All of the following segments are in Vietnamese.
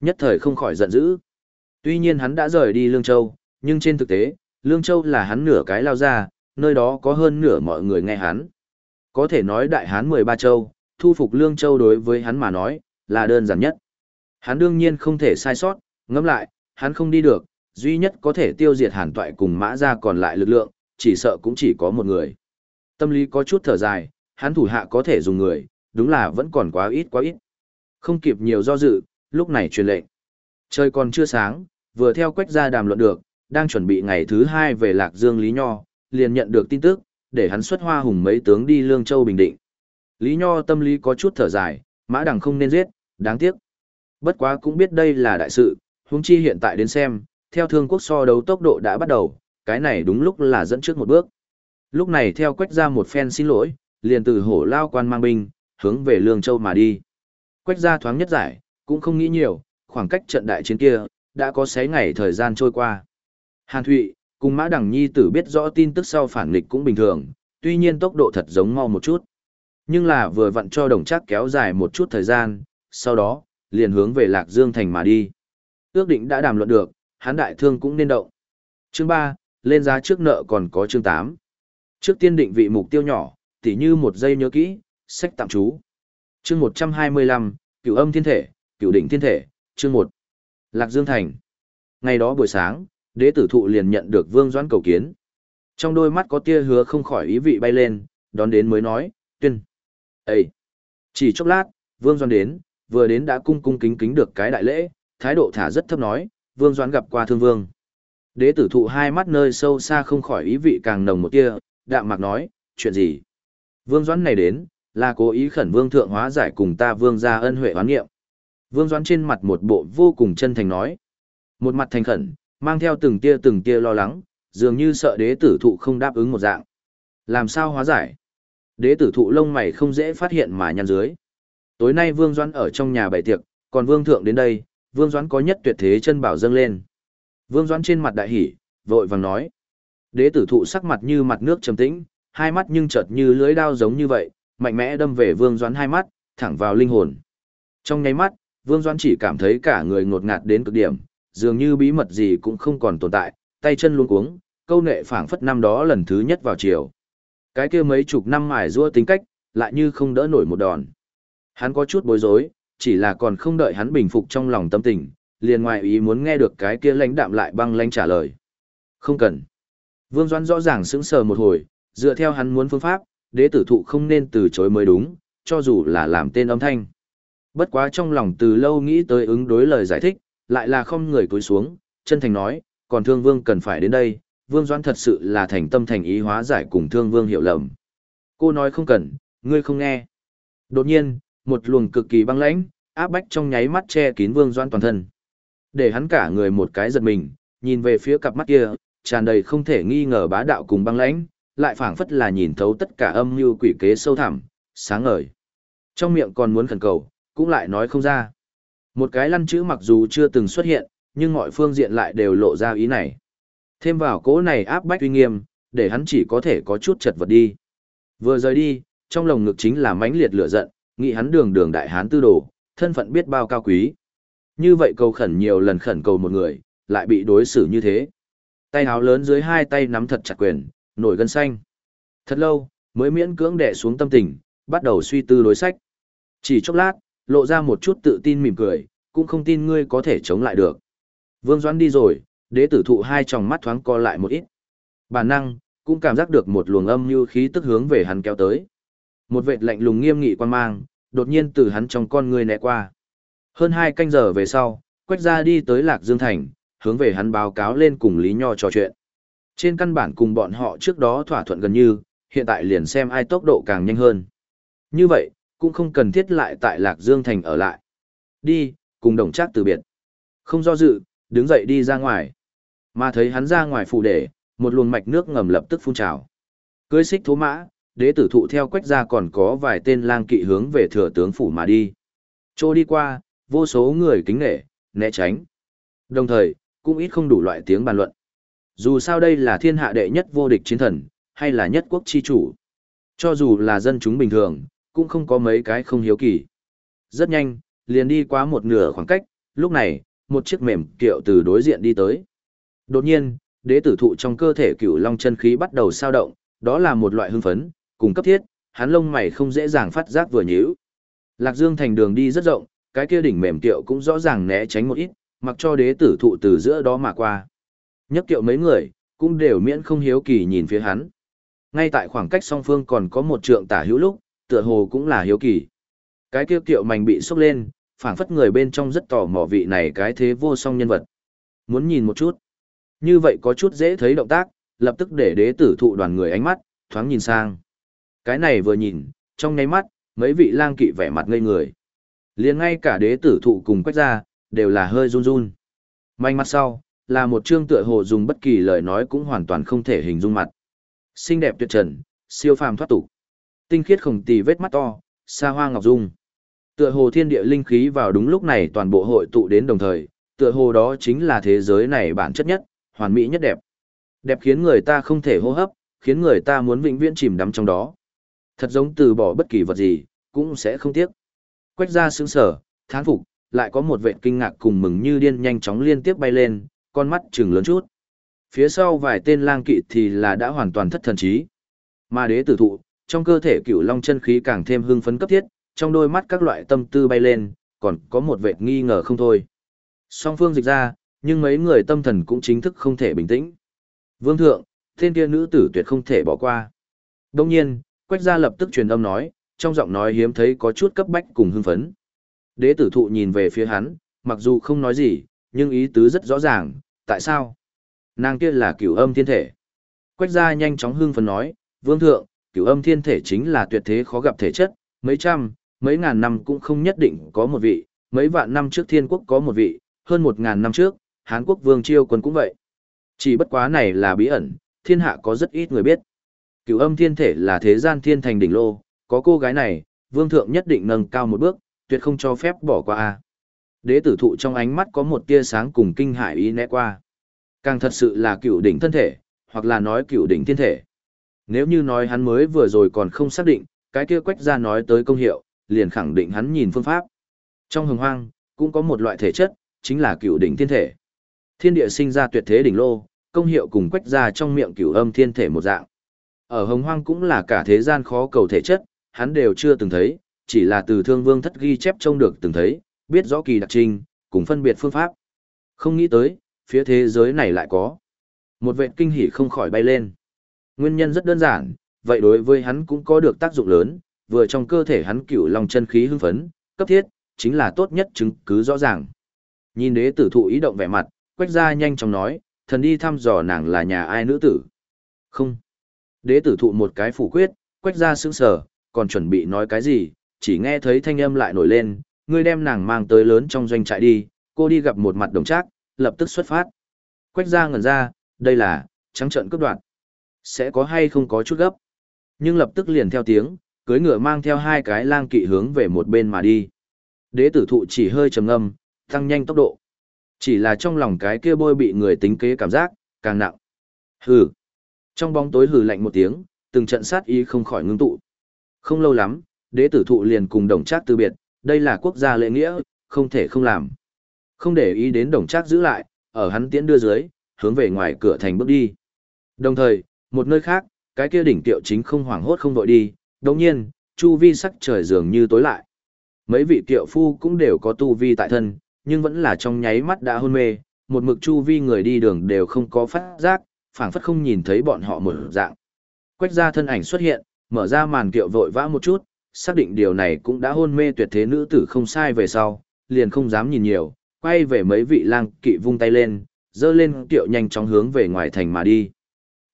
Nhất thời không khỏi giận dữ. Tuy nhiên hắn đã rời đi Lương Châu, nhưng trên thực tế, Lương Châu là hắn nửa cái lao ra, nơi đó có hơn nửa mọi người nghe hắn. Có thể nói đại hán 13 châu, thu phục Lương Châu đối với hắn mà nói, là đơn giản nhất. Hắn đương nhiên không thể sai sót, ngẫm lại, hắn không đi được, duy nhất có thể tiêu diệt hàn toại cùng mã ra còn lại lực lượng, chỉ sợ cũng chỉ có một người. Tâm lý có chút thở dài, hắn thủ hạ có thể dùng người, đúng là vẫn còn quá ít quá ít. Không kịp nhiều do dự, lúc này truyền lệnh. Trời còn chưa sáng, vừa theo quách gia đàm luận được, đang chuẩn bị ngày thứ hai về Lạc Dương Lý Nho, liền nhận được tin tức, để hắn xuất hoa hùng mấy tướng đi Lương Châu Bình Định. Lý Nho tâm lý có chút thở dài, mã đằng không nên giết, đáng tiếc. Bất quá cũng biết đây là đại sự, huống chi hiện tại đến xem, theo thương quốc so đấu tốc độ đã bắt đầu, cái này đúng lúc là dẫn trước một bước. Lúc này theo quách ra một phen xin lỗi, liền từ hổ lao quan mang binh, hướng về Lương Châu mà đi. Quách ra thoáng nhất giải, cũng không nghĩ nhiều, khoảng cách trận đại chiến kia, đã có 6 ngày thời gian trôi qua. Hàn Thụy, cùng Mã Đằng Nhi tử biết rõ tin tức sau phản nghịch cũng bình thường, tuy nhiên tốc độ thật giống mau một chút. Nhưng là vừa vặn cho đồng chắc kéo dài một chút thời gian, sau đó, liền hướng về Lạc Dương Thành mà đi. Ước định đã đàm luận được, hắn đại thương cũng nên động. Chương 3, lên giá trước nợ còn có chương 8. Trước tiên định vị mục tiêu nhỏ, tỉ như một giây nhớ kỹ, sách tạm chú. Chương 125, cửu âm thiên thể, Cựu đỉnh thiên thể, chương một, Lạc Dương Thành. Ngày đó buổi sáng, đế tử thụ liền nhận được vương doãn cầu kiến. Trong đôi mắt có tia hứa không khỏi ý vị bay lên, đón đến mới nói, tuyên. Ê! Chỉ chốc lát, vương doãn đến, vừa đến đã cung cung kính kính được cái đại lễ, thái độ thả rất thấp nói, vương doãn gặp qua thương vương. Đế tử thụ hai mắt nơi sâu xa không khỏi ý vị càng nồng một tia, đạm mạc nói, chuyện gì? Vương doãn này đến, là cố ý khẩn vương thượng hóa giải cùng ta vương ra ân huệ hoán nghiệm. Vương doãn trên mặt một bộ vô cùng chân thành nói. Một mặt thành khẩn, mang theo từng tia từng tia lo lắng, dường như sợ đế tử thụ không đáp ứng một dạng. Làm sao hóa giải? Đế tử thụ lông mày không dễ phát hiện mà nhăn dưới. Tối nay Vương Doãn ở trong nhà bày tiệc, còn Vương Thượng đến đây, Vương Doãn có nhất tuyệt thế chân bảo dâng lên. Vương Doãn trên mặt đại hỉ, vội vàng nói. Đế tử thụ sắc mặt như mặt nước trầm tĩnh, hai mắt nhưng chợt như lưới đao giống như vậy, mạnh mẽ đâm về Vương Doãn hai mắt, thẳng vào linh hồn. Trong nháy mắt, Vương Doãn chỉ cảm thấy cả người ngột ngạt đến cực điểm, dường như bí mật gì cũng không còn tồn tại, tay chân luống cuống, câu nệ phảng phất năm đó lần thứ nhất vào chiều. Cái kia mấy chục năm mài rua tính cách, lại như không đỡ nổi một đòn. Hắn có chút bối rối, chỉ là còn không đợi hắn bình phục trong lòng tâm tình, liền ngoài ý muốn nghe được cái kia lãnh đạm lại băng lãnh trả lời. Không cần. Vương Doãn rõ ràng sững sờ một hồi, dựa theo hắn muốn phương pháp, đế tử thụ không nên từ chối mới đúng, cho dù là làm tên âm thanh. Bất quá trong lòng từ lâu nghĩ tới ứng đối lời giải thích, lại là không người cúi xuống, chân thành nói, còn thương vương cần phải đến đây, vương doãn thật sự là thành tâm thành ý hóa giải cùng thương vương hiểu lầm. Cô nói không cần, ngươi không nghe. Đột nhiên, một luồng cực kỳ băng lãnh, áp bách trong nháy mắt che kín vương doãn toàn thân. Để hắn cả người một cái giật mình, nhìn về phía cặp mắt kia, tràn đầy không thể nghi ngờ bá đạo cùng băng lãnh, lại phảng phất là nhìn thấu tất cả âm mưu quỷ kế sâu thẳm, sáng ngời. Trong miệng còn muốn khẩn cầu, cũng lại nói không ra. Một cái lăn chữ mặc dù chưa từng xuất hiện, nhưng mọi phương diện lại đều lộ ra ý này. Thêm vào cố này áp bách uy nghiêm, để hắn chỉ có thể có chút chật vật đi. Vừa rời đi, trong lồng ngực chính là mãnh liệt lửa giận, nghĩ hắn đường đường đại hán tư đồ, thân phận biết bao cao quý. Như vậy cầu khẩn nhiều lần khẩn cầu một người, lại bị đối xử như thế. Tay áo lớn dưới hai tay nắm thật chặt quyền, nổi gân xanh. Thật lâu, mới miễn cưỡng đè xuống tâm tình, bắt đầu suy tư đối sách. Chỉ chốc lát, lộ ra một chút tự tin mỉm cười, cũng không tin ngươi có thể chống lại được. Vương Doãn đi rồi, đế tử thụ hai tròng mắt thoáng co lại một ít. Bản năng, cũng cảm giác được một luồng âm như khí tức hướng về hắn kéo tới. Một vệt lạnh lùng nghiêm nghị quan mang, đột nhiên từ hắn trong con người né qua. Hơn hai canh giờ về sau, quách ra đi tới Lạc Dương Thành, hướng về hắn báo cáo lên cùng Lý Nho trò chuyện. Trên căn bản cùng bọn họ trước đó thỏa thuận gần như, hiện tại liền xem ai tốc độ càng nhanh hơn. Như vậy, cũng không cần thiết lại tại Lạc Dương Thành ở lại. Đi, cùng đồng trác từ biệt. Không do dự, đứng dậy đi ra ngoài. Mà thấy hắn ra ngoài phủ để, một luồng mạch nước ngầm lập tức phun trào. Cưới xích thố mã, đế tử thụ theo quách ra còn có vài tên lang kỵ hướng về thừa tướng phủ mà đi. Trô đi qua, vô số người kính nể, né tránh. Đồng thời, cũng ít không đủ loại tiếng bàn luận. Dù sao đây là thiên hạ đệ nhất vô địch chiến thần, hay là nhất quốc chi chủ. Cho dù là dân chúng bình thường, cũng không có mấy cái không hiếu kỳ. Rất nhanh, liền đi qua một nửa khoảng cách, lúc này, một chiếc mềm kiệu từ đối diện đi tới. Đột nhiên, đế tử thụ trong cơ thể cửu long chân khí bắt đầu sao động, đó là một loại hưng phấn, cùng cấp thiết, hắn lông mày không dễ dàng phát giác vừa nhíu. Lạc Dương thành đường đi rất rộng, cái kia đỉnh mềm kiệu cũng rõ ràng né tránh một ít, mặc cho đế tử thụ từ giữa đó mà qua. Nhất kiệu mấy người, cũng đều miễn không hiếu kỳ nhìn phía hắn. Ngay tại khoảng cách song phương còn có một trượng tả hữu lúc, tựa hồ cũng là hiếu kỳ. Cái kia kiệu mảnh bị sốc lên, phảng phất người bên trong rất tò mò vị này cái thế vô song nhân vật. Muốn nhìn một chút. Như vậy có chút dễ thấy động tác, lập tức để đế tử thụ đoàn người ánh mắt, thoáng nhìn sang. Cái này vừa nhìn, trong nháy mắt, mấy vị lang kỵ vẻ mặt ngây người. liền ngay cả đế tử thụ cùng quách ra, đều là hơi run run. May mắt sau, là một trương tựa hồ dùng bất kỳ lời nói cũng hoàn toàn không thể hình dung mặt. Xinh đẹp tuyệt trần, siêu phàm thoát tục. Tinh khiết khổng tì vết mắt to, xa hoa ngọc dung. Tựa hồ thiên địa linh khí vào đúng lúc này toàn bộ hội tụ đến đồng thời, tựa hồ đó chính là thế giới này bản chất nhất, hoàn mỹ nhất đẹp. Đẹp khiến người ta không thể hô hấp, khiến người ta muốn vĩnh viễn chìm đắm trong đó. Thật giống từ bỏ bất kỳ vật gì, cũng sẽ không tiếc. Quách ra sướng sở, thán phục, lại có một vệ kinh ngạc cùng mừng như điên nhanh chóng liên tiếp bay lên, con mắt trừng lớn chút. Phía sau vài tên lang kỵ thì là đã hoàn toàn thất thần trí. Mà đế tử thụ, trong cơ thể cửu long chân khí càng thêm hưng phấn cấp thiết, trong đôi mắt các loại tâm tư bay lên, còn có một vệ nghi ngờ không thôi. Song phương dịch ra, nhưng mấy người tâm thần cũng chính thức không thể bình tĩnh. Vương thượng, thiên kia nữ tử tuyệt không thể bỏ qua. Đông nhiên, Quách gia lập tức truyền âm nói, trong giọng nói hiếm thấy có chút cấp bách cùng hưng phấn. Đế tử thụ nhìn về phía hắn, mặc dù không nói gì, nhưng ý tứ rất rõ ràng, tại sao? Nàng kia là cửu âm thiên thể. Quách gia nhanh chóng hưng phấn nói, vương thượng, cửu âm thiên thể chính là tuyệt thế khó gặp thể chất, mấy trăm, mấy ngàn năm cũng không nhất định có một vị, mấy vạn năm trước thiên quốc có một vị, hơn một ngàn năm trước, Hán quốc vương chiêu quân cũng vậy. Chỉ bất quá này là bí ẩn, thiên hạ có rất ít người biết. Cửu âm thiên thể là thế gian thiên thành đỉnh lô, có cô gái này, vương thượng nhất định nâng cao một bước, tuyệt không cho phép bỏ qua a. Đế tử thụ trong ánh mắt có một tia sáng cùng kinh hại ý né qua. Càng thật sự là cựu đỉnh thân thể, hoặc là nói cựu đỉnh thiên thể. Nếu như nói hắn mới vừa rồi còn không xác định, cái kia quách ra nói tới công hiệu, liền khẳng định hắn nhìn phương pháp. Trong hồng hoang, cũng có một loại thể chất, chính là cựu đỉnh thiên thể. Thiên địa sinh ra tuyệt thế đỉnh lô, công hiệu cùng quách ra trong miệng cửu âm thiên thể một dạng. Ở hồng hoang cũng là cả thế gian khó cầu thể chất, hắn đều chưa từng thấy, chỉ là từ thương vương thất ghi chép trông được từng thấy, biết rõ kỳ đặc trinh, cùng phân biệt phương pháp. Không nghĩ tới, phía thế giới này lại có. Một vệ kinh hỉ không khỏi bay lên. Nguyên nhân rất đơn giản, vậy đối với hắn cũng có được tác dụng lớn, vừa trong cơ thể hắn cựu lòng chân khí hưng phấn, cấp thiết, chính là tốt nhất chứng cứ rõ ràng. Nhìn đế tử thụ ý động vẻ mặt, quách ra nhanh chóng nói, thần đi thăm dò nàng là nhà ai nữ tử. Không. Đế tử thụ một cái phủ quyết, quách ra sững sờ, còn chuẩn bị nói cái gì, chỉ nghe thấy thanh âm lại nổi lên, ngươi đem nàng mang tới lớn trong doanh trại đi, cô đi gặp một mặt đồng trác, lập tức xuất phát. Quách ra ngẩn ra, đây là, trắng trợn cướp đoạn. Sẽ có hay không có chút gấp. Nhưng lập tức liền theo tiếng, cưới ngựa mang theo hai cái lang kỵ hướng về một bên mà đi. Đế tử thụ chỉ hơi trầm ngâm, tăng nhanh tốc độ. Chỉ là trong lòng cái kia bôi bị người tính kế cảm giác, càng nặng. Hừ. Trong bóng tối hừ lạnh một tiếng, từng trận sát ý không khỏi ngưng tụ. Không lâu lắm, đế tử thụ liền cùng đồng trác từ biệt, đây là quốc gia lễ nghĩa, không thể không làm. Không để ý đến đồng trác giữ lại, ở hắn tiễn đưa dưới, hướng về ngoài cửa thành bước đi. Đồng thời, một nơi khác, cái kia đỉnh tiệu chính không hoảng hốt không vội đi, đồng nhiên, chu vi sắc trời dường như tối lại. Mấy vị tiệu phu cũng đều có tu vi tại thân, nhưng vẫn là trong nháy mắt đã hôn mê, một mực chu vi người đi đường đều không có phát giác, phảng phất không nhìn thấy bọn họ một dạng. Quách ra thân ảnh xuất hiện, mở ra màn kiệu vội vã một chút, xác định điều này cũng đã hôn mê tuyệt thế nữ tử không sai về sau, liền không dám nhìn nhiều, quay về mấy vị lang kỵ vung tay lên, dơ lên kiệu nhanh chóng hướng về ngoài thành mà đi.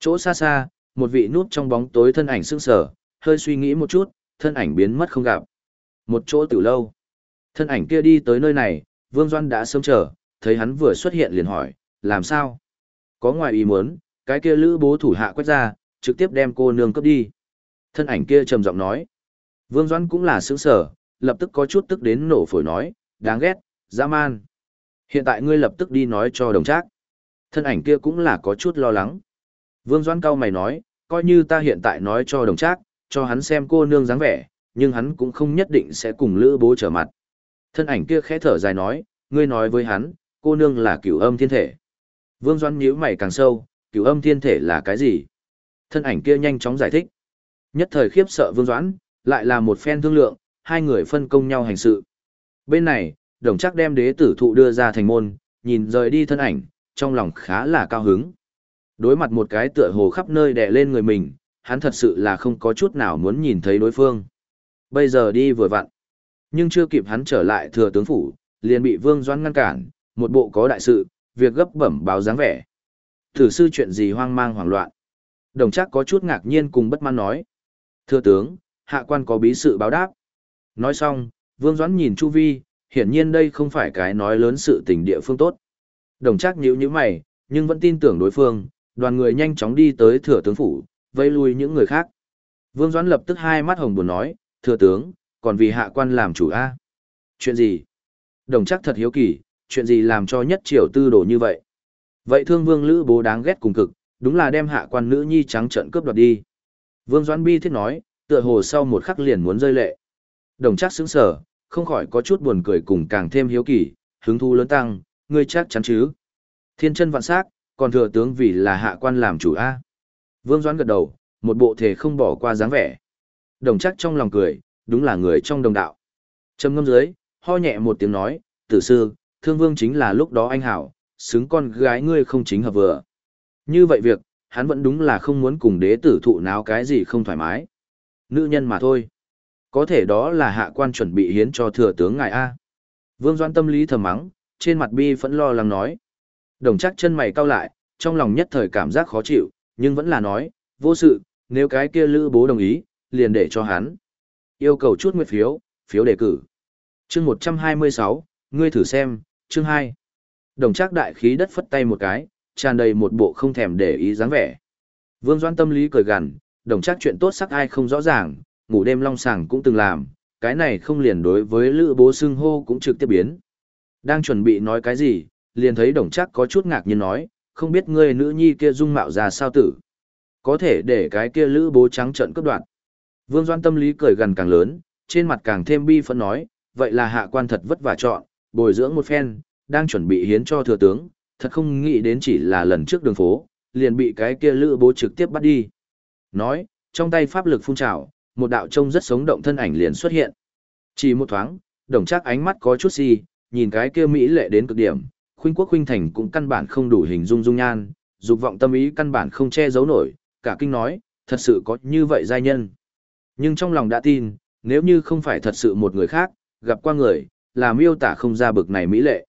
Chỗ xa xa, một vị nút trong bóng tối thân ảnh sững sờ, hơi suy nghĩ một chút, thân ảnh biến mất không gặp. Một chỗ từ lâu. Thân ảnh kia đi tới nơi này, Vương Doan đã sớm chờ, thấy hắn vừa xuất hiện liền hỏi, làm sao? Có ngoài ý muốn, cái kia lữ bố thủ hạ quét ra, trực tiếp đem cô nương cướp đi. Thân ảnh kia trầm giọng nói. Vương Doan cũng là sướng sở, lập tức có chút tức đến nổ phổi nói, đáng ghét, dã man. Hiện tại ngươi lập tức đi nói cho đồng trác. Thân ảnh kia cũng là có chút lo lắng. Vương Doan cao mày nói, coi như ta hiện tại nói cho đồng trác, cho hắn xem cô nương dáng vẻ, nhưng hắn cũng không nhất định sẽ cùng lữ bố trở mặt. Thân ảnh kia khẽ thở dài nói, ngươi nói với hắn, cô nương là cửu âm thiên thể. Vương Doãn nhíu mày càng sâu, cửu âm thiên thể là cái gì? Thân ảnh kia nhanh chóng giải thích. Nhất thời khiếp sợ Vương Doãn, lại là một phen thương lượng, hai người phân công nhau hành sự. Bên này, đồng chắc đem đế tử thụ đưa ra thành môn, nhìn rời đi thân ảnh, trong lòng khá là cao hứng. Đối mặt một cái tựa hồ khắp nơi đè lên người mình, hắn thật sự là không có chút nào muốn nhìn thấy đối phương. Bây giờ đi vừa vặn. Nhưng chưa kịp hắn trở lại thừa tướng phủ, liền bị Vương Doãn ngăn cản, một bộ có đại sự, việc gấp bẩm báo dáng vẻ. Thử sư chuyện gì hoang mang hoảng loạn. Đồng chắc có chút ngạc nhiên cùng bất mãn nói. Thưa tướng, hạ quan có bí sự báo đáp. Nói xong, Vương Doãn nhìn Chu Vi, hiển nhiên đây không phải cái nói lớn sự tình địa phương tốt. Đồng chắc nhíu nhíu mày, nhưng vẫn tin tưởng đối phương, đoàn người nhanh chóng đi tới thừa tướng phủ, vây lui những người khác. Vương Doãn lập tức hai mắt hồng buồn nói, thừa tướng, còn vì hạ quan làm chủ A. Chuyện gì? Đồng chắc thật hiếu kỳ, chuyện gì làm cho nhất triều tư đổ như vậy? Vậy thương vương lữ bố đáng ghét cùng cực, đúng là đem hạ quan nữ nhi trắng trợn cướp đoạt đi. Vương Doãn bi thiết nói, tựa hồ sau một khắc liền muốn rơi lệ. Đồng chắc sững sờ, không khỏi có chút buồn cười cùng càng thêm hiếu kỳ, hứng thú lớn tăng, ngươi chắc chắn chứ? Thiên chân vạn sắc, còn thừa tướng vì là hạ quan làm chủ a. Vương Doãn gật đầu, một bộ thể không bỏ qua dáng vẻ. Đồng chắc trong lòng cười, đúng là người trong đồng đạo. Trầm ngâm dưới, ho nhẹ một tiếng nói, tử sư, thương vương chính là lúc đó anh hảo, xứng con gái ngươi không chính hợp vừa. Như vậy việc, hắn vẫn đúng là không muốn cùng đế tử thụ náo cái gì không thoải mái. Nữ nhân mà thôi. Có thể đó là hạ quan chuẩn bị hiến cho thừa tướng ngài A. Vương Doan tâm lý thầm mắng, trên mặt bi vẫn lo lắng nói. Đồng chắc chân mày cau lại, trong lòng nhất thời cảm giác khó chịu, nhưng vẫn là nói, vô sự, nếu cái kia lữ bố đồng ý, liền để cho hắn. Yêu cầu chút nguyệt phiếu, phiếu đề cử. chương 126, ngươi thử xem, chương 2. Đồng chắc đại khí đất phất tay một cái, tràn đầy một bộ không thèm để ý dáng vẻ. Vương Doan tâm lý cười gằn, đồng chắc chuyện tốt sắc ai không rõ ràng, ngủ đêm long sàng cũng từng làm, cái này không liền đối với lữ bố xưng hô cũng trực tiếp biến. Đang chuẩn bị nói cái gì, liền thấy đồng chắc có chút ngạc nhiên nói, không biết ngươi nữ nhi kia dung mạo ra sao tử. Có thể để cái kia lữ bố trắng trận cấp đoạn. Vương Doan tâm lý cười gần càng lớn, trên mặt càng thêm bi phẫn nói, vậy là hạ quan thật vất vả chọn, bồi dưỡng một phen, đang chuẩn bị hiến cho thừa tướng, thật không nghĩ đến chỉ là lần trước đường phố, liền bị cái kia lữ bố trực tiếp bắt đi. Nói, trong tay pháp lực phun trào, một đạo trông rất sống động thân ảnh liền xuất hiện. Chỉ một thoáng, đồng chắc ánh mắt có chút gì, nhìn cái kia mỹ lệ đến cực điểm, khuynh quốc khuynh thành cũng căn bản không đủ hình dung dung nhan, dục vọng tâm ý căn bản không che giấu nổi, cả kinh nói, thật sự có như vậy giai nhân. Nhưng trong lòng đã tin, nếu như không phải thật sự một người khác, gặp qua người, là miêu tả không ra bực này mỹ lệ.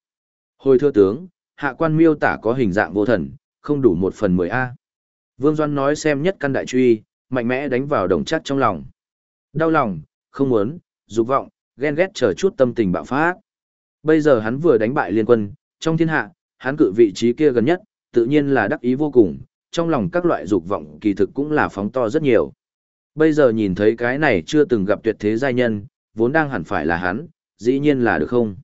Hồi thưa tướng, hạ quan miêu tả có hình dạng vô thần, không đủ một phần mười A. Vương Doan nói xem nhất căn đại truy, mạnh mẽ đánh vào đồng chắc trong lòng. Đau lòng, không muốn, dục vọng, ghen ghét chờ chút tâm tình bạo phát. Bây giờ hắn vừa đánh bại liên quân, trong thiên hạ, hắn cự vị trí kia gần nhất, tự nhiên là đắc ý vô cùng, trong lòng các loại dục vọng kỳ thực cũng là phóng to rất nhiều. Bây giờ nhìn thấy cái này chưa từng gặp tuyệt thế giai nhân, vốn đang hẳn phải là hắn, dĩ nhiên là được không?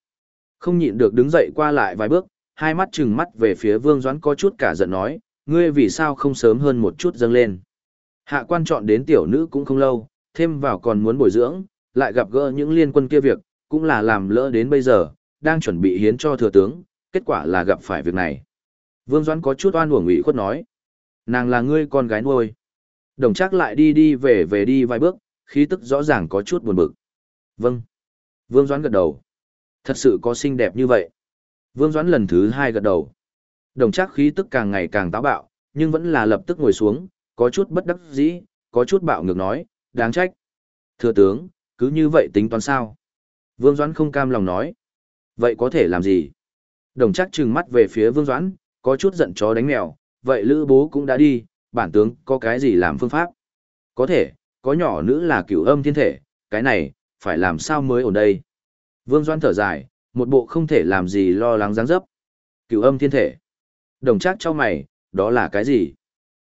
Không nhịn được đứng dậy qua lại vài bước, hai mắt trừng mắt về phía Vương Doãn có chút cả giận nói, ngươi vì sao không sớm hơn một chút dâng lên. Hạ quan chọn đến tiểu nữ cũng không lâu, thêm vào còn muốn bồi dưỡng, lại gặp gỡ những liên quân kia việc, cũng là làm lỡ đến bây giờ, đang chuẩn bị hiến cho thừa tướng, kết quả là gặp phải việc này. Vương Doãn có chút oan uổng ủy khuất nói, nàng là ngươi con gái nuôi. Đồng chắc lại đi đi về về đi vài bước, khí tức rõ ràng có chút buồn bực. Vâng. Vương Doãn gật đầu. Thật sự có xinh đẹp như vậy. Vương Doãn lần thứ hai gật đầu. Đồng chắc khí tức càng ngày càng táo bạo, nhưng vẫn là lập tức ngồi xuống, có chút bất đắc dĩ, có chút bạo ngược nói, đáng trách. Thưa tướng, cứ như vậy tính toán sao? Vương Doãn không cam lòng nói. Vậy có thể làm gì? Đồng chắc trừng mắt về phía Vương Doãn, có chút giận chó đánh mèo, vậy lữ bố cũng đã đi, bản tướng có cái gì làm phương pháp? Có thể, có nhỏ nữ là cửu âm thiên thể, cái này, phải làm sao mới ổn đây? Vương Doãn thở dài, một bộ không thể làm gì lo lắng dáng dấp. Cửu âm thiên thể. Đồng chắc cho mày, đó là cái gì?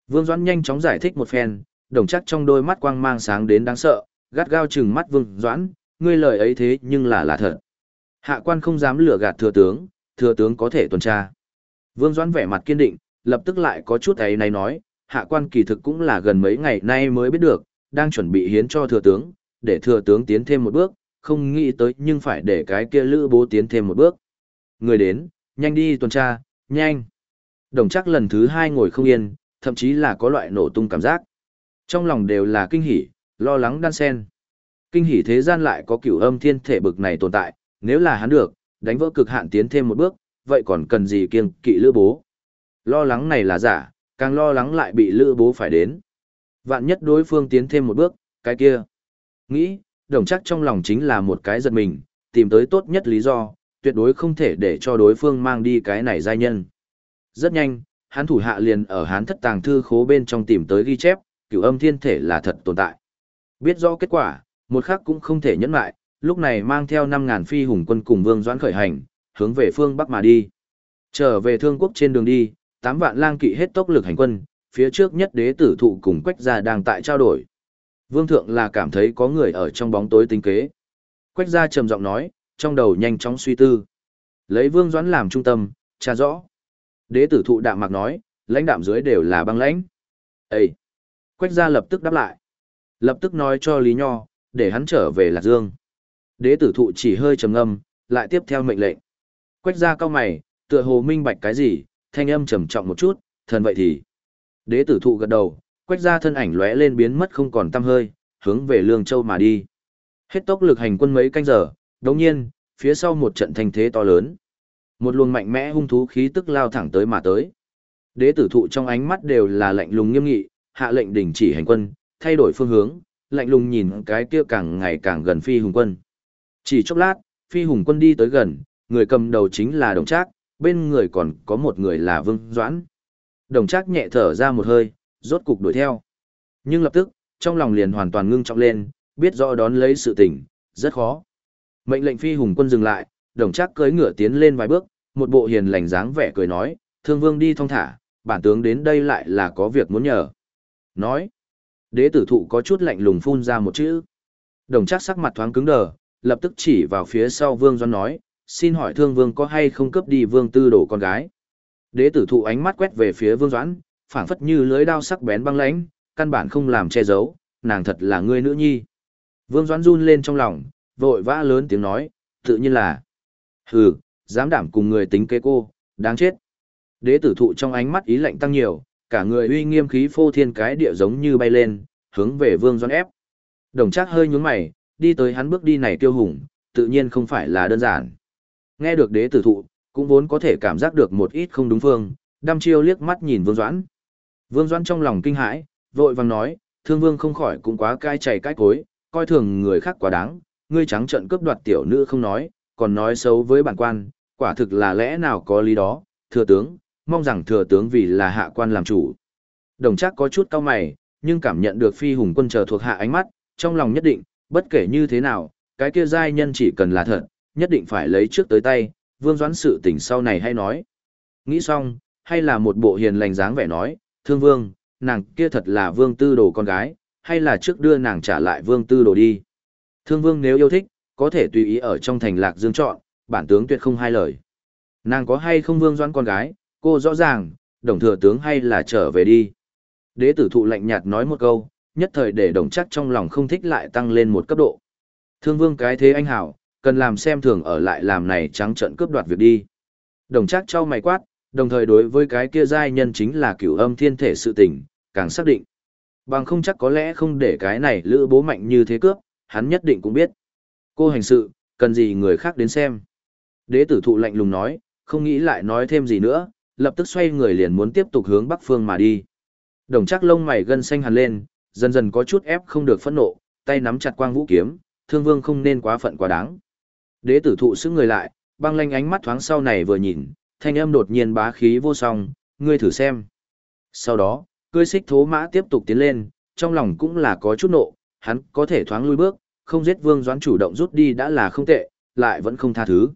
Vương Doãn nhanh chóng giải thích một phen, đồng chắc trong đôi mắt quang mang sáng đến đáng sợ, gắt gao chừng mắt Vương Doãn, ngươi lời ấy thế nhưng là là thật. Hạ quan không dám lừa gạt thừa tướng, thừa tướng có thể tuần tra. Vương Doãn vẻ mặt kiên định, lập tức lại có chút ấy này nói, hạ quan kỳ thực cũng là gần mấy ngày nay mới biết được, đang chuẩn bị hiến cho thừa tướng, để thừa tướng tiến thêm một bước, không nghĩ tới nhưng phải để cái kia lữ bố tiến thêm một bước. người đến, nhanh đi tuần tra, nhanh. Đồng chắc lần thứ hai ngồi không yên, thậm chí là có loại nổ tung cảm giác. Trong lòng đều là kinh hỉ, lo lắng đan sen. Kinh hỉ thế gian lại có cửu âm thiên thể bực này tồn tại, nếu là hắn được, đánh vỡ cực hạn tiến thêm một bước, vậy còn cần gì kiêng kỵ lữ bố. Lo lắng này là giả, càng lo lắng lại bị lữ bố phải đến. Vạn nhất đối phương tiến thêm một bước, cái kia. Nghĩ, đồng chắc trong lòng chính là một cái giật mình, tìm tới tốt nhất lý do, tuyệt đối không thể để cho đối phương mang đi cái này giai nhân. Rất nhanh, hắn thủ hạ liền ở hắn thất tàng thư khố bên trong tìm tới ghi chép, cửu âm thiên thể là thật tồn tại. Biết rõ kết quả, một khắc cũng không thể nhẫn lại, lúc này mang theo 5.000 phi hùng quân cùng vương doãn khởi hành, hướng về phương Bắc mà đi. Trở về thương quốc trên đường đi, 8 vạn lang kỵ hết tốc lực hành quân, phía trước nhất đế tử thụ cùng quách gia đang tại trao đổi. Vương thượng là cảm thấy có người ở trong bóng tối tính kế. Quách gia trầm giọng nói, trong đầu nhanh chóng suy tư. Lấy vương doãn làm trung tâm, tra rõ. Đế tử thụ đạm mạc nói, lãnh đạm dưới đều là băng lãnh. Ê! Quách gia lập tức đáp lại. Lập tức nói cho Lý Nho, để hắn trở về Lạc Dương. Đế tử thụ chỉ hơi trầm ngâm, lại tiếp theo mệnh lệnh. Quách gia cao mày, tựa hồ minh bạch cái gì, thanh âm trầm trọng một chút, thần vậy thì. Đế tử thụ gật đầu, quách gia thân ảnh lóe lên biến mất không còn tăm hơi, hướng về Lương Châu mà đi. Hết tốc lực hành quân mấy canh giờ, đồng nhiên, phía sau một trận thanh thế to lớn. Một luồng mạnh mẽ hung thú khí tức lao thẳng tới mà tới. Đế tử thụ trong ánh mắt đều là lạnh lùng nghiêm nghị, hạ lệnh đình chỉ hành quân, thay đổi phương hướng, lạnh lùng nhìn cái kia càng ngày càng gần phi hùng quân. Chỉ chốc lát, phi hùng quân đi tới gần, người cầm đầu chính là đồng trác, bên người còn có một người là vương doãn. Đồng trác nhẹ thở ra một hơi, rốt cục đuổi theo. Nhưng lập tức, trong lòng liền hoàn toàn ngưng trọng lên, biết rõ đón lấy sự tình, rất khó. Mệnh lệnh phi hùng quân dừng lại, đồng trác cưỡi ngựa tiến lên vài bước, một bộ hiền lành dáng vẻ cười nói, thương vương đi thong thả, bản tướng đến đây lại là có việc muốn nhờ. Nói, đế tử thụ có chút lạnh lùng phun ra một chữ. Đồng trác sắc mặt thoáng cứng đờ, lập tức chỉ vào phía sau vương doan nói, xin hỏi thương vương có hay không cướp đi vương tư đổ con gái. Đế tử thụ ánh mắt quét về phía vương doãn, phảng phất như lưới đao sắc bén băng lãnh, căn bản không làm che giấu, nàng thật là ngươi nữ nhi. Vương doãn run lên trong lòng, vội vã lớn tiếng nói, tự nhiên là. Hừ, dám đảm cùng người tính kế cô, đáng chết. Đế tử thụ trong ánh mắt ý lạnh tăng nhiều, cả người uy nghiêm khí phô thiên cái địa giống như bay lên, hướng về vương doãn ép. Đồng trác hơi nhướng mày, đi tới hắn bước đi này tiêu hùng, tự nhiên không phải là đơn giản. Nghe được đế tử thụ, cũng vốn có thể cảm giác được một ít không đúng phương, đăm chiêu liếc mắt nhìn Vương Doãn. Vương Doãn trong lòng kinh hãi, vội vàng nói, thương vương không khỏi cũng quá cai chảy cai cối, coi thường người khác quá đáng, ngươi trắng trợn cướp đoạt tiểu nữ không nói, còn nói xấu với bản quan, quả thực là lẽ nào có lý đó, thừa tướng, mong rằng thừa tướng vì là hạ quan làm chủ. Đồng chắc có chút cao mày, nhưng cảm nhận được phi hùng quân chờ thuộc hạ ánh mắt, trong lòng nhất định, bất kể như thế nào, cái kia giai nhân chỉ cần là thật, nhất định phải lấy trước tới tay, vương doãn sự tình sau này hay nói. Nghĩ xong, hay là một bộ hiền lành dáng vẻ nói, thương vương, nàng kia thật là vương tư đồ con gái, hay là trước đưa nàng trả lại vương tư đồ đi. Thương vương nếu yêu thích, có thể tùy ý ở trong thành lạc dương chọn, bản tướng tuyệt không hai lời. Nàng có hay không vương doãn con gái, cô rõ ràng, đồng thừa tướng hay là trở về đi. Đế tử thụ lạnh nhạt nói một câu, nhất thời để đồng chắc trong lòng không thích lại tăng lên một cấp độ. Thương vương cái thế anh hảo, cần làm xem thường ở lại làm này trắng trợn cướp đoạt việc đi. Đồng chắc trao mày quát, đồng thời đối với cái kia giai nhân chính là cửu âm thiên thể sự tình, càng xác định. Bằng không chắc có lẽ không để cái này lữ bố mạnh như thế cướp, hắn nhất định cũng biết. Cô hành sự, cần gì người khác đến xem. Đế tử thụ lạnh lùng nói, không nghĩ lại nói thêm gì nữa, lập tức xoay người liền muốn tiếp tục hướng bắc phương mà đi. Đồng chắc lông mày gân xanh hẳn lên, dần dần có chút ép không được phẫn nộ, tay nắm chặt quang vũ kiếm, thương vương không nên quá phận quá đáng. Đế tử thụ sức người lại, băng lanh ánh mắt thoáng sau này vừa nhìn, thanh âm đột nhiên bá khí vô song, ngươi thử xem. Sau đó, cưỡi xích thố mã tiếp tục tiến lên, trong lòng cũng là có chút nộ, hắn có thể thoáng lui bước, không giết vương doãn chủ động rút đi đã là không tệ, lại vẫn không tha thứ.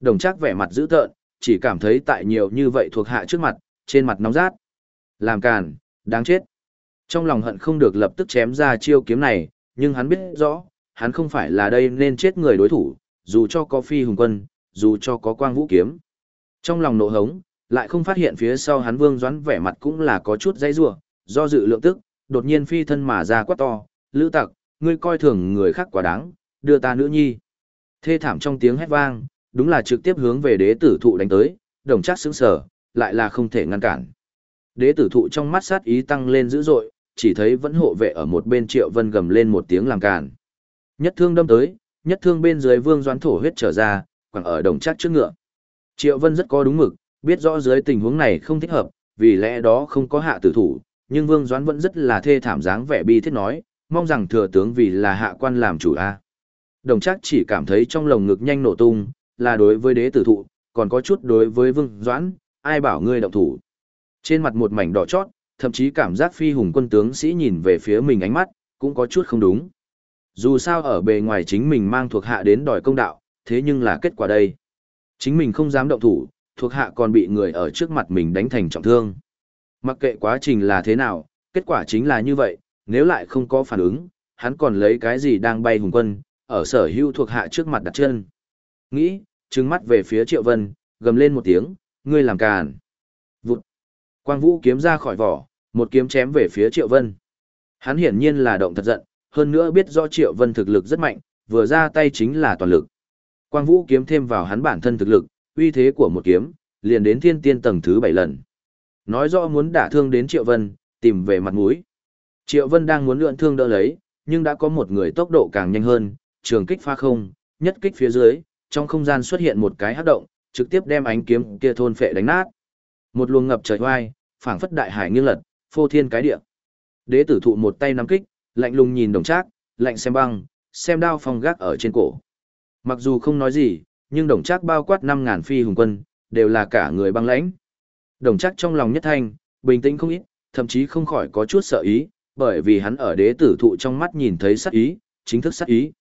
Đồng chắc vẻ mặt dữ tợn, chỉ cảm thấy tại nhiều như vậy thuộc hạ trước mặt, trên mặt nóng rát. Làm càn, đáng chết. Trong lòng hận không được lập tức chém ra chiêu kiếm này, nhưng hắn biết rõ, hắn không phải là đây nên chết người đối thủ, dù cho có phi hùng quân, dù cho có quang vũ kiếm. Trong lòng nộ hống, lại không phát hiện phía sau hắn vương doãn vẻ mặt cũng là có chút dây rủa do dự lượng tức, đột nhiên phi thân mà ra quát to, lữ tặc, ngươi coi thường người khác quá đáng, đưa ta nữ nhi. Thê thảm trong tiếng hét vang, đúng là trực tiếp hướng về đế tử thụ đánh tới, đồng chắc sững sờ, lại là không thể ngăn cản. Đế tử thụ trong mắt sát ý tăng lên dữ dội, chỉ thấy vẫn hộ vệ ở một bên triệu vân gầm lên một tiếng làm càn Nhất thương đâm tới, nhất thương bên dưới vương doãn thổ huyết trở ra, quẳng ở đồng chắc trước ngựa. Triệu vân rất có đúng mực, biết rõ dưới tình huống này không thích hợp, vì lẽ đó không có hạ tử thủ, nhưng vương doãn vẫn rất là thê thảm dáng vẻ bi thiết nói, mong rằng thừa tướng vì là hạ quan làm chủ a. Đồng chắc chỉ cảm thấy trong lồng ngực nhanh nổ tung, là đối với đế tử thụ, còn có chút đối với vương doãn, ai bảo ngươi động thủ. Trên mặt một mảnh đỏ chót, thậm chí cảm giác phi hùng quân tướng sĩ nhìn về phía mình ánh mắt, cũng có chút không đúng. Dù sao ở bề ngoài chính mình mang thuộc hạ đến đòi công đạo, thế nhưng là kết quả đây. Chính mình không dám động thủ, thuộc hạ còn bị người ở trước mặt mình đánh thành trọng thương. Mặc kệ quá trình là thế nào, kết quả chính là như vậy, nếu lại không có phản ứng, hắn còn lấy cái gì đang bay hùng quân, ở sở hữu thuộc hạ trước mặt đặt chân. Nghĩ, trừng mắt về phía Triệu Vân, gầm lên một tiếng, ngươi làm càn. Quang Vũ kiếm ra khỏi vỏ, một kiếm chém về phía Triệu Vân. Hắn hiển nhiên là động thật giận, hơn nữa biết rõ Triệu Vân thực lực rất mạnh, vừa ra tay chính là toàn lực. Quang Vũ kiếm thêm vào hắn bản thân thực lực, uy thế của một kiếm, liền đến thiên tiên tầng thứ 7 lần. Nói rõ muốn đả thương đến Triệu Vân, tìm về mặt mũi. Triệu Vân đang muốn lượn thương đỡ lấy, nhưng đã có một người tốc độ càng nhanh hơn, trường kích pha không, nhất kích phía dưới, trong không gian xuất hiện một cái hắc động, trực tiếp đem ánh kiếm kia thôn phệ đánh nát. Một luồng ngập trời oai, phảng phất đại hải nghiêng lật, phô thiên cái địa. Đế tử thụ một tay nắm kích, lạnh lùng nhìn đồng trác, lạnh xem băng, xem đao phong gác ở trên cổ. Mặc dù không nói gì, nhưng đồng trác bao quát 5.000 phi hùng quân, đều là cả người băng lãnh. Đồng trác trong lòng nhất thanh, bình tĩnh không ít, thậm chí không khỏi có chút sợ ý, bởi vì hắn ở đế tử thụ trong mắt nhìn thấy sát ý, chính thức sát ý.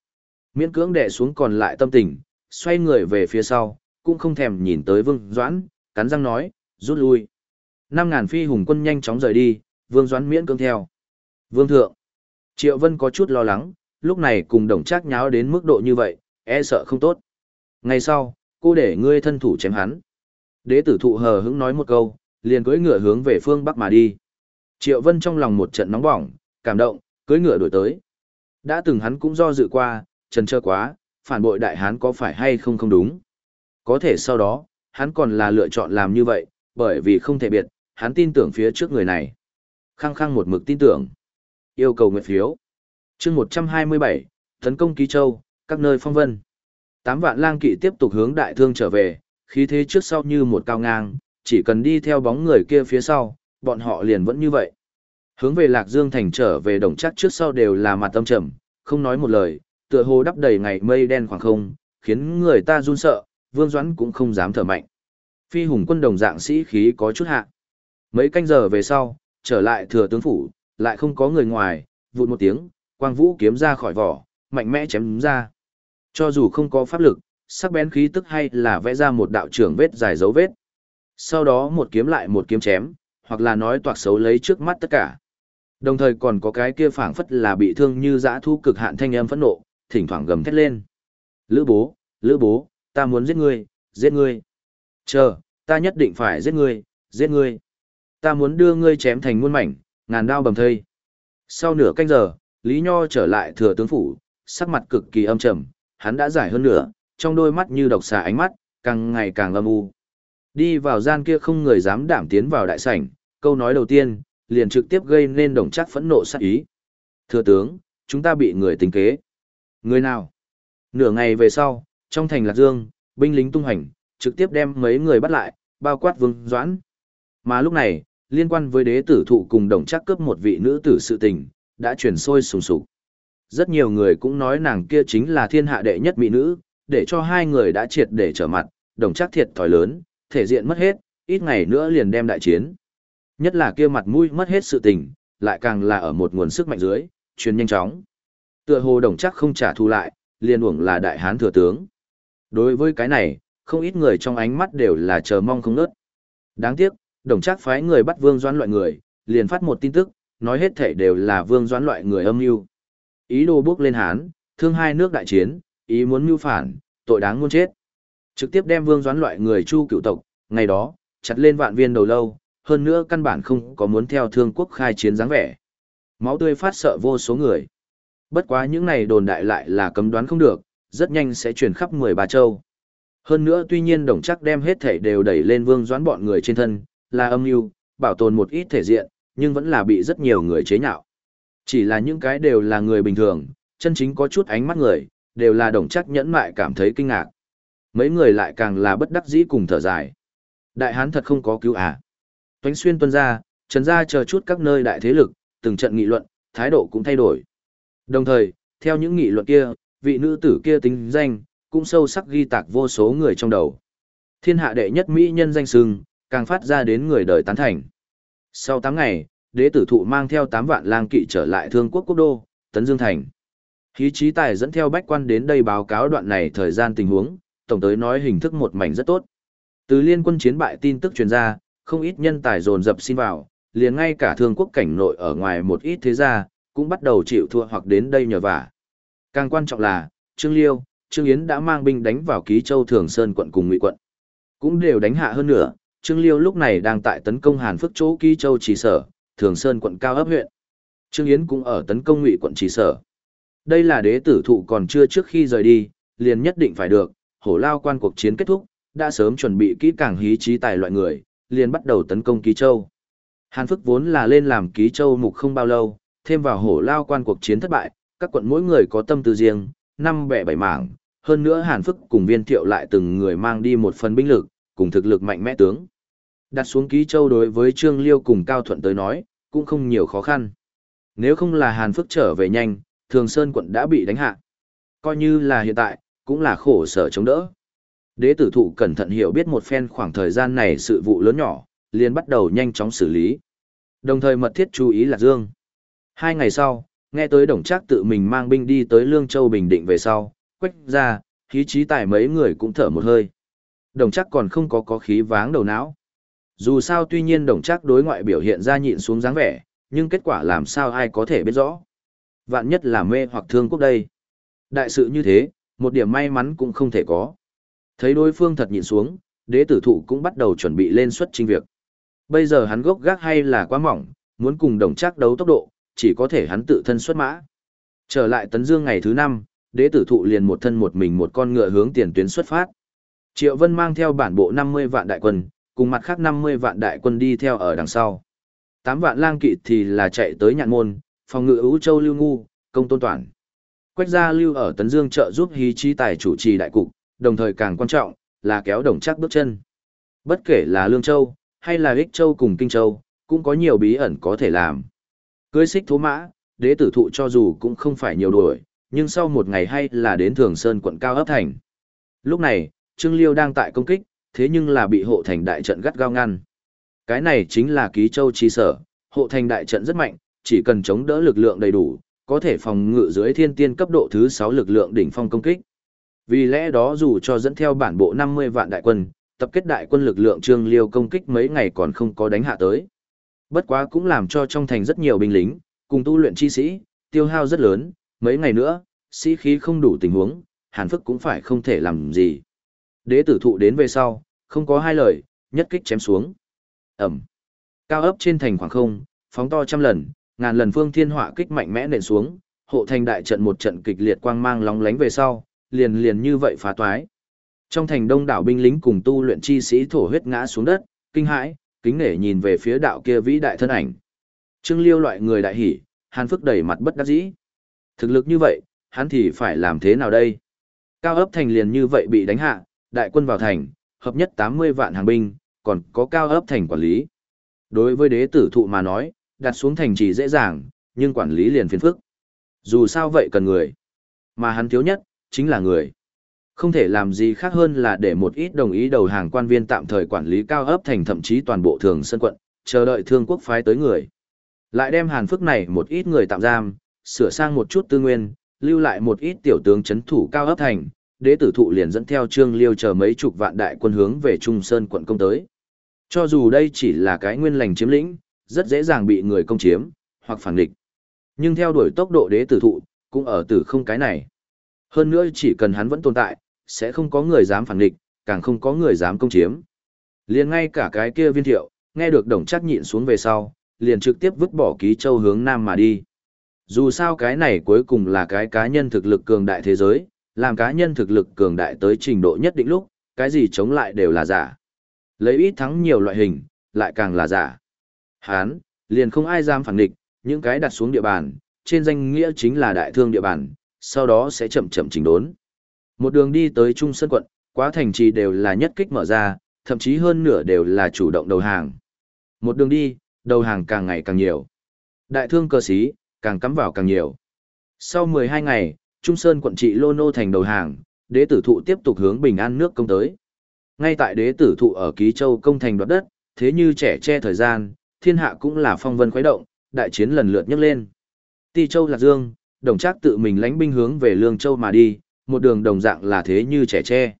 Miễn cưỡng đè xuống còn lại tâm tình, xoay người về phía sau, cũng không thèm nhìn tới Vương Doãn, cắn răng nói, rút lui. Năm ngàn phi hùng quân nhanh chóng rời đi, Vương Doãn miễn cưỡng theo. Vương Thượng. Triệu Vân có chút lo lắng, lúc này cùng đồng trác nháo đến mức độ như vậy, e sợ không tốt. Ngày sau, cô để ngươi thân thủ chém hắn. Đế tử thụ hờ hững nói một câu, liền cưỡi ngựa hướng về phương Bắc mà đi. Triệu Vân trong lòng một trận nóng bỏng, cảm động, cưỡi ngựa đổi tới. Đã từng hắn cũng do dự qua, trần trơ quá, phản bội đại hán có phải hay không không đúng. Có thể sau đó, hắn còn là lựa chọn làm như vậy, bởi vì không thể biệt, hắn tin tưởng phía trước người này. Khăng khăng một mực tin tưởng. Yêu cầu nguyện phiếu. chương 127, tấn công Ký Châu, các nơi phong vân. Tám vạn lang kỵ tiếp tục hướng đại thương trở về, khí thế trước sau như một cao ngang, chỉ cần đi theo bóng người kia phía sau, bọn họ liền vẫn như vậy. Hướng về Lạc Dương thành trở về đồng chắc trước sau đều là mặt tâm trầm, không nói một lời, tựa hồ đắp đầy ngày mây đen khoảng không, khiến người ta run sợ, Vương Doãn cũng không dám thở mạnh. Phi hùng quân đồng dạng sĩ khí có chút hạ. Mấy canh giờ về sau, trở lại thừa tướng phủ, lại không có người ngoài, vụt một tiếng, quang vũ kiếm ra khỏi vỏ, mạnh mẽ chém ra. Cho dù không có pháp lực, sắc bén khí tức hay là vẽ ra một đạo trưởng vết dài dấu vết. Sau đó một kiếm lại một kiếm chém, hoặc là nói toạc xấu lấy trước mắt tất cả. Đồng thời còn có cái kia phảng phất là bị thương như dã thu cực hạn thanh âm phẫn nộ, thỉnh thoảng gầm thét lên. Lữ bố, lữ bố, ta muốn giết ngươi, giết ngươi. Chờ, ta nhất định phải giết ngươi, giết ngươi. Ta muốn đưa ngươi chém thành muôn mảnh, ngàn đao bầm thây. Sau nửa canh giờ, Lý Nho trở lại thừa tướng phủ, sắc mặt cực kỳ âm trầm, hắn đã giải hơn nửa, trong đôi mắt như độc xà ánh mắt, càng ngày càng âm u. Đi vào gian kia không người dám đảm tiến vào đại sảnh, câu nói đầu tiên, liền trực tiếp gây nên đồng chắc phẫn nộ sát ý. Thừa tướng, chúng ta bị người tính kế. Người nào? Nửa ngày về sau, trong thành Lạc Dương, binh lính tung hành, trực tiếp đem mấy người bắt lại, bao quát vương doãn. Mà lúc này, liên quan với đế tử thụ cùng đồng chắc cướp một vị nữ tử sự tình, đã truyền sôi sùng sục. Rất nhiều người cũng nói nàng kia chính là thiên hạ đệ nhất mỹ nữ, để cho hai người đã triệt để trở mặt, đồng chắc thiệt thòi lớn, thể diện mất hết, ít ngày nữa liền đem đại chiến. Nhất là kia mặt mũi mất hết sự tình, lại càng là ở một nguồn sức mạnh dưới, truyền nhanh chóng. Tựa hồ đồng chắc không trả thù lại, liền uổng là đại hán thừa tướng. Đối với cái này, không ít người trong ánh mắt đều là chờ mong không nớt. Đáng tiếc, đồng chắc phái người bắt vương doãn loại người, liền phát một tin tức, nói hết thể đều là vương doãn loại người âm mưu Ý đồ bước lên hán, thương hai nước đại chiến, ý muốn mưu phản, tội đáng muôn chết. Trực tiếp đem vương doãn loại người chu cựu tộc, ngày đó, chặt lên vạn viên đầu lâu, hơn nữa căn bản không có muốn theo thương quốc khai chiến dáng vẻ. Máu tươi phát sợ vô số người. Bất quá những này đồn đại lại là cấm đoán không được, rất nhanh sẽ truyền khắp 13 châu. Hơn nữa tuy nhiên đồng chắc đem hết thể đều đẩy lên vương doãn bọn người trên thân, là âm mưu bảo tồn một ít thể diện, nhưng vẫn là bị rất nhiều người chế nhạo. Chỉ là những cái đều là người bình thường, chân chính có chút ánh mắt người, đều là đồng chắc nhẫn mại cảm thấy kinh ngạc. Mấy người lại càng là bất đắc dĩ cùng thở dài. Đại hán thật không có cứu à. Toánh xuyên tuân ra, trần ra chờ chút các nơi đại thế lực, từng trận nghị luận, thái độ cũng thay đổi. Đồng thời, theo những nghị luận kia, vị nữ tử kia tính danh, cũng sâu sắc ghi tạc vô số người trong đầu. Thiên hạ đệ nhất mỹ nhân danh sưng, càng phát ra đến người đời tán thành. Sau 8 ngày, đế tử thụ mang theo 8 vạn lang kỵ trở lại thương quốc quốc đô, Tấn Dương Thành. Khí trí tài dẫn theo bách quan đến đây báo cáo đoạn này thời gian tình huống, tổng tới nói hình thức một mảnh rất tốt. Từ liên quân chiến bại tin tức truyền ra, không ít nhân tài dồn dập xin vào, liền ngay cả thương quốc cảnh nội ở ngoài một ít thế gia, cũng bắt đầu chịu thua hoặc đến đây nhờ vả. Càng quan trọng là, Trương Liêu, Trương Yến đã mang binh đánh vào Ký Châu Thường Sơn quận cùng Ngụy quận. Cũng đều đánh hạ hơn nữa, Trương Liêu lúc này đang tại tấn công Hàn Phước chỗ Ký Châu chỉ sở, Thường Sơn quận cao ấp huyện. Trương Yến cũng ở tấn công Ngụy quận chỉ sở. Đây là đế tử thụ còn chưa trước khi rời đi, liền nhất định phải được, hổ lao quan cuộc chiến kết thúc, đã sớm chuẩn bị kỹ càng hí trí tài loại người, liền bắt đầu tấn công Ký Châu. Hàn Phước vốn là lên làm Ký Châu mục không bao lâu, thêm vào hổ lao quan cuộc chiến thất bại, các quận mỗi người có tâm tư riêng, năm bẻ bảy mảng, hơn nữa Hàn Phức cùng viên thiệu lại từng người mang đi một phần binh lực, cùng thực lực mạnh mẽ tướng. Đặt xuống Ký Châu đối với Trương Liêu cùng Cao Thuận tới nói, cũng không nhiều khó khăn. Nếu không là Hàn Phức trở về nhanh, Thường Sơn quận đã bị đánh hạ. Coi như là hiện tại, cũng là khổ sở chống đỡ. Đế tử thụ cẩn thận hiểu biết một phen khoảng thời gian này sự vụ lớn nhỏ, liền bắt đầu nhanh chóng xử lý. Đồng thời mật thiết chú ý Lạc Dương. Hai ngày sau, nghe tới Đồng Trác tự mình mang binh đi tới Lương Châu Bình Định về sau, quách ra, khí trí tài mấy người cũng thở một hơi. Đồng chắc còn không có có khí váng đầu não. Dù sao tuy nhiên Đồng chắc đối ngoại biểu hiện ra nhịn xuống dáng vẻ, nhưng kết quả làm sao ai có thể biết rõ. Vạn nhất là mê hoặc thương quốc đây. Đại sự như thế, một điểm may mắn cũng không thể có. Thấy đối phương thật nhịn xuống, đế tử thụ cũng bắt đầu chuẩn bị lên xuất trình việc. Bây giờ hắn gốc gác hay là quá mỏng, muốn cùng đồng chắc đấu tốc độ, chỉ có thể hắn tự thân xuất mã. Trở lại Tấn Dương ngày thứ năm, đế tử thụ liền một thân một mình một con ngựa hướng tiền tuyến xuất phát. Triệu Vân mang theo bản bộ 50 vạn đại quân, cùng mặt khác 50 vạn đại quân đi theo ở đằng sau. 8 vạn lang kỵ thì là chạy tới nhạn môn, phòng ngự ưu châu lưu ngu, công tôn toàn. Quách gia lưu ở Tấn Dương trợ giúp hí trí tài chủ trì đại cục, đồng thời càng quan trọng, là kéo đồng chắc bước chân. Bất kể là Lương Châu, hay là Ích Châu cùng Kinh Châu, cũng có nhiều bí ẩn có thể làm. Cưới xích thố mã, đế tử thụ cho dù cũng không phải nhiều đuổi, nhưng sau một ngày hay là đến Thường Sơn quận Cao ấp thành. Lúc này, Trương Liêu đang tại công kích, thế nhưng là bị hộ thành đại trận gắt gao ngăn. Cái này chính là ký châu chi sở, hộ thành đại trận rất mạnh, chỉ cần chống đỡ lực lượng đầy đủ, có thể phòng ngự dưới thiên tiên cấp độ thứ 6 lực lượng đỉnh phong công kích. Vì lẽ đó dù cho dẫn theo bản bộ 50 vạn đại quân, tập kết đại quân lực lượng Trương Liêu công kích mấy ngày còn không có đánh hạ tới. Bất quá cũng làm cho trong thành rất nhiều binh lính, cùng tu luyện chi sĩ, tiêu hao rất lớn, mấy ngày nữa, sĩ khí không đủ tình huống, Hàn Phức cũng phải không thể làm gì. Đế tử thụ đến về sau, không có hai lời, nhất kích chém xuống. Ẩm. Cao ấp trên thành khoảng không, phóng to trăm lần, ngàn lần phương thiên họa kích mạnh mẽ nện xuống, hộ thành đại trận một trận kịch liệt quang mang lóng lánh về sau, liền liền như vậy phá toái. Trong thành đông đảo binh lính cùng tu luyện chi sĩ thổ huyết ngã xuống đất, kinh hãi, kính nể nhìn về phía đạo kia vĩ đại thân ảnh. Trương Liêu loại người đại hỉ, Hàn Phức đẩy mặt bất đắc dĩ. Thực lực như vậy, hắn thì phải làm thế nào đây? Cao ấp thành liền như vậy bị đánh hạ, đại quân vào thành, hợp nhất 80 vạn hàng binh, còn có cao ấp thành quản lý. Đối với đế tử thụ mà nói, đặt xuống thành chỉ dễ dàng, nhưng quản lý liền phiền phức. Dù sao vậy cần người. Mà hắn thiếu nhất, chính là người. Không thể làm gì khác hơn là để một ít đồng ý đầu hàng quan viên tạm thời quản lý cao ấp thành thậm chí toàn bộ thường sân quận, chờ đợi thương quốc phái tới người. Lại đem hàn phức này một ít người tạm giam, sửa sang một chút tư nguyên, lưu lại một ít tiểu tướng chấn thủ cao ấp thành, đế tử thụ liền dẫn theo trương liêu chờ mấy chục vạn đại quân hướng về Trung Sơn quận công tới. Cho dù đây chỉ là cái nguyên lành chiếm lĩnh, rất dễ dàng bị người công chiếm, hoặc phản địch. Nhưng theo đuổi tốc độ đế tử thụ, cũng ở tử không cái này. Hơn nữa chỉ cần hắn vẫn tồn tại, sẽ không có người dám phản địch, càng không có người dám công chiếm. Liền ngay cả cái kia viên thiệu, nghe được đồng chắc nhịn xuống về sau, liền trực tiếp vứt bỏ ký châu hướng nam mà đi. Dù sao cái này cuối cùng là cái cá nhân thực lực cường đại thế giới, làm cá nhân thực lực cường đại tới trình độ nhất định lúc, cái gì chống lại đều là giả. Lấy ít thắng nhiều loại hình, lại càng là giả. Hán, liền không ai dám phản địch, những cái đặt xuống địa bàn, trên danh nghĩa chính là đại thương địa bàn, sau đó sẽ chậm chậm chỉnh đốn. Một đường đi tới Trung Sơn quận, quá thành trì đều là nhất kích mở ra, thậm chí hơn nửa đều là chủ động đầu hàng. Một đường đi, đầu hàng càng ngày càng nhiều. Đại thương cơ sĩ, càng cắm vào càng nhiều. Sau 12 ngày, Trung Sơn quận trị Lô Nô thành đầu hàng, đế tử thụ tiếp tục hướng bình an nước công tới. Ngay tại đế tử thụ ở Ký Châu công thành đoạt đất, thế như trẻ che thời gian, thiên hạ cũng là phong vân khuấy động, đại chiến lần lượt nhấc lên. Ti Châu Lạc Dương, đồng trác tự mình lãnh binh hướng về Lương Châu mà đi, một đường đồng dạng là thế như trẻ tre.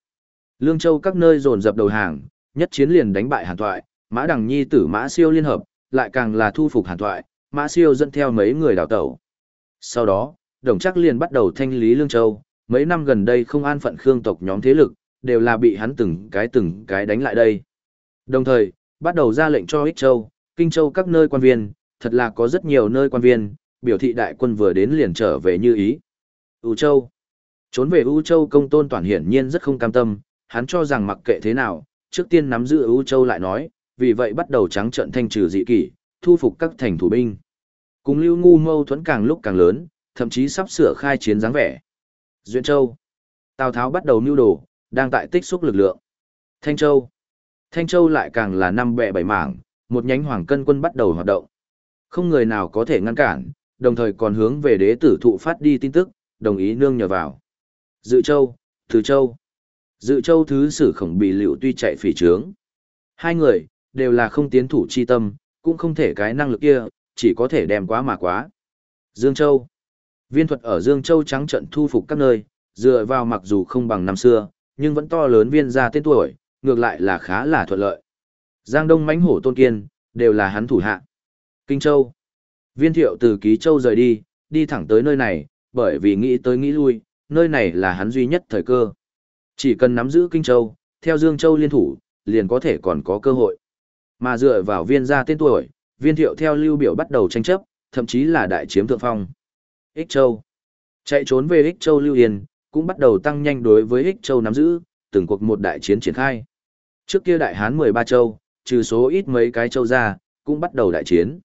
Lương Châu các nơi dồn dập đầu hàng, nhất chiến liền đánh bại Hàn Thoại, Mã Đằng Nhi tử Mã Siêu liên hợp, lại càng là thu phục Hàn Thoại, Mã Siêu dẫn theo mấy người đào tẩu. Sau đó, đồng trác liền bắt đầu thanh lý Lương Châu, mấy năm gần đây không an phận khương tộc nhóm thế lực, đều là bị hắn từng cái từng cái đánh lại đây. Đồng thời, bắt đầu ra lệnh cho Ích Châu, Kinh Châu các nơi quan viên, thật là có rất nhiều nơi quan viên, biểu thị đại quân vừa đến liền trở về như ý. U Châu Trốn về U Châu công tôn toàn hiển nhiên rất không cam tâm, hắn cho rằng mặc kệ thế nào, trước tiên nắm giữ U Châu lại nói, vì vậy bắt đầu trắng trận thanh trừ dị kỷ, thu phục các thành thủ binh. Cùng lưu ngu mâu thuẫn càng lúc càng lớn, thậm chí sắp sửa khai chiến dáng vẻ. Duyên Châu Tào Tháo bắt đầu mưu đồ, đang tại tích xúc lực lượng. Thanh Châu Thanh Châu lại càng là năm bẹ bảy mảng, một nhánh hoàng cân quân bắt đầu hoạt động. Không người nào có thể ngăn cản, đồng thời còn hướng về đế tử thụ phát đi tin tức, đồng ý nương nhờ vào. Dự Châu, Từ Châu. Dự Châu thứ sử khổng bị liệu tuy chạy phỉ trướng. Hai người, đều là không tiến thủ chi tâm, cũng không thể cái năng lực kia, chỉ có thể đem quá mà quá. Dương Châu. Viên thuật ở Dương Châu trắng trận thu phục các nơi, dựa vào mặc dù không bằng năm xưa, nhưng vẫn to lớn viên ra tên tuổi, ngược lại là khá là thuận lợi. Giang Đông mãnh hổ tôn kiên, đều là hắn thủ hạ. Kinh Châu. Viên thiệu từ Ký Châu rời đi, đi thẳng tới nơi này, bởi vì nghĩ tới nghĩ lui, nơi này là hắn duy nhất thời cơ. Chỉ cần nắm giữ Kinh Châu, theo Dương Châu liên thủ, liền có thể còn có cơ hội. Mà dựa vào viên gia tên tuổi, viên thiệu theo lưu biểu bắt đầu tranh chấp, thậm chí là đại chiếm thượng phong. Ích Châu. Chạy trốn về Ích Châu Lưu Yên, cũng bắt đầu tăng nhanh đối với Ích Châu nắm giữ, từng cuộc một đại chiến triển khai. Trước kia đại hán 13 châu, trừ số ít mấy cái châu ra, cũng bắt đầu đại chiến.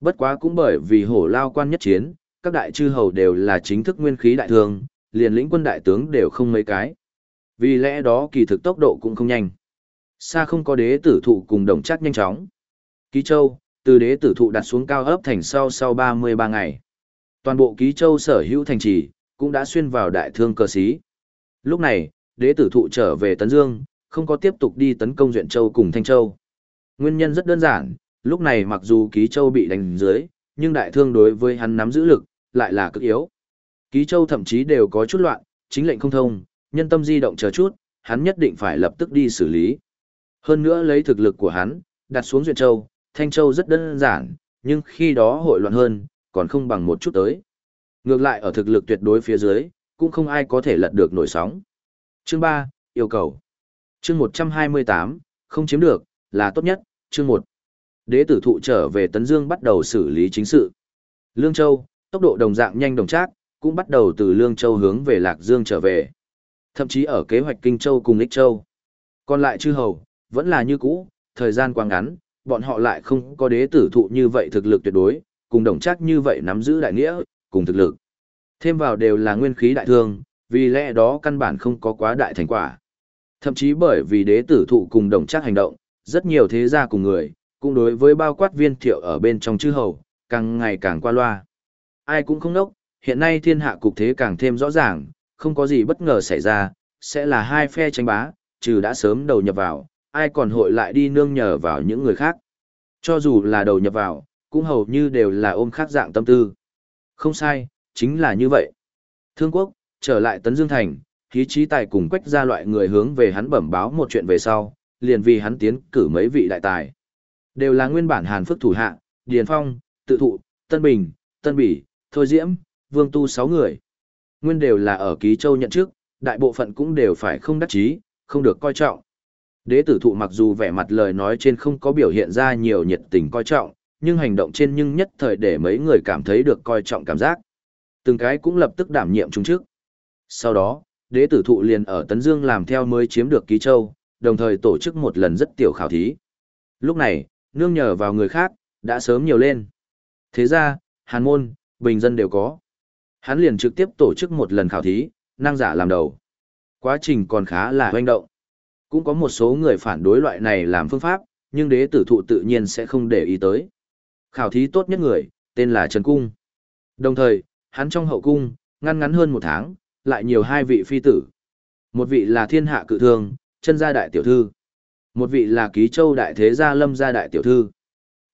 Bất quá cũng bởi vì hổ lao quan nhất chiến, các đại chư hầu đều là chính thức nguyên khí đại thương, liền lĩnh quân đại tướng đều không mấy cái. Vì lẽ đó kỳ thực tốc độ cũng không nhanh. Xa không có đế tử thụ cùng đồng chắc nhanh chóng. Ký châu, từ đế tử thụ đặt xuống cao ấp thành sau sau 33 ngày. Toàn bộ ký châu sở hữu thành trì, cũng đã xuyên vào đại thương cơ sĩ. Lúc này, đế tử thụ trở về Tấn Dương, không có tiếp tục đi tấn công Duyện Châu cùng Thanh Châu. Nguyên nhân rất đơn giản, lúc này mặc dù Ký Châu bị đánh dưới, nhưng đại thương đối với hắn nắm giữ lực, lại là cực yếu. Ký Châu thậm chí đều có chút loạn, chính lệnh không thông, nhân tâm di động chờ chút, hắn nhất định phải lập tức đi xử lý. Hơn nữa lấy thực lực của hắn, đặt xuống Duyện Châu, Thanh Châu rất đơn giản, nhưng khi đó hội loạn hơn, còn không bằng một chút tới. Ngược lại ở thực lực tuyệt đối phía dưới, cũng không ai có thể lật được nổi sóng. Chương 3, yêu cầu. Chương 128, không chiếm được, là tốt nhất. Chương 1. Đế tử thụ trở về Tấn Dương bắt đầu xử lý chính sự. Lương Châu, tốc độ đồng dạng nhanh đồng trác, cũng bắt đầu từ Lương Châu hướng về Lạc Dương trở về. Thậm chí ở kế hoạch Kinh Châu cùng Lích Châu. Còn lại chư hầu, vẫn là như cũ, thời gian quá ngắn, bọn họ lại không có đế tử thụ như vậy thực lực tuyệt đối, cùng đồng chắc như vậy nắm giữ đại nghĩa, cùng thực lực. Thêm vào đều là nguyên khí đại thương, vì lẽ đó căn bản không có quá đại thành quả. Thậm chí bởi vì đế tử thụ cùng đồng chắc hành động, rất nhiều thế gia cùng người, cũng đối với bao quát viên thiệu ở bên trong chư hầu, càng ngày càng qua loa. Ai cũng không nốc, hiện nay thiên hạ cục thế càng thêm rõ ràng, không có gì bất ngờ xảy ra, sẽ là hai phe tranh bá, trừ đã sớm đầu nhập vào, ai còn hội lại đi nương nhờ vào những người khác. Cho dù là đầu nhập vào, cũng hầu như đều là ôm khác dạng tâm tư. Không sai, chính là như vậy. Thương quốc, trở lại Tấn Dương Thành, khí trí tài cùng quách ra loại người hướng về hắn bẩm báo một chuyện về sau, liền vì hắn tiến cử mấy vị đại tài. Đều là nguyên bản Hàn Phước thủ hạ, Điền Phong, Tự Thụ, Tân Bình, Tân Bỉ, Thôi Diễm, Vương Tu sáu người. Nguyên đều là ở Ký Châu nhận trước, đại bộ phận cũng đều phải không đắc chí, không được coi trọng. Đế tử thụ mặc dù vẻ mặt lời nói trên không có biểu hiện ra nhiều nhiệt tình coi trọng, nhưng hành động trên nhưng nhất thời để mấy người cảm thấy được coi trọng cảm giác. Từng cái cũng lập tức đảm nhiệm chúng trước. Sau đó, đế tử thụ liền ở Tấn Dương làm theo mới chiếm được Ký Châu, đồng thời tổ chức một lần rất tiểu khảo thí. Lúc này, nương nhờ vào người khác, đã sớm nhiều lên. Thế ra, Hàn Môn, Bình Dân đều có. Hắn liền trực tiếp tổ chức một lần khảo thí, năng giả làm đầu. Quá trình còn khá là hoành động. Cũng có một số người phản đối loại này làm phương pháp, nhưng đế tử thụ tự nhiên sẽ không để ý tới. Khảo thí tốt nhất người, tên là Trần Cung. Đồng thời, hắn trong hậu cung, ngăn ngắn hơn một tháng, lại nhiều hai vị phi tử. Một vị là thiên hạ cự thương, chân gia đại tiểu thư. Một vị là ký châu đại thế gia lâm gia đại tiểu thư.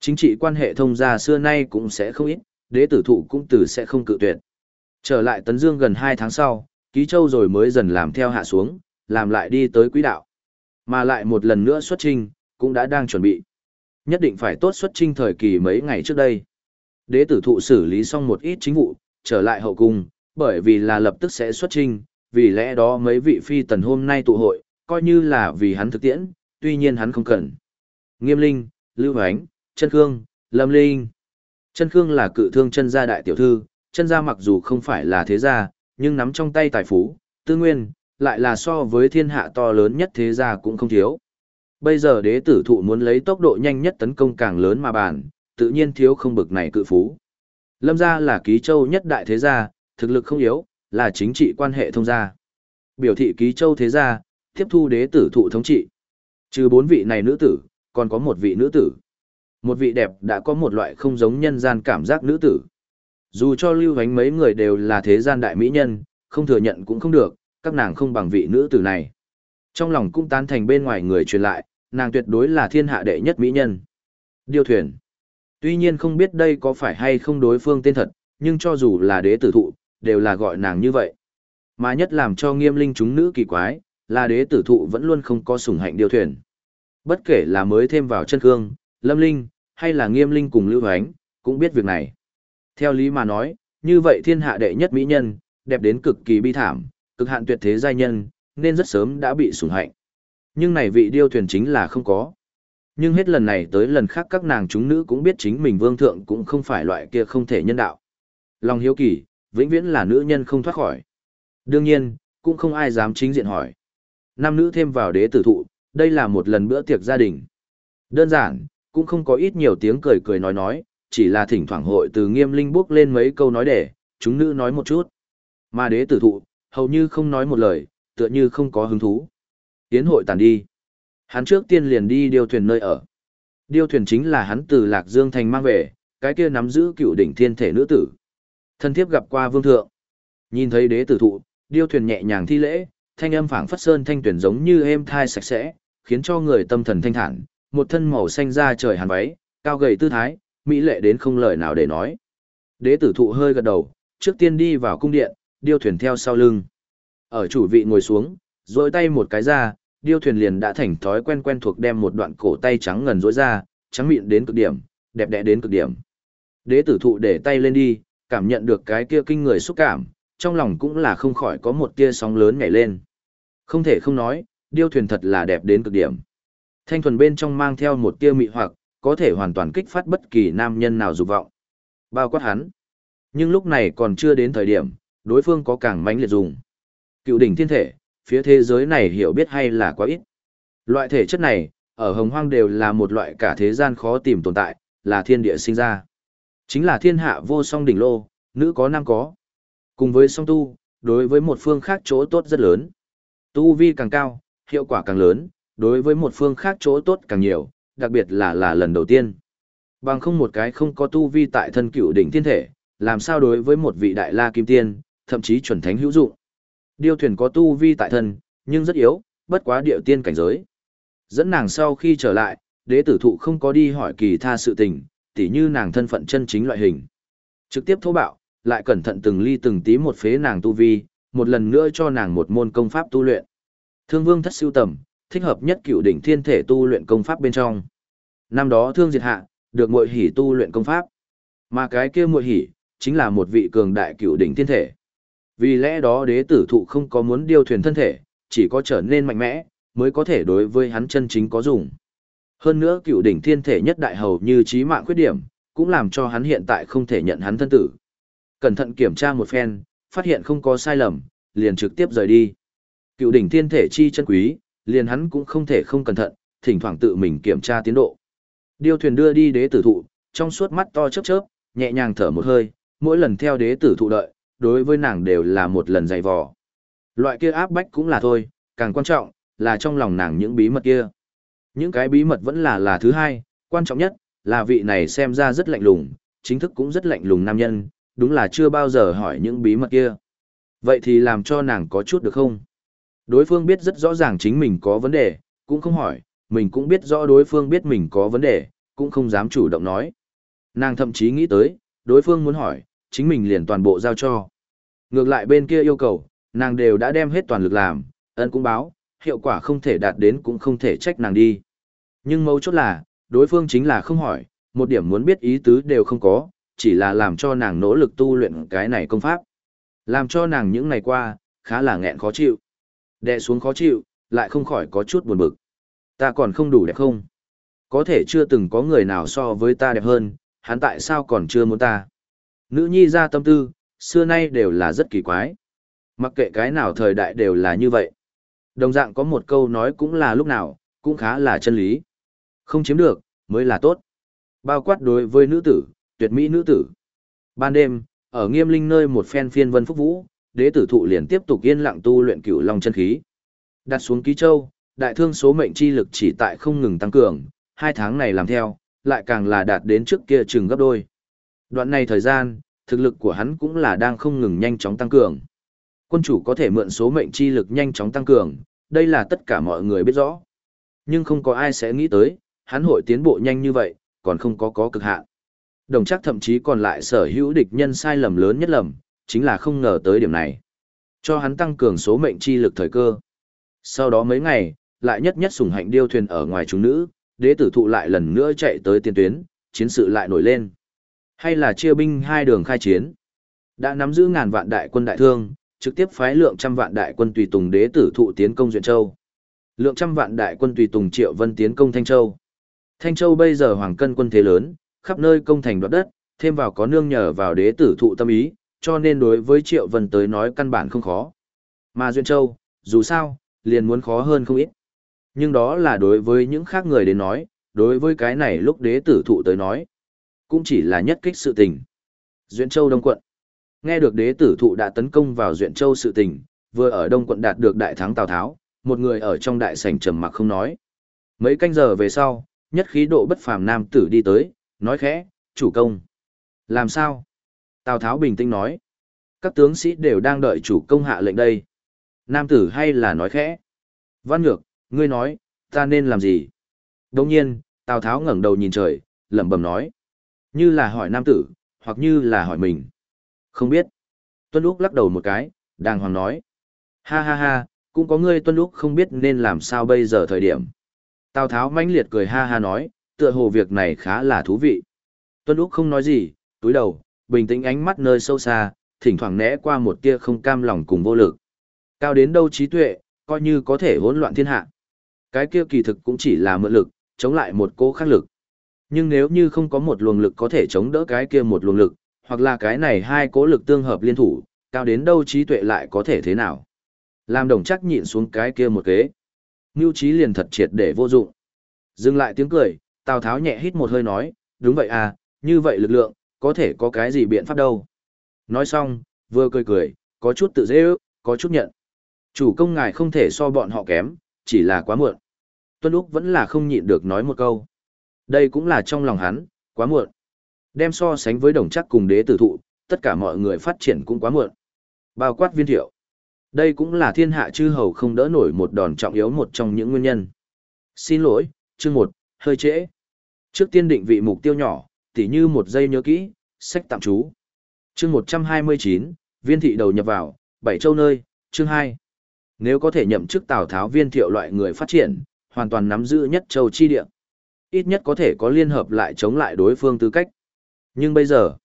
Chính trị quan hệ thông gia xưa nay cũng sẽ không ít, đế tử thụ cũng từ sẽ không cự tuyệt. Trở lại Tấn Dương gần hai tháng sau, ký châu rồi mới dần làm theo hạ xuống, làm lại đi tới quý đạo. Mà lại một lần nữa xuất trình, cũng đã đang chuẩn bị. Nhất định phải tốt xuất trinh thời kỳ mấy ngày trước đây. Đế tử thụ xử lý xong một ít chính vụ, trở lại hậu cung, bởi vì là lập tức sẽ xuất trinh, vì lẽ đó mấy vị phi tần hôm nay tụ hội, coi như là vì hắn thực tiễn, tuy nhiên hắn không cần. Nghiêm Linh, Lưu Hoánh, Chân Khương, Lâm Linh. Chân Khương là cự thương chân gia đại tiểu thư, chân gia mặc dù không phải là thế gia, nhưng nắm trong tay tài phú, tư nguyên, lại là so với thiên hạ to lớn nhất thế gia cũng không thiếu. Bây giờ đế tử thụ muốn lấy tốc độ nhanh nhất tấn công càng lớn mà bàn, tự nhiên thiếu không bực này cự phú. Lâm gia là ký châu nhất đại thế gia, thực lực không yếu, là chính trị quan hệ thông gia. Biểu thị ký châu thế gia, tiếp thu đế tử thụ thống trị. Trừ bốn vị này nữ tử, còn có một vị nữ tử. Một vị đẹp đã có một loại không giống nhân gian cảm giác nữ tử. Dù cho lưu hánh mấy người đều là thế gian đại mỹ nhân, không thừa nhận cũng không được, các nàng không bằng vị nữ tử này. Trong lòng cũng tán thành bên ngoài người truyền lại, nàng tuyệt đối là thiên hạ đệ nhất mỹ nhân. Điêu thuyền. Tuy nhiên không biết đây có phải hay không đối phương tên thật, nhưng cho dù là đế tử thụ, đều là gọi nàng như vậy. Mà nhất làm cho nghiêm linh chúng nữ kỳ quái, là đế tử thụ vẫn luôn không có sủng hạnh điêu thuyền. Bất kể là mới thêm vào chân cương, lâm linh, hay là nghiêm linh cùng lưu hoánh, cũng biết việc này. Theo lý mà nói, như vậy thiên hạ đệ nhất mỹ nhân, đẹp đến cực kỳ bi thảm, cực hạn tuyệt thế giai nhân, nên rất sớm đã bị sủng hạnh. Nhưng này vị điêu thuyền chính là không có. Nhưng hết lần này tới lần khác các nàng chúng nữ cũng biết chính mình vương thượng cũng không phải loại kia không thể nhân đạo. Lòng hiếu kỳ, vĩnh viễn là nữ nhân không thoát khỏi. Đương nhiên, cũng không ai dám chính diện hỏi. Nam nữ thêm vào đế tử thụ, đây là một lần bữa tiệc gia đình. Đơn giản, cũng không có ít nhiều tiếng cười cười nói nói, chỉ là thỉnh thoảng hội từ nghiêm linh bước lên mấy câu nói để, chúng nữ nói một chút. Mà đế tử thụ, hầu như không nói một lời, tựa như không có hứng thú. Tiến hội tàn đi. Hắn trước tiên liền đi điêu thuyền nơi ở. Điêu thuyền chính là hắn từ Lạc Dương Thành mang về, cái kia nắm giữ cựu đỉnh thiên thể nữ tử. Thân thiếp gặp qua vương thượng. Nhìn thấy đế tử thụ, điêu thuyền nhẹ nhàng thi lễ, thanh âm phảng phất sơn thanh tuyển giống như êm thai sạch sẽ, khiến cho người tâm thần thanh thản, một thân màu xanh da trời hàn váy, cao gầy tư thái, mỹ lệ đến không lời nào để nói. Đế tử thụ hơi gật đầu, trước tiên đi vào cung điện, điêu thuyền theo sau lưng. Ở chủ vị ngồi xuống, rỗi tay một cái ra, điêu thuyền liền đã thành thói quen quen thuộc đem một đoạn cổ tay trắng ngần rối ra, trắng mịn đến cực điểm, đẹp đẽ đến cực điểm. Đế tử thụ để tay lên đi, cảm nhận được cái kia kinh người xúc cảm, trong lòng cũng là không khỏi có một tia sóng lớn nhảy lên. Không thể không nói, điêu thuyền thật là đẹp đến cực điểm. Thanh thuần bên trong mang theo một tia mị hoặc, có thể hoàn toàn kích phát bất kỳ nam nhân nào dục vọng. Bao quát hắn. Nhưng lúc này còn chưa đến thời điểm, đối phương có càng mãnh liệt dùng. Cựu đỉnh thiên thể, phía thế giới này hiểu biết hay là quá ít. Loại thể chất này, ở hồng hoang đều là một loại cả thế gian khó tìm tồn tại, là thiên địa sinh ra. Chính là thiên hạ vô song đỉnh lô, nữ có nam có. Cùng với song tu, đối với một phương khác chỗ tốt rất lớn. Tu vi càng cao, hiệu quả càng lớn, đối với một phương khác chỗ tốt càng nhiều, đặc biệt là là lần đầu tiên. Bằng không một cái không có tu vi tại thân cựu đỉnh thiên thể, làm sao đối với một vị đại la kim tiên, thậm chí chuẩn thánh hữu dụng. Điêu thuyền có tu vi tại thân, nhưng rất yếu, bất quá điệu tiên cảnh giới. Dẫn nàng sau khi trở lại, đế tử thụ không có đi hỏi kỳ tha sự tình, tỉ như nàng thân phận chân chính loại hình. Trực tiếp thô bạo, lại cẩn thận từng ly từng tí một phế nàng tu vi, một lần nữa cho nàng một môn công pháp tu luyện. Thương vương thất siêu tầm, thích hợp nhất cựu đỉnh thiên thể tu luyện công pháp bên trong. Năm đó thương diệt hạ, được muội hỉ tu luyện công pháp. Mà cái kia muội hỉ, chính là một vị cường đại cựu đỉnh thiên thể. Vì lẽ đó đế tử thụ không có muốn điều thuyền thân thể, chỉ có trở nên mạnh mẽ, mới có thể đối với hắn chân chính có dùng. Hơn nữa cựu đỉnh thiên thể nhất đại hầu như trí mạng khuyết điểm, cũng làm cho hắn hiện tại không thể nhận hắn thân tử. Cẩn thận kiểm tra một phen, phát hiện không có sai lầm, liền trực tiếp rời đi. Cựu đỉnh thiên thể chi chân quý, liền hắn cũng không thể không cẩn thận, thỉnh thoảng tự mình kiểm tra tiến độ. Điêu thuyền đưa đi đế tử thụ, trong suốt mắt to chớp chớp, nhẹ nhàng thở một hơi, mỗi lần theo đế tử thụ đợi, đối với nàng đều là một lần dày vò. Loại kia áp bách cũng là thôi, càng quan trọng, là trong lòng nàng những bí mật kia. Những cái bí mật vẫn là là thứ hai, quan trọng nhất, là vị này xem ra rất lạnh lùng, chính thức cũng rất lạnh lùng nam nhân, đúng là chưa bao giờ hỏi những bí mật kia. Vậy thì làm cho nàng có chút được không? Đối phương biết rất rõ ràng chính mình có vấn đề, cũng không hỏi, mình cũng biết rõ đối phương biết mình có vấn đề, cũng không dám chủ động nói. Nàng thậm chí nghĩ tới, đối phương muốn hỏi, chính mình liền toàn bộ giao cho. Ngược lại bên kia yêu cầu, nàng đều đã đem hết toàn lực làm, ân cũng báo, hiệu quả không thể đạt đến cũng không thể trách nàng đi. Nhưng mấu chốt là, đối phương chính là không hỏi, một điểm muốn biết ý tứ đều không có, chỉ là làm cho nàng nỗ lực tu luyện cái này công pháp. Làm cho nàng những ngày qua, khá là nghẹn khó chịu. Đè xuống khó chịu, lại không khỏi có chút buồn bực. Ta còn không đủ đẹp không? Có thể chưa từng có người nào so với ta đẹp hơn, hắn tại sao còn chưa muốn ta? Nữ nhi ra tâm tư, xưa nay đều là rất kỳ quái. Mặc kệ cái nào thời đại đều là như vậy. Đồng dạng có một câu nói cũng là lúc nào, cũng khá là chân lý. Không chiếm được, mới là tốt. Bao quát đối với nữ tử, tuyệt mỹ nữ tử. Ban đêm, ở nghiêm linh nơi một phen phiên vân phúc vũ, đế tử thụ liền tiếp tục yên lặng tu luyện cửu long chân khí. Đặt xuống ký châu, đại thương số mệnh chi lực chỉ tại không ngừng tăng cường, hai tháng này làm theo, lại càng là đạt đến trước kia chừng gấp đôi. Đoạn này thời gian, thực lực của hắn cũng là đang không ngừng nhanh chóng tăng cường. Quân chủ có thể mượn số mệnh chi lực nhanh chóng tăng cường, đây là tất cả mọi người biết rõ. Nhưng không có ai sẽ nghĩ tới, hắn hội tiến bộ nhanh như vậy, còn không có có cực hạn. Đồng chắc thậm chí còn lại sở hữu địch nhân sai lầm lớn nhất lầm, chính là không ngờ tới điểm này. Cho hắn tăng cường số mệnh chi lực thời cơ. Sau đó mấy ngày, lại nhất nhất sủng hạnh điêu thuyền ở ngoài chúng nữ, đế tử thụ lại lần nữa chạy tới tiền tuyến, chiến sự lại nổi lên. Hay là chia binh hai đường khai chiến. Đã nắm giữ ngàn vạn đại quân đại thương, trực tiếp phái lượng trăm vạn đại quân tùy tùng đế tử thụ tiến công Duyện Châu. Lượng trăm vạn đại quân tùy tùng Triệu Vân tiến công Thanh Châu. Thanh Châu bây giờ hoàng cân quân thế lớn, khắp nơi công thành đoạt đất, thêm vào có nương nhờ vào đế tử thụ tâm ý, cho nên đối với Triệu Vân tới nói căn bản không khó. Mà Duyên Châu, dù sao, liền muốn khó hơn không ít. Nhưng đó là đối với những khác người đến nói, đối với cái này lúc đế tử thụ tới nói, cũng chỉ là nhất kích sự tình. Duyện Châu Đông quận. Nghe được đế tử thụ đã tấn công vào Duyện Châu sự tình, vừa ở Đông quận đạt được đại thắng Tào Tháo, một người ở trong đại sảnh trầm mặc không nói. Mấy canh giờ về sau, nhất khí độ bất phàm nam tử đi tới, nói khẽ, chủ công. Làm sao? Tào Tháo bình tĩnh nói. Các tướng sĩ đều đang đợi chủ công hạ lệnh đây. Nam tử hay là nói khẽ. Văn ngược, ngươi nói, ta nên làm gì? Đồng nhiên, Tào Tháo ngẩng đầu nhìn trời, lẩm bẩm nói. Như là hỏi nam tử, hoặc như là hỏi mình. Không biết. Tuân Úc lắc đầu một cái, đàng hoàng nói. Ha ha ha, cũng có ngươi Tuân Úc không biết nên làm sao bây giờ thời điểm. Tào Tháo mãnh liệt cười ha ha nói, tựa hồ việc này khá là thú vị. Tuân Úc không nói gì, túi đầu, bình tĩnh ánh mắt nơi sâu xa, thỉnh thoảng né qua một tia không cam lòng cùng vô lực. Cao đến đâu trí tuệ, coi như có thể hỗn loạn thiên hạ. Cái kia kỳ thực cũng chỉ là mượn lực, chống lại một cô khắc lực. Nhưng nếu như không có một luồng lực có thể chống đỡ cái kia một luồng lực, hoặc là cái này hai cố lực tương hợp liên thủ, cao đến đâu trí tuệ lại có thể thế nào. Làm đồng chắc nhịn xuống cái kia một kế. Ngưu trí liền thật triệt để vô dụng. Dừng lại tiếng cười, Tào Tháo nhẹ hít một hơi nói, đúng vậy à, như vậy lực lượng, có thể có cái gì biện pháp đâu. Nói xong, vừa cười cười, có chút tự dễ ước, có chút nhận. Chủ công ngài không thể so bọn họ kém, chỉ là quá muộn. Tuân Úc vẫn là không nhịn được nói một câu. Đây cũng là trong lòng hắn, quá muộn. Đem so sánh với đồng chắc cùng đế tử thụ, tất cả mọi người phát triển cũng quá muộn. Bao quát viên thiệu. Đây cũng là thiên hạ chư hầu không đỡ nổi một đòn trọng yếu một trong những nguyên nhân. Xin lỗi, chương một, hơi trễ. Trước tiên định vị mục tiêu nhỏ, tỉ như một giây nhớ kỹ, sách tạm trú. Chương 129, viên thị đầu nhập vào, bảy châu nơi, chương hai Nếu có thể nhậm chức Tào Tháo viên thiệu loại người phát triển, hoàn toàn nắm giữ nhất châu chi địa. Ít nhất có thể có liên hợp lại chống lại đối phương tư cách. Nhưng bây giờ,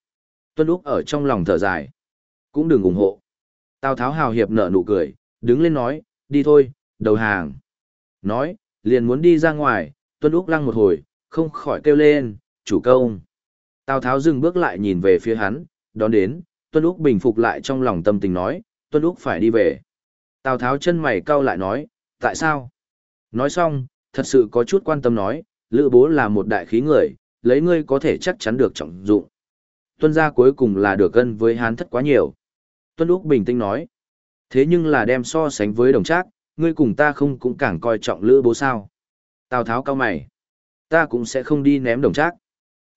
Tuân Úc ở trong lòng thở dài. Cũng đừng ủng hộ. Tào Tháo hào hiệp nở nụ cười, đứng lên nói, đi thôi, đầu hàng. Nói, liền muốn đi ra ngoài, Tuân Úc lăng một hồi, không khỏi kêu lên, chủ công. Tào Tháo dừng bước lại nhìn về phía hắn, đón đến, Tuân Úc bình phục lại trong lòng tâm tình nói, Tuân Úc phải đi về. Tào Tháo chân mày cau lại nói, tại sao? Nói xong, thật sự có chút quan tâm nói, Lữ bố là một đại khí người, lấy ngươi có thể chắc chắn được trọng dụng. Tuân gia cuối cùng là được gân với hán thất quá nhiều. Tuân Úc bình tĩnh nói, thế nhưng là đem so sánh với đồng trác, ngươi cùng ta không cũng càng coi trọng Lữ bố sao. Tào Tháo cao mày, ta cũng sẽ không đi ném đồng trác.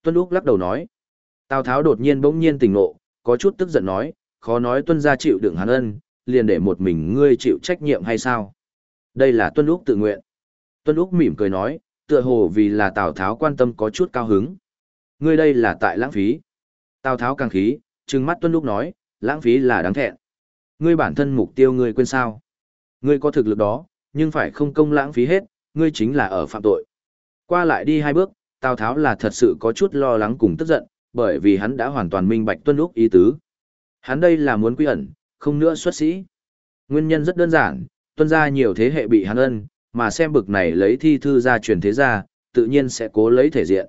Tuân Úc lắc đầu nói, Tào Tháo đột nhiên bỗng nhiên tỉnh ngộ, có chút tức giận nói, khó nói tuân gia chịu đựng hán ân, liền để một mình ngươi chịu trách nhiệm hay sao? Đây là tuân Úc tự nguyện. Tuân Úc mỉm cười nói, tựa hồ vì là Tào Tháo quan tâm có chút cao hứng. Ngươi đây là tại lãng phí. Tào Tháo càng khí, trừng mắt Tuân lúc nói, lãng phí là đáng thẹn. Ngươi bản thân mục tiêu ngươi quên sao? Ngươi có thực lực đó, nhưng phải không công lãng phí hết, ngươi chính là ở phạm tội. Qua lại đi hai bước, Tào Tháo là thật sự có chút lo lắng cùng tức giận, bởi vì hắn đã hoàn toàn minh bạch Tuân lúc ý tứ. Hắn đây là muốn quy ẩn, không nữa xuất sĩ. Nguyên nhân rất đơn giản, tuân ra nhiều thế hệ bị hắn ân, mà xem bực này lấy thi thư ra truyền thế ra, tự nhiên sẽ cố lấy thể diện.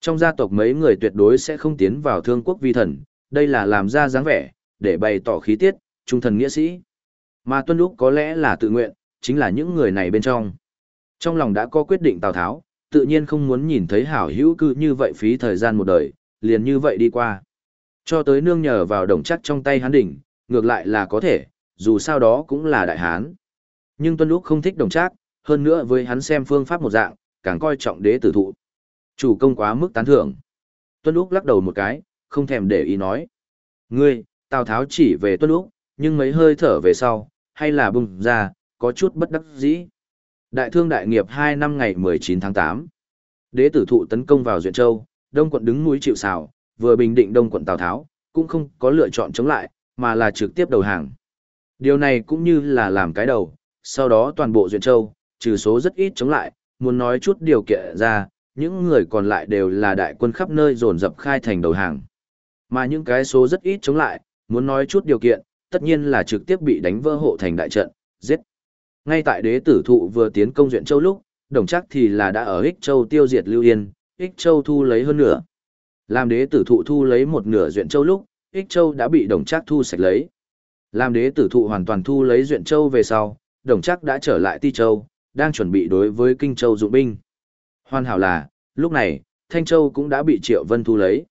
Trong gia tộc mấy người tuyệt đối sẽ không tiến vào thương quốc vi thần, đây là làm ra dáng vẻ, để bày tỏ khí tiết, trung thần nghĩa sĩ. Mà tuân lúc có lẽ là tự nguyện, chính là những người này bên trong. Trong lòng đã có quyết định Tào Tháo, tự nhiên không muốn nhìn thấy hảo hữu cư như vậy phí thời gian một đời, liền như vậy đi qua. Cho tới nương nhờ vào đồng chắc trong tay hán đỉnh, ngược lại là có thể, dù sao đó cũng là đại hán. Nhưng Tuân Lúc không thích đồng chắc, hơn nữa với hắn xem phương pháp một dạng, càng coi trọng đế tử thụ. Chủ công quá mức tán thưởng. Tuân Lúc lắc đầu một cái, không thèm để ý nói. Ngươi, Tào Tháo chỉ về Tuân Lúc, nhưng mấy hơi thở về sau, hay là bùng ra, có chút bất đắc dĩ. Đại thương đại nghiệp 2 năm ngày 19 tháng 8. Đế tử thụ tấn công vào Duyện Châu, Đông quận đứng núi chịu sào, vừa bình định Đông quận Tào Tháo, cũng không có lựa chọn chống lại, mà là trực tiếp đầu hàng. Điều này cũng như là làm cái đầu, sau đó toàn bộ Duyện Châu, trừ số rất ít chống lại, muốn nói chút điều kiện ra, những người còn lại đều là đại quân khắp nơi dồn dập khai thành đầu hàng. Mà những cái số rất ít chống lại, muốn nói chút điều kiện, tất nhiên là trực tiếp bị đánh vỡ hộ thành đại trận, giết. Ngay tại đế tử thụ vừa tiến công Duyện Châu lúc, đồng chắc thì là đã ở Ích Châu tiêu diệt Lưu Yên, Ích Châu thu lấy hơn nửa. Làm đế tử thụ thu lấy một nửa Duyện Châu lúc, Ích Châu đã bị đồng chắc thu sạch lấy. Làm đế tử thụ hoàn toàn thu lấy Duyện Châu về sau, đồng chắc đã trở lại Ti Châu, đang chuẩn bị đối với Kinh Châu dụng binh. Hoàn hảo là, lúc này, Thanh Châu cũng đã bị Triệu Vân thu lấy.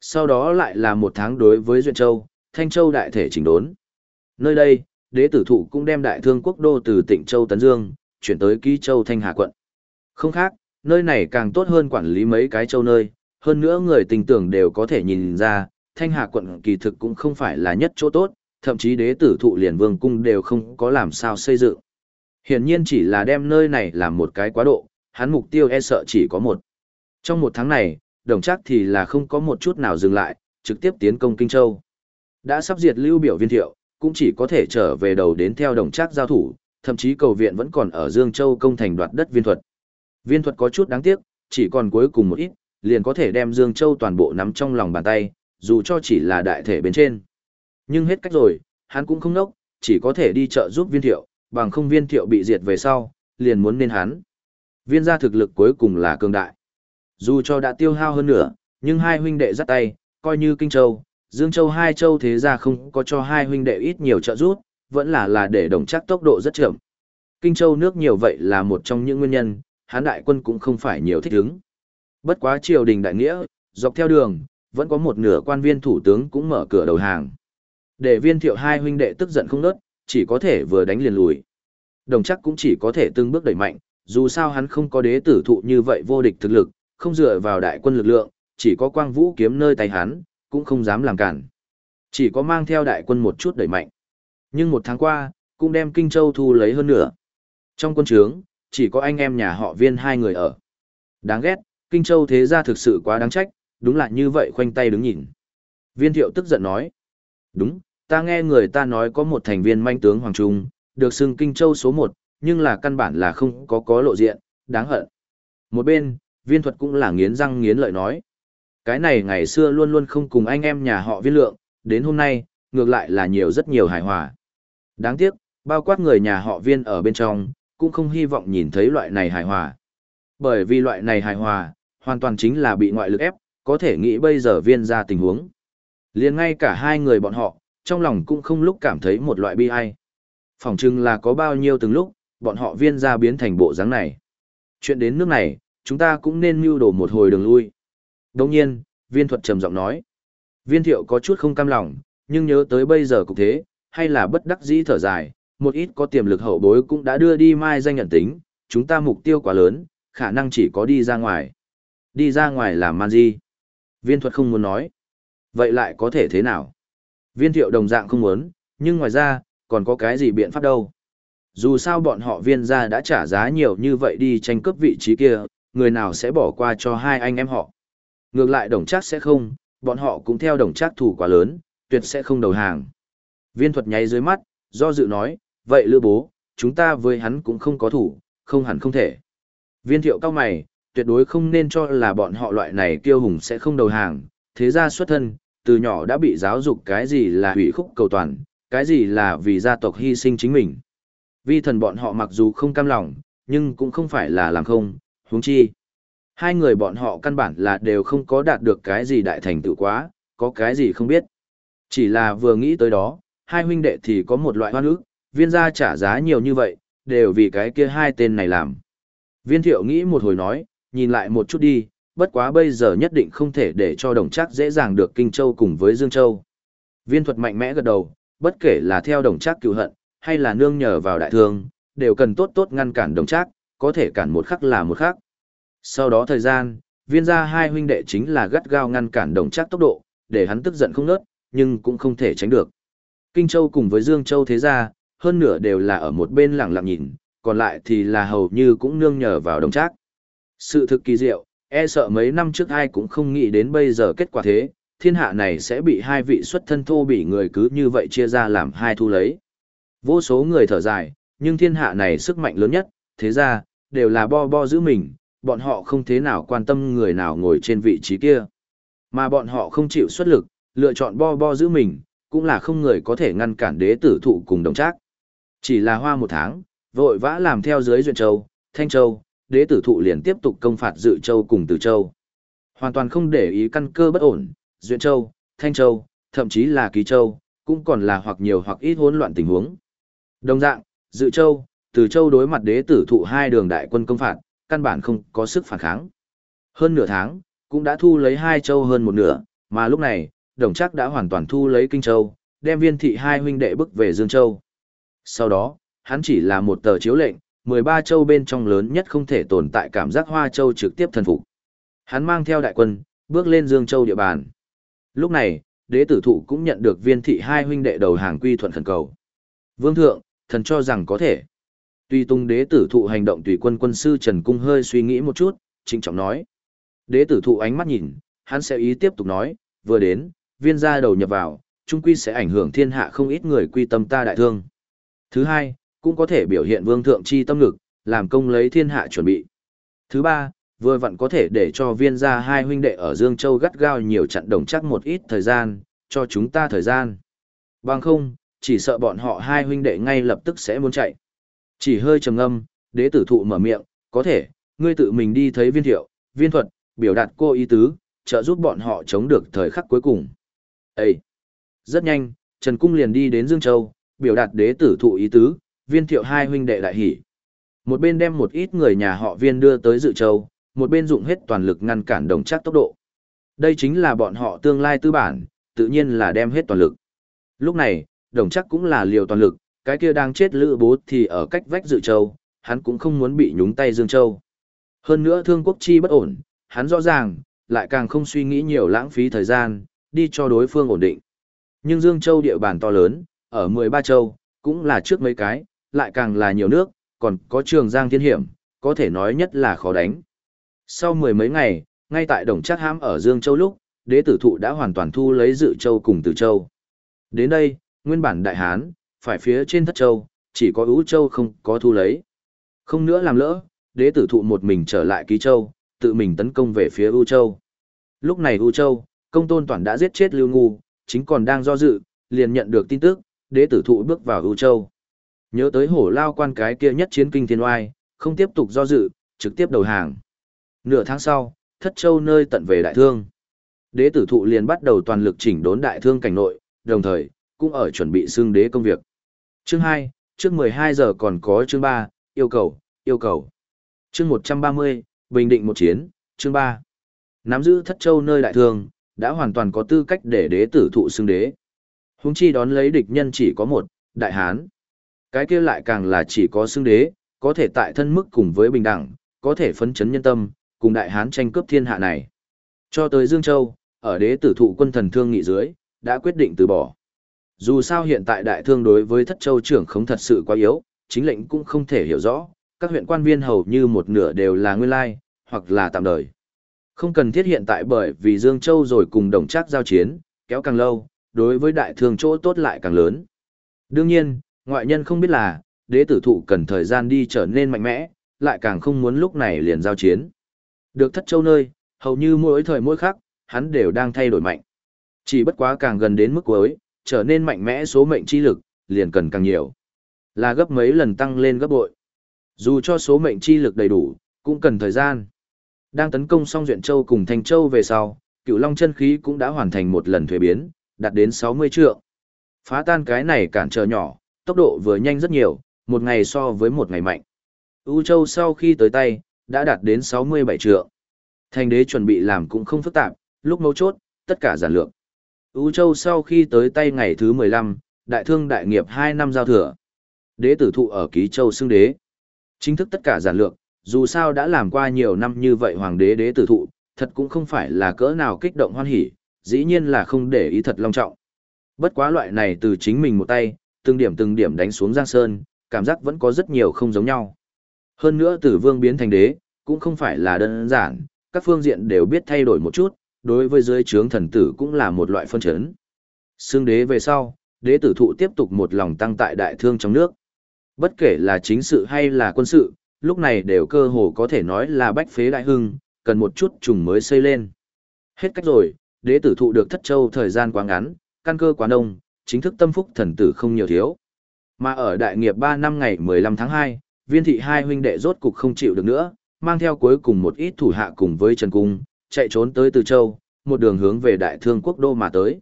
Sau đó lại là một tháng đối với Duyện Châu, Thanh Châu đại thể chỉnh đốn. Nơi đây, đế tử thụ cũng đem đại thương quốc đô từ tỉnh Châu Tấn Dương, chuyển tới Ký Châu Thanh Hà quận. Không khác, nơi này càng tốt hơn quản lý mấy cái châu nơi, hơn nữa người tình tưởng đều có thể nhìn ra, Thanh Hà quận kỳ thực cũng không phải là nhất chỗ tốt, thậm chí đế tử thụ liền vương cung đều không có làm sao xây dựng. Hiển nhiên chỉ là đem nơi này làm một cái quá độ, hắn mục tiêu e sợ chỉ có một. Trong một tháng này, đồng chắc thì là không có một chút nào dừng lại, trực tiếp tiến công Kinh Châu. Đã sắp diệt lưu biểu viên thiệu, cũng chỉ có thể trở về đầu đến theo đồng chắc giao thủ, thậm chí cầu viện vẫn còn ở Dương Châu công thành đoạt đất viên thuật. Viên thuật có chút đáng tiếc, chỉ còn cuối cùng một ít, liền có thể đem Dương Châu toàn bộ nắm trong lòng bàn tay, dù cho chỉ là đại thể bên trên. Nhưng hết cách rồi, hắn cũng không nốc, chỉ có thể đi chợ giúp viên thiệu, bằng không viên thiệu bị diệt về sau, liền muốn nên hắn. Viên gia thực lực cuối cùng là cường đại. Dù cho đã tiêu hao hơn nữa, nhưng hai huynh đệ dắt tay, coi như Kinh Châu, Dương Châu hai châu thế ra không có cho hai huynh đệ ít nhiều trợ giúp, vẫn là là để đồng chắc tốc độ rất chậm. Kinh Châu nước nhiều vậy là một trong những nguyên nhân, hán đại quân cũng không phải nhiều thích ứng. Bất quá triều đình đại nghĩa, dọc theo đường, vẫn có một nửa quan viên thủ tướng cũng mở cửa đầu hàng. Để viên thiệu hai huynh đệ tức giận không nớt, chỉ có thể vừa đánh liền lùi. Đồng chắc cũng chỉ có thể từng bước đẩy mạnh, dù sao hắn không có đế tử thụ như vậy vô địch thực lực, không dựa vào đại quân lực lượng, chỉ có quang vũ kiếm nơi tay hắn, cũng không dám làm cản. Chỉ có mang theo đại quân một chút đẩy mạnh. Nhưng một tháng qua, cũng đem Kinh Châu thu lấy hơn nữa. Trong quân trướng, chỉ có anh em nhà họ viên hai người ở. Đáng ghét, Kinh Châu thế ra thực sự quá đáng trách, đúng là như vậy khoanh tay đứng nhìn. Viên thiệu tức giận nói. Đúng, ta nghe người ta nói có một thành viên manh tướng Hoàng Trung, được xưng Kinh Châu số 1, nhưng là căn bản là không có có lộ diện, đáng hận. Một bên, viên thuật cũng là nghiến răng nghiến lợi nói. Cái này ngày xưa luôn luôn không cùng anh em nhà họ viên lượng, đến hôm nay, ngược lại là nhiều rất nhiều hài hòa. Đáng tiếc, bao quát người nhà họ viên ở bên trong, cũng không hy vọng nhìn thấy loại này hài hòa. Bởi vì loại này hài hòa, hoàn toàn chính là bị ngoại lực ép, có thể nghĩ bây giờ viên ra tình huống. liền ngay cả hai người bọn họ, trong lòng cũng không lúc cảm thấy một loại bi ai. Phỏng chừng là có bao nhiêu từng lúc, bọn họ viên ra biến thành bộ dáng này. Chuyện đến nước này, chúng ta cũng nên mưu đồ một hồi đường lui. Đồng nhiên, viên thuật trầm giọng nói. Viên thiệu có chút không cam lòng, nhưng nhớ tới bây giờ cục thế, hay là bất đắc dĩ thở dài, một ít có tiềm lực hậu bối cũng đã đưa đi mai danh nhận tính, chúng ta mục tiêu quá lớn, khả năng chỉ có đi ra ngoài. Đi ra ngoài làm man gì? Viên thuật không muốn nói. Vậy lại có thể thế nào? Viên thiệu đồng dạng không muốn, nhưng ngoài ra, còn có cái gì biện pháp đâu. Dù sao bọn họ viên gia đã trả giá nhiều như vậy đi tranh cướp vị trí kia, người nào sẽ bỏ qua cho hai anh em họ. Ngược lại đồng chắc sẽ không, bọn họ cũng theo đồng chắc thủ quá lớn, tuyệt sẽ không đầu hàng. Viên thuật nháy dưới mắt, do dự nói, vậy lữ bố, chúng ta với hắn cũng không có thủ, không hẳn không thể. Viên thiệu cao mày, tuyệt đối không nên cho là bọn họ loại này kiêu hùng sẽ không đầu hàng, thế ra xuất thân, từ nhỏ đã bị giáo dục cái gì là hủy khúc cầu toàn, cái gì là vì gia tộc hy sinh chính mình. Vi thần bọn họ mặc dù không cam lòng, nhưng cũng không phải là làm không, huống chi. Hai người bọn họ căn bản là đều không có đạt được cái gì đại thành tựu quá, có cái gì không biết. Chỉ là vừa nghĩ tới đó, hai huynh đệ thì có một loại hoan ức, viên gia trả giá nhiều như vậy, đều vì cái kia hai tên này làm. Viên thiệu nghĩ một hồi nói, nhìn lại một chút đi, bất quá bây giờ nhất định không thể để cho đồng trác dễ dàng được Kinh Châu cùng với Dương Châu. Viên thuật mạnh mẽ gật đầu, bất kể là theo đồng trác cựu hận, hay là nương nhờ vào đại thương, đều cần tốt tốt ngăn cản đồng trác, có thể cản một khắc là một khắc. Sau đó thời gian, viên gia hai huynh đệ chính là gắt gao ngăn cản đồng trác tốc độ, để hắn tức giận không nớt, nhưng cũng không thể tránh được. Kinh Châu cùng với Dương Châu thế gia, hơn nửa đều là ở một bên lặng lặng nhìn, còn lại thì là hầu như cũng nương nhờ vào đồng trác. Sự thực kỳ diệu, e sợ mấy năm trước ai cũng không nghĩ đến bây giờ kết quả thế, thiên hạ này sẽ bị hai vị xuất thân thô bị người cứ như vậy chia ra làm hai thu lấy. Vô số người thở dài, nhưng thiên hạ này sức mạnh lớn nhất, thế ra, đều là bo bo giữ mình, bọn họ không thế nào quan tâm người nào ngồi trên vị trí kia. Mà bọn họ không chịu xuất lực, lựa chọn bo bo giữ mình, cũng là không người có thể ngăn cản đế tử thụ cùng đồng trác. Chỉ là hoa một tháng, vội vã làm theo dưới Duyện Châu, Thanh Châu, đế tử thụ liền tiếp tục công phạt Dự Châu cùng Từ Châu. Hoàn toàn không để ý căn cơ bất ổn, Duyện Châu, Thanh Châu, thậm chí là Ký Châu, cũng còn là hoặc nhiều hoặc ít hỗn loạn tình huống. Đồng dạng, Dự Châu, Từ Châu đối mặt đế tử thụ hai đường đại quân công phạt, căn bản không có sức phản kháng. Hơn nửa tháng, cũng đã thu lấy hai châu hơn một nửa, mà lúc này, Đồng Chắc đã hoàn toàn thu lấy Kinh Châu, đem viên thị hai huynh đệ bức về Dương Châu. Sau đó, hắn chỉ là một tờ chiếu lệnh, 13 châu bên trong lớn nhất không thể tồn tại cảm giác Hoa Châu trực tiếp thần phục. Hắn mang theo đại quân, bước lên Dương Châu địa bàn. Lúc này, đế tử thụ cũng nhận được viên thị hai huynh đệ đầu hàng quy thuận khẩn cầu. Vương thượng, thần cho rằng có thể. Tuy tung đế tử thụ hành động tùy quân quân sư Trần Cung hơi suy nghĩ một chút, trịnh trọng nói. Đế tử thụ ánh mắt nhìn, hắn sẽ ý tiếp tục nói, vừa đến, viên gia đầu nhập vào, trung quy sẽ ảnh hưởng thiên hạ không ít người quy tâm ta đại thương. Thứ hai, cũng có thể biểu hiện vương thượng chi tâm lực, làm công lấy thiên hạ chuẩn bị. Thứ ba, vừa vặn có thể để cho viên gia hai huynh đệ ở Dương Châu gắt gao nhiều trận đồng chắc một ít thời gian, cho chúng ta thời gian. Bằng không, chỉ sợ bọn họ hai huynh đệ ngay lập tức sẽ muốn chạy. Chỉ hơi trầm ngâm, đế tử thụ mở miệng, có thể, ngươi tự mình đi thấy viên thiệu, viên thuật, biểu đạt cô ý tứ, trợ giúp bọn họ chống được thời khắc cuối cùng. Ê! Rất nhanh, Trần Cung liền đi đến Dương Châu, biểu đạt đế tử thụ ý tứ, viên thiệu hai huynh đệ đại hỉ. Một bên đem một ít người nhà họ viên đưa tới dự châu, một bên dụng hết toàn lực ngăn cản đồng chắc tốc độ. Đây chính là bọn họ tương lai tư bản, tự nhiên là đem hết toàn lực. Lúc này, đồng chắc cũng là liều toàn lực, cái kia đang chết lữ bố thì ở cách vách dự châu, hắn cũng không muốn bị nhúng tay Dương Châu. Hơn nữa thương quốc chi bất ổn, hắn rõ ràng, lại càng không suy nghĩ nhiều lãng phí thời gian, đi cho đối phương ổn định. Nhưng Dương Châu địa bàn to lớn, ở 13 châu, cũng là trước mấy cái, lại càng là nhiều nước, còn có trường giang thiên hiểm, có thể nói nhất là khó đánh. Sau mười mấy ngày, ngay tại Đồng Chắc Hãm ở Dương Châu lúc, đế tử thụ đã hoàn toàn thu lấy dự châu cùng từ châu. Đến đây, nguyên bản đại hán, phải phía trên thất châu, chỉ có ưu châu không có thu lấy. Không nữa làm lỡ, đế tử thụ một mình trở lại ký châu, tự mình tấn công về phía ưu châu. Lúc này ưu châu, công tôn toàn đã giết chết lưu ngu, chính còn đang do dự, liền nhận được tin tức, đế tử thụ bước vào ưu châu. Nhớ tới hổ lao quan cái kia nhất chiến kinh thiên oai, không tiếp tục do dự, trực tiếp đầu hàng. Nửa tháng sau, thất châu nơi tận về đại thương. Đế tử thụ liền bắt đầu toàn lực chỉnh đốn đại thương cảnh nội, đồng thời, cũng ở chuẩn bị xương đế công việc. Chương 2, trước 12 giờ còn có chương 3, yêu cầu, yêu cầu. Chương 130, Bình Định một chiến, chương 3. Nắm giữ thất châu nơi đại thương, đã hoàn toàn có tư cách để đế tử thụ xương đế. Húng chi đón lấy địch nhân chỉ có một, đại hán. Cái kia lại càng là chỉ có xưng đế, có thể tại thân mức cùng với bình đẳng, có thể phấn chấn nhân tâm, cùng đại hán tranh cướp thiên hạ này. Cho tới Dương Châu, ở đế tử thụ quân thần thương nghị dưới, đã quyết định từ bỏ. Dù sao hiện tại đại thương đối với thất châu trưởng không thật sự quá yếu, chính lệnh cũng không thể hiểu rõ, các huyện quan viên hầu như một nửa đều là nguyên lai, hoặc là tạm đời. Không cần thiết hiện tại bởi vì Dương Châu rồi cùng đồng trác giao chiến, kéo càng lâu, đối với đại thương chỗ tốt lại càng lớn. Đương nhiên, ngoại nhân không biết là, đế tử thụ cần thời gian đi trở nên mạnh mẽ, lại càng không muốn lúc này liền giao chiến. Được thất châu nơi, hầu như mỗi thời mỗi khắc, hắn đều đang thay đổi mạnh. Chỉ bất quá càng gần đến mức cuối, trở nên mạnh mẽ số mệnh chi lực, liền cần càng nhiều. Là gấp mấy lần tăng lên gấp bội. Dù cho số mệnh chi lực đầy đủ, cũng cần thời gian. Đang tấn công xong Duyện Châu cùng thành Châu về sau, cựu long chân khí cũng đã hoàn thành một lần thuế biến, đạt đến 60 trượng. Phá tan cái này cản trở nhỏ, tốc độ vừa nhanh rất nhiều, một ngày so với một ngày mạnh. U Châu sau khi tới tay, đã đạt đến 67 trượng. Thành đế chuẩn bị làm cũng không phức tạp, lúc mấu chốt, tất cả giản lược. U Châu sau khi tới tay ngày thứ 15, đại thương đại nghiệp 2 năm giao thừa. Đế tử thụ ở Ký Châu xưng đế. Chính thức tất cả giản lược, dù sao đã làm qua nhiều năm như vậy hoàng đế đế tử thụ, thật cũng không phải là cỡ nào kích động hoan hỉ, dĩ nhiên là không để ý thật long trọng. Bất quá loại này từ chính mình một tay, từng điểm từng điểm đánh xuống Giang Sơn, cảm giác vẫn có rất nhiều không giống nhau. Hơn nữa tử vương biến thành đế, cũng không phải là đơn giản, các phương diện đều biết thay đổi một chút, đối với dưới trướng thần tử cũng là một loại phân chấn. Xương đế về sau, đế tử thụ tiếp tục một lòng tăng tại đại thương trong nước. Bất kể là chính sự hay là quân sự, lúc này đều cơ hồ có thể nói là bách phế đại hưng, cần một chút trùng mới xây lên. Hết cách rồi, đế tử thụ được thất châu thời gian quá ngắn, căn cơ quá đông, chính thức tâm phúc thần tử không nhiều thiếu. Mà ở đại nghiệp 3 năm ngày 15 tháng 2, viên thị hai huynh đệ rốt cục không chịu được nữa, mang theo cuối cùng một ít thủ hạ cùng với Trần Cung, chạy trốn tới Từ Châu, một đường hướng về đại thương quốc đô mà tới.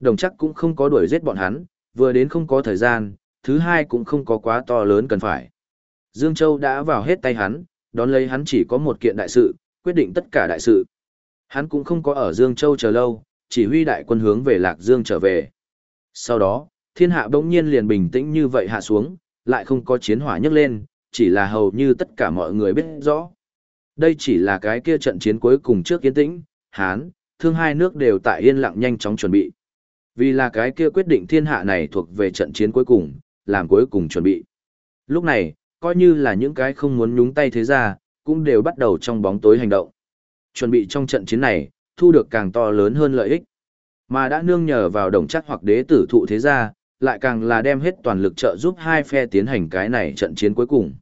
Đồng chắc cũng không có đuổi giết bọn hắn, vừa đến không có thời gian, thứ hai cũng không có quá to lớn cần phải. Dương Châu đã vào hết tay hắn, đón lấy hắn chỉ có một kiện đại sự, quyết định tất cả đại sự. Hắn cũng không có ở Dương Châu chờ lâu, chỉ huy đại quân hướng về Lạc Dương trở về. Sau đó, thiên hạ bỗng nhiên liền bình tĩnh như vậy hạ xuống, lại không có chiến hỏa nhấc lên, chỉ là hầu như tất cả mọi người biết rõ. Đây chỉ là cái kia trận chiến cuối cùng trước kiến tĩnh, Hán, thương hai nước đều tại yên lặng nhanh chóng chuẩn bị. Vì là cái kia quyết định thiên hạ này thuộc về trận chiến cuối cùng, làm cuối cùng chuẩn bị. Lúc này, coi như là những cái không muốn nhúng tay thế ra, cũng đều bắt đầu trong bóng tối hành động. Chuẩn bị trong trận chiến này, thu được càng to lớn hơn lợi ích. Mà đã nương nhờ vào đồng chắc hoặc đế tử thụ thế gia, lại càng là đem hết toàn lực trợ giúp hai phe tiến hành cái này trận chiến cuối cùng.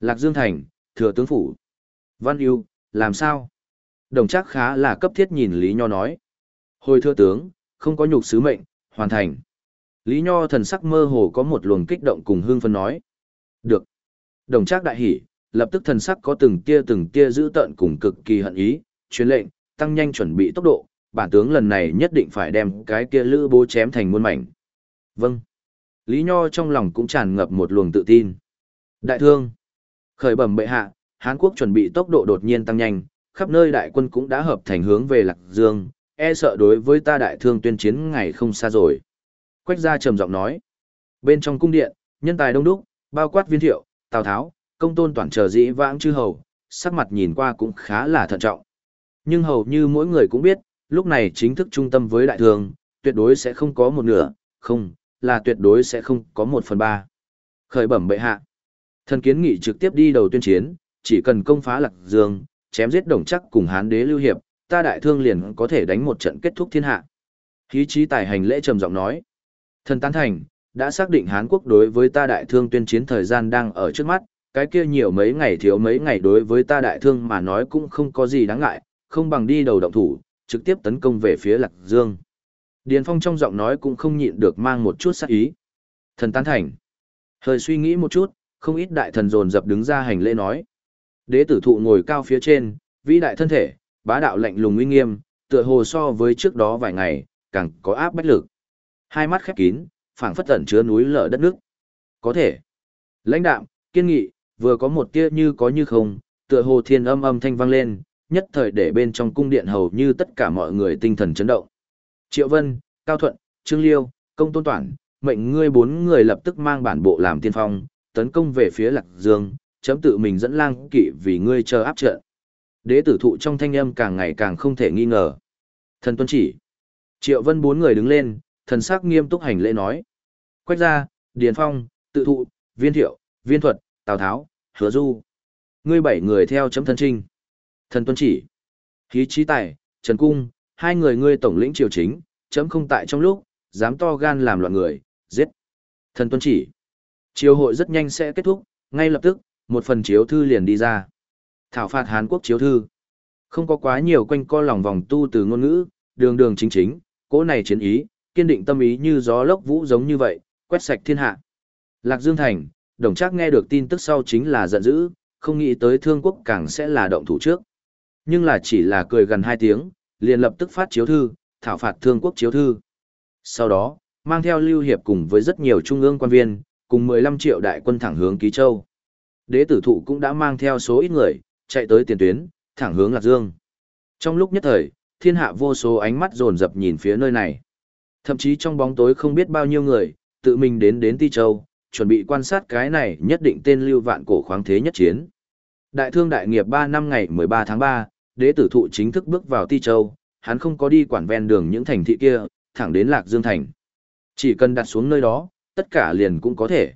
Lạc Dương Thành, Thừa Tướng Phủ. Văn Yêu, làm sao? Đồng chắc khá là cấp thiết nhìn Lý Nho nói. Hồi thừa tướng, không có nhục sứ mệnh, hoàn thành. Lý Nho thần sắc mơ hồ có một luồng kích động cùng hương phân nói. Được. Đồng trác đại hỉ, lập tức thần sắc có từng tia từng tia giữ tợn cùng cực kỳ hận ý, truyền lệnh, tăng nhanh chuẩn bị tốc độ, bản tướng lần này nhất định phải đem cái kia lữ bố chém thành muôn mảnh. Vâng. Lý Nho trong lòng cũng tràn ngập một luồng tự tin. Đại thương. Khởi bẩm bệ hạ, Hán Quốc chuẩn bị tốc độ đột nhiên tăng nhanh, khắp nơi đại quân cũng đã hợp thành hướng về Lạc Dương, e sợ đối với ta đại thương tuyên chiến ngày không xa rồi. Quách gia trầm giọng nói. Bên trong cung điện, nhân tài đông đúc, bao quát viên thiệu, Tào Tháo, công tôn toàn chờ dĩ vãng chư hầu, sắc mặt nhìn qua cũng khá là thận trọng. Nhưng hầu như mỗi người cũng biết, lúc này chính thức trung tâm với đại thương, tuyệt đối sẽ không có một nửa, không, là tuyệt đối sẽ không có một phần ba. Khởi bẩm bệ hạ. Thần kiến nghị trực tiếp đi đầu tuyên chiến, chỉ cần công phá lạc dương, chém giết đồng chắc cùng hán đế lưu hiệp, ta đại thương liền có thể đánh một trận kết thúc thiên hạ. Khí trí tài hành lễ trầm giọng nói. Thần tán thành, đã xác định Hán Quốc đối với ta đại thương tuyên chiến thời gian đang ở trước mắt, cái kia nhiều mấy ngày thiếu mấy ngày đối với ta đại thương mà nói cũng không có gì đáng ngại, không bằng đi đầu động thủ, trực tiếp tấn công về phía Lạc Dương. Điền Phong trong giọng nói cũng không nhịn được mang một chút sát ý. Thần tán thành. Hơi suy nghĩ một chút, không ít đại thần dồn dập đứng ra hành lễ nói. Đế tử thụ ngồi cao phía trên, vĩ đại thân thể, bá đạo lạnh lùng uy nghiêm, tựa hồ so với trước đó vài ngày, càng có áp bách lực. Hai mắt khép kín, phảng phất tẩn chứa núi lở đất nước. Có thể. Lãnh đạm, kiên nghị, vừa có một tia như có như không, tựa hồ thiên âm âm thanh vang lên, nhất thời để bên trong cung điện hầu như tất cả mọi người tinh thần chấn động. Triệu Vân, Cao Thuận, Trương Liêu, Công Tôn Toản, mệnh ngươi bốn người lập tức mang bản bộ làm tiên phong, tấn công về phía Lạc Dương, chấm tự mình dẫn lang kỵ vì ngươi chờ áp trận. Đế tử thụ trong thanh âm càng ngày càng không thể nghi ngờ. Thần tuân chỉ. Triệu Vân bốn người đứng lên, thần sắc nghiêm túc hành lễ nói. Quách gia, Điền Phong, tự thụ, viên thiệu, viên thuật, Tào Tháo, hứa du. Ngươi bảy người theo chấm thân trinh. Thần tuân chỉ. Khí trí tài, Trần Cung, hai người ngươi tổng lĩnh triều chính, chấm không tại trong lúc, dám to gan làm loạn người, giết. Thần tuân chỉ. Triều hội rất nhanh sẽ kết thúc, ngay lập tức, một phần chiếu thư liền đi ra. Thảo phạt Hàn Quốc chiếu thư. Không có quá nhiều quanh co lòng vòng tu từ ngôn ngữ, đường đường chính chính, cỗ này chiến ý, kiên định tâm ý như gió lốc vũ giống như vậy, quét sạch thiên hạ. Lạc Dương Thành, đồng trác nghe được tin tức sau chính là giận dữ, không nghĩ tới thương quốc càng sẽ là động thủ trước. Nhưng là chỉ là cười gần hai tiếng, liền lập tức phát chiếu thư, thảo phạt thương quốc chiếu thư. Sau đó, mang theo lưu hiệp cùng với rất nhiều trung ương quan viên, cùng 15 triệu đại quân thẳng hướng Ký Châu. Đế tử thụ cũng đã mang theo số ít người, chạy tới tiền tuyến, thẳng hướng Lạc Dương. Trong lúc nhất thời, thiên hạ vô số ánh mắt dồn dập nhìn phía nơi này. Thậm chí trong bóng tối không biết bao nhiêu người, tự mình đến đến Ti Châu, chuẩn bị quan sát cái này nhất định tên lưu vạn cổ khoáng thế nhất chiến. Đại thương đại nghiệp 3 năm ngày 13 tháng 3, đế tử thụ chính thức bước vào Ti Châu, hắn không có đi quản ven đường những thành thị kia, thẳng đến Lạc Dương Thành. Chỉ cần đặt xuống nơi đó, tất cả liền cũng có thể.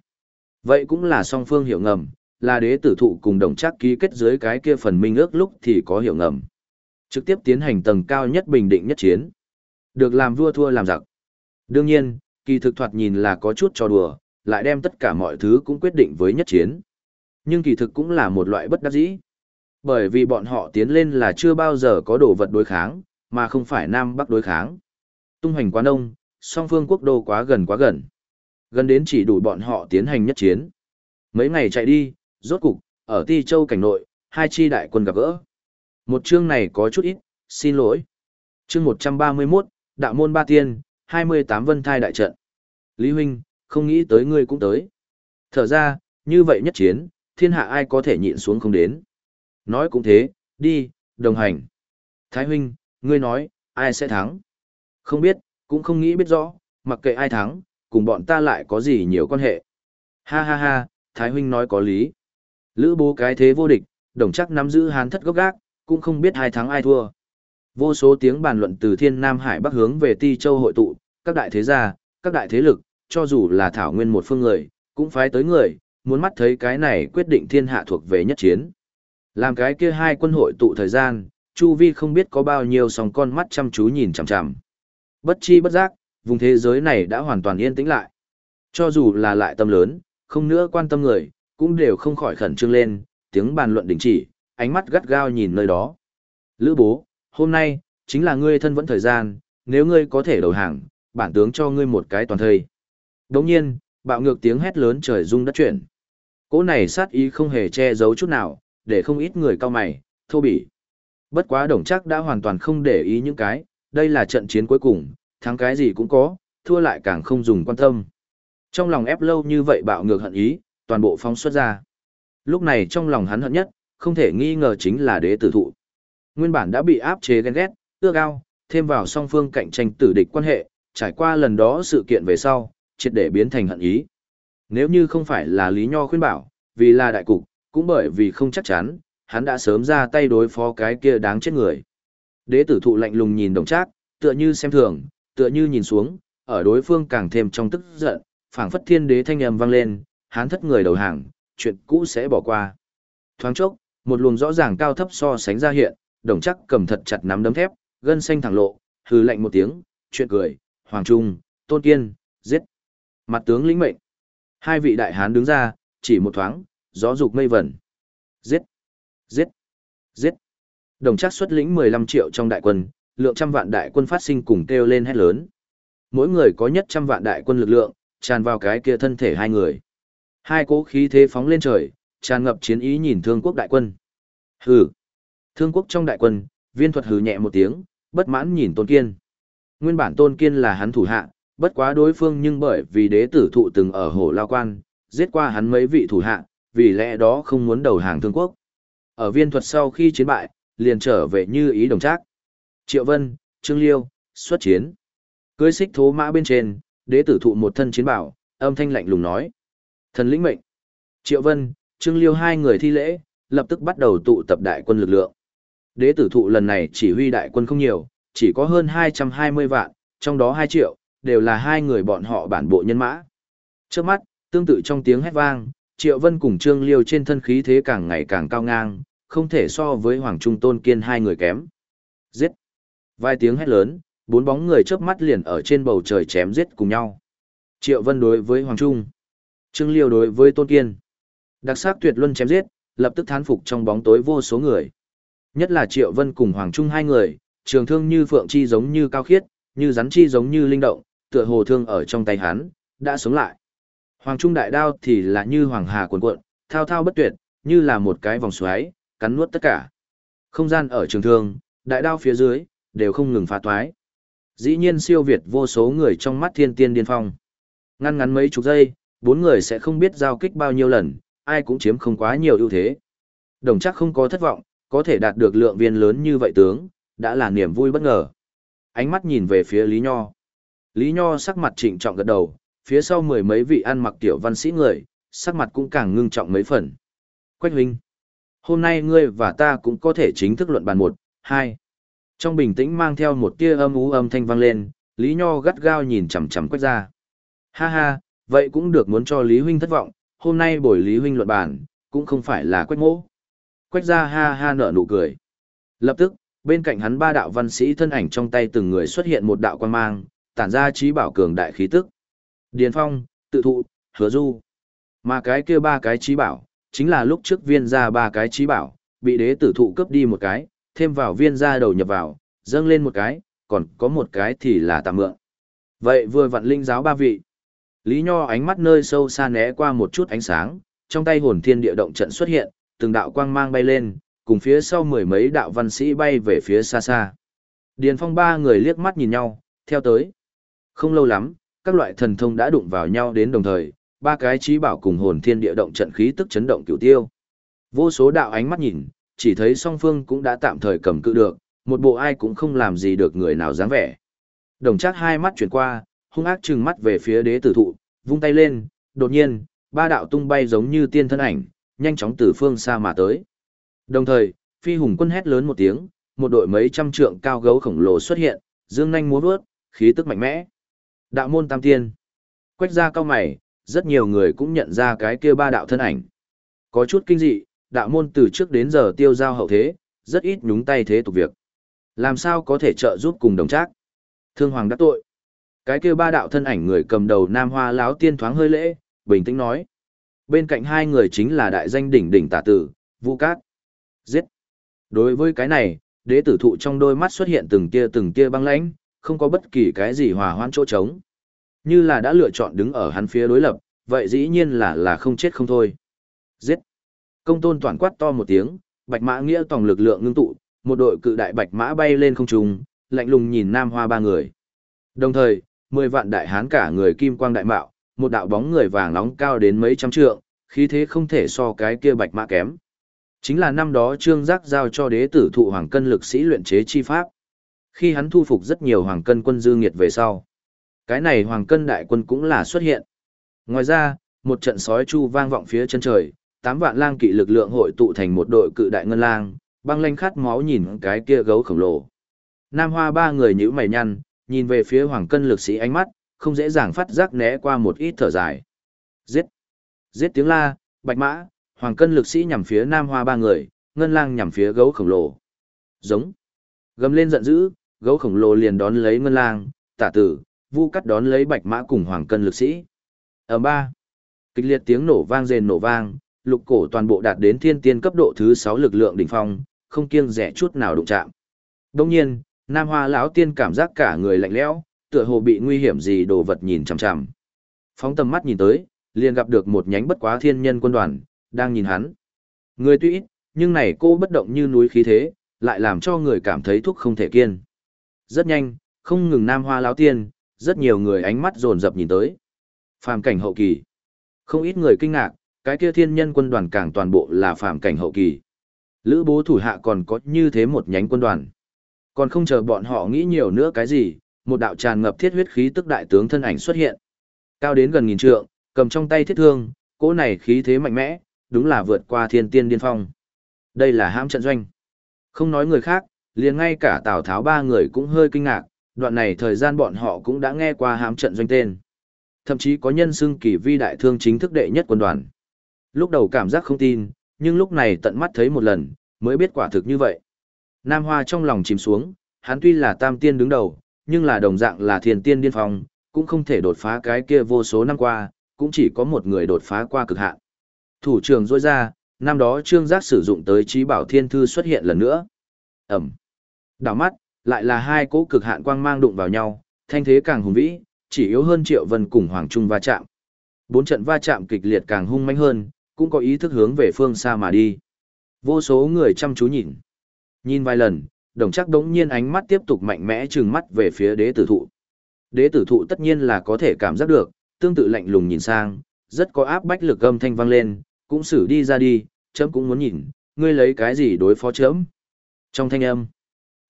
Vậy cũng là song phương hiểu ngầm, là đế tử thụ cùng đồng Trác ký kết dưới cái kia phần minh ước lúc thì có hiểu ngầm. Trực tiếp tiến hành tầng cao nhất bình định nhất chiến. Được làm vua thua làm giặc. Đương nhiên, kỳ thực thoạt nhìn là có chút cho đùa, lại đem tất cả mọi thứ cũng quyết định với nhất chiến. Nhưng kỳ thực cũng là một loại bất đắc dĩ. Bởi vì bọn họ tiến lên là chưa bao giờ có đồ vật đối kháng, mà không phải Nam Bắc đối kháng. Tung hành quá đông, song phương quốc đô quá gần quá gần. Gần đến chỉ đủ bọn họ tiến hành nhất chiến. Mấy ngày chạy đi, rốt cục, ở Ti Châu cảnh nội, hai chi đại quân gặp gỡ. Một chương này có chút ít, xin lỗi. Chương 131, Đạo môn ba tiên, 28 vân thai đại trận. Lý huynh, không nghĩ tới ngươi cũng tới. Thở ra, như vậy nhất chiến, thiên hạ ai có thể nhịn xuống không đến. Nói cũng thế, đi, đồng hành. Thái huynh, ngươi nói, ai sẽ thắng? Không biết, cũng không nghĩ biết rõ, mặc kệ ai thắng, cùng bọn ta lại có gì nhiều quan hệ. Ha ha ha, Thái huynh nói có lý. Lữ bố cái thế vô địch, đồng chắc nắm giữ hán thất gốc gác, cũng không biết ai thắng ai thua. Vô số tiếng bàn luận từ thiên nam hải bắc hướng về ti châu hội tụ, các đại thế gia, các đại thế lực, cho dù là thảo nguyên một phương người, cũng phái tới người, muốn mắt thấy cái này quyết định thiên hạ thuộc về nhất chiến. Làm cái kia hai quân hội tụ thời gian, Chu Vi không biết có bao nhiêu sòng con mắt chăm chú nhìn chằm chằm. Bất chi bất giác, vùng thế giới này đã hoàn toàn yên tĩnh lại. Cho dù là lại tâm lớn, không nữa quan tâm người, cũng đều không khỏi khẩn trương lên, tiếng bàn luận đình chỉ, ánh mắt gắt gao nhìn nơi đó. Lữ bố, hôm nay, chính là ngươi thân vẫn thời gian, nếu ngươi có thể đầu hàng, bản tướng cho ngươi một cái toàn thây. Đồng nhiên, bạo ngược tiếng hét lớn trời rung đất chuyển. Cỗ này sát ý không hề che giấu chút nào, để không ít người cao mày, thô bỉ. Bất quá đồng chắc đã hoàn toàn không để ý những cái, đây là trận chiến cuối cùng, thắng cái gì cũng có, thua lại càng không dùng quan tâm. Trong lòng ép lâu như vậy bạo ngược hận ý, toàn bộ phóng xuất ra. Lúc này trong lòng hắn hận nhất, không thể nghi ngờ chính là đế tử thụ. Nguyên bản đã bị áp chế ghen ghét, ưa cao, thêm vào song phương cạnh tranh tử địch quan hệ, trải qua lần đó sự kiện về sau, triệt để biến thành hận ý. Nếu như không phải là Lý Nho khuyên bảo, vì là đại cục, cũng bởi vì không chắc chắn, hắn đã sớm ra tay đối phó cái kia đáng chết người. Đế tử thụ lạnh lùng nhìn đồng trác, tựa như xem thường, tựa như nhìn xuống, ở đối phương càng thêm trong tức giận, phảng phất thiên đế thanh âm vang lên, hắn thất người đầu hàng, chuyện cũ sẽ bỏ qua. Thoáng chốc, một luồng rõ ràng cao thấp so sánh ra hiện, đồng chắc cầm thật chặt nắm đấm thép, gân xanh thẳng lộ, hừ lạnh một tiếng, chuyện cười, Hoàng Trung, Tôn Kiên, giết. Mặt tướng lĩnh mệnh. Hai vị đại hán đứng ra, chỉ một thoáng, gió dục mây vẩn. Giết, giết, giết. Đồng chắc xuất lĩnh 15 triệu trong đại quân, lượng trăm vạn đại quân phát sinh cùng kêu lên hét lớn. Mỗi người có nhất trăm vạn đại quân lực lượng, tràn vào cái kia thân thể hai người. Hai cố khí thế phóng lên trời, tràn ngập chiến ý nhìn thương quốc đại quân. Hừ. Thương quốc trong đại quân, viên thuật hừ nhẹ một tiếng, bất mãn nhìn Tôn Kiên. Nguyên bản Tôn Kiên là hắn thủ hạ, bất quá đối phương nhưng bởi vì đế tử thụ từng ở hồ lao quan, giết qua hắn mấy vị thủ hạ, vì lẽ đó không muốn đầu hàng thương quốc. Ở viên thuật sau khi chiến bại, liền trở về như ý đồng trác. Triệu Vân, Trương Liêu, xuất chiến. Cưới xích thố mã bên trên, đế tử thụ một thân chiến bảo, âm thanh lạnh lùng nói. Thần lĩnh mệnh. Triệu Vân, Trương Liêu hai người thi lễ, lập tức bắt đầu tụ tập đại quân lực lượng. Đế tử thụ lần này chỉ huy đại quân không nhiều, chỉ có hơn 220 vạn, trong đó 2 triệu, đều là hai người bọn họ bản bộ nhân mã. Trước mắt, tương tự trong tiếng hét vang, Triệu Vân cùng Trương Liêu trên thân khí thế càng ngày càng cao ngang, không thể so với Hoàng Trung Tôn Kiên hai người kém. Giết! Vài tiếng hét lớn, bốn bóng người chớp mắt liền ở trên bầu trời chém giết cùng nhau. Triệu Vân đối với Hoàng Trung, Trương Liêu đối với Tôn Kiên. Đặc sắc tuyệt luân chém giết, lập tức thán phục trong bóng tối vô số người. Nhất là Triệu Vân cùng Hoàng Trung hai người, trường thương như phượng chi giống như cao khiết, như rắn chi giống như linh động, tựa hồ thương ở trong tay hắn, đã sống lại. Hoàng Trung đại đao thì là như hoàng hà cuồn cuộn, thao thao bất tuyệt, như là một cái vòng xoáy, cắn nuốt tất cả. Không gian ở trường thương, đại đao phía dưới, đều không ngừng phá toái. Dĩ nhiên siêu việt vô số người trong mắt thiên tiên điên phong. Ngăn ngắn mấy chục giây, bốn người sẽ không biết giao kích bao nhiêu lần, ai cũng chiếm không quá nhiều ưu thế. Đồng chắc không có thất vọng, có thể đạt được lượng viên lớn như vậy tướng, đã là niềm vui bất ngờ. Ánh mắt nhìn về phía Lý Nho. Lý Nho sắc mặt trịnh trọng gật đầu, phía sau mười mấy vị ăn mặc tiểu văn sĩ người, sắc mặt cũng càng ngưng trọng mấy phần. Quách huynh, hôm nay ngươi và ta cũng có thể chính thức luận bàn một, hai. Trong bình tĩnh mang theo một tia âm ú âm thanh vang lên, Lý Nho gắt gao nhìn chằm chằm Quách ra. Ha ha, vậy cũng được muốn cho Lý huynh thất vọng, hôm nay buổi Lý huynh luận bàn, cũng không phải là Quách mỗ. Quách ra ha ha nở nụ cười. Lập tức, bên cạnh hắn ba đạo văn sĩ thân ảnh trong tay từng người xuất hiện một đạo quan mang, tản ra trí bảo cường đại khí tức. Điền Phong, tự thụ, hứa du. Mà cái kia ba cái trí bảo, chính là lúc trước viên ra ba cái trí bảo, bị đế tử thụ cướp đi một cái, thêm vào viên ra đầu nhập vào, dâng lên một cái, còn có một cái thì là tạm mượn. Vậy vừa vặn linh giáo ba vị. Lý Nho ánh mắt nơi sâu xa né qua một chút ánh sáng, trong tay hồn thiên địa động trận xuất hiện, từng đạo quang mang bay lên, cùng phía sau mười mấy đạo văn sĩ bay về phía xa xa. Điền Phong ba người liếc mắt nhìn nhau, theo tới. Không lâu lắm, các loại thần thông đã đụng vào nhau đến đồng thời, ba cái trí bảo cùng hồn thiên địa động trận khí tức chấn động cửu tiêu. Vô số đạo ánh mắt nhìn, chỉ thấy song phương cũng đã tạm thời cầm cự được, một bộ ai cũng không làm gì được người nào dáng vẻ. Đồng chắc hai mắt chuyển qua, hung ác trừng mắt về phía đế tử thụ, vung tay lên, đột nhiên, ba đạo tung bay giống như tiên thân ảnh, nhanh chóng từ phương xa mà tới. Đồng thời, phi hùng quân hét lớn một tiếng, một đội mấy trăm trượng cao gấu khổng lồ xuất hiện, dương nhanh múa vớt, khí tức mạnh mẽ. Đạo môn tam tiên. Quách ra cao mày, rất nhiều người cũng nhận ra cái kia ba đạo thân ảnh. Có chút kinh dị, đạo môn từ trước đến giờ tiêu giao hậu thế, rất ít nhúng tay thế tục việc. Làm sao có thể trợ giúp cùng đồng trác? Thương hoàng đắc tội. Cái kia ba đạo thân ảnh người cầm đầu Nam Hoa lão tiên thoáng hơi lễ, bình tĩnh nói. Bên cạnh hai người chính là đại danh đỉnh đỉnh tả tử, Vu Cát. Giết. Đối với cái này, đế tử thụ trong đôi mắt xuất hiện từng tia từng tia băng lãnh, không có bất kỳ cái gì hòa hoãn chỗ trống. Như là đã lựa chọn đứng ở hắn phía đối lập, vậy dĩ nhiên là là không chết không thôi. Giết. Công tôn toàn quát to một tiếng, bạch mã nghĩa tổng lực lượng ngưng tụ, một đội cự đại bạch mã bay lên không trung, lạnh lùng nhìn nam hoa ba người. Đồng thời, mười vạn đại hán cả người kim quang đại mạo, một đạo bóng người vàng nóng cao đến mấy trăm trượng, khí thế không thể so cái kia bạch mã kém. Chính là năm đó Trương Giác giao cho đế tử thụ hoàng cân lực sĩ luyện chế chi pháp. Khi hắn thu phục rất nhiều hoàng cân quân dư nghiệt về sau. Cái này hoàng cân đại quân cũng là xuất hiện. Ngoài ra, một trận sói chu vang vọng phía chân trời, tám vạn lang kỵ lực lượng hội tụ thành một đội cự đại ngân lang, băng lanh khát máu nhìn cái kia gấu khổng lồ. Nam Hoa ba người nhíu mày nhăn, nhìn về phía hoàng cân lực sĩ ánh mắt, không dễ dàng phát giác né qua một ít thở dài. Giết! Giết tiếng la, bạch mã, hoàng cân lực sĩ nhằm phía Nam Hoa ba người, ngân lang nhằm phía gấu khổng lồ. Giống! Gầm lên giận dữ, gấu khổng lồ liền đón lấy ngân lang, tả tử, vu cắt đón lấy bạch mã cùng hoàng cân lực sĩ. Ở ba, kịch liệt tiếng nổ vang rền nổ vang, lục cổ toàn bộ đạt đến thiên tiên cấp độ thứ 6 lực lượng đỉnh phong, không kiêng rẻ chút nào đụng chạm. Đồng nhiên, Nam Hoa lão tiên cảm giác cả người lạnh lẽo, tựa hồ bị nguy hiểm gì đồ vật nhìn chằm chằm. Phóng tầm mắt nhìn tới, liền gặp được một nhánh bất quá thiên nhân quân đoàn, đang nhìn hắn. Người tuy ít, nhưng này cô bất động như núi khí thế, lại làm cho người cảm thấy thúc không thể kiên. Rất nhanh, không ngừng nam hoa lão tiên, rất nhiều người ánh mắt dồn dập nhìn tới. Phàm cảnh hậu kỳ. Không ít người kinh ngạc, cái kia thiên nhân quân đoàn càng toàn bộ là phàm cảnh hậu kỳ. Lữ bố thủ hạ còn có như thế một nhánh quân đoàn. Còn không chờ bọn họ nghĩ nhiều nữa cái gì, một đạo tràn ngập thiết huyết khí tức đại tướng thân ảnh xuất hiện. Cao đến gần nghìn trượng, cầm trong tay thiết thương, cỗ này khí thế mạnh mẽ, đúng là vượt qua thiên tiên điên phong. Đây là hãm trận doanh. Không nói người khác, liền ngay cả Tào Tháo ba người cũng hơi kinh ngạc, đoạn này thời gian bọn họ cũng đã nghe qua hám trận doanh tên. Thậm chí có nhân xưng kỳ vi đại thương chính thức đệ nhất quân đoàn. Lúc đầu cảm giác không tin, nhưng lúc này tận mắt thấy một lần, mới biết quả thực như vậy. Nam Hoa trong lòng chìm xuống, hắn tuy là tam tiên đứng đầu, nhưng là đồng dạng là thiên tiên điên phong, cũng không thể đột phá cái kia vô số năm qua, cũng chỉ có một người đột phá qua cực hạn. Thủ trưởng rôi ra, năm đó trương giác sử dụng tới trí bảo thiên thư xuất hiện lần nữa. Ẩm. Đảo mắt, lại là hai cỗ cực hạn quang mang đụng vào nhau, thanh thế càng hùng vĩ, chỉ yếu hơn Triệu Vân cùng Hoàng Trung va chạm. Bốn trận va chạm kịch liệt càng hung mãnh hơn, cũng có ý thức hướng về phương xa mà đi. Vô số người chăm chú nhìn. Nhìn vài lần, đồng chắc đống nhiên ánh mắt tiếp tục mạnh mẽ trừng mắt về phía đế tử thụ. Đế tử thụ tất nhiên là có thể cảm giác được, tương tự lạnh lùng nhìn sang, rất có áp bách lực âm thanh vang lên, cũng xử đi ra đi, chấm cũng muốn nhìn, ngươi lấy cái gì đối phó chấm. Trong thanh âm,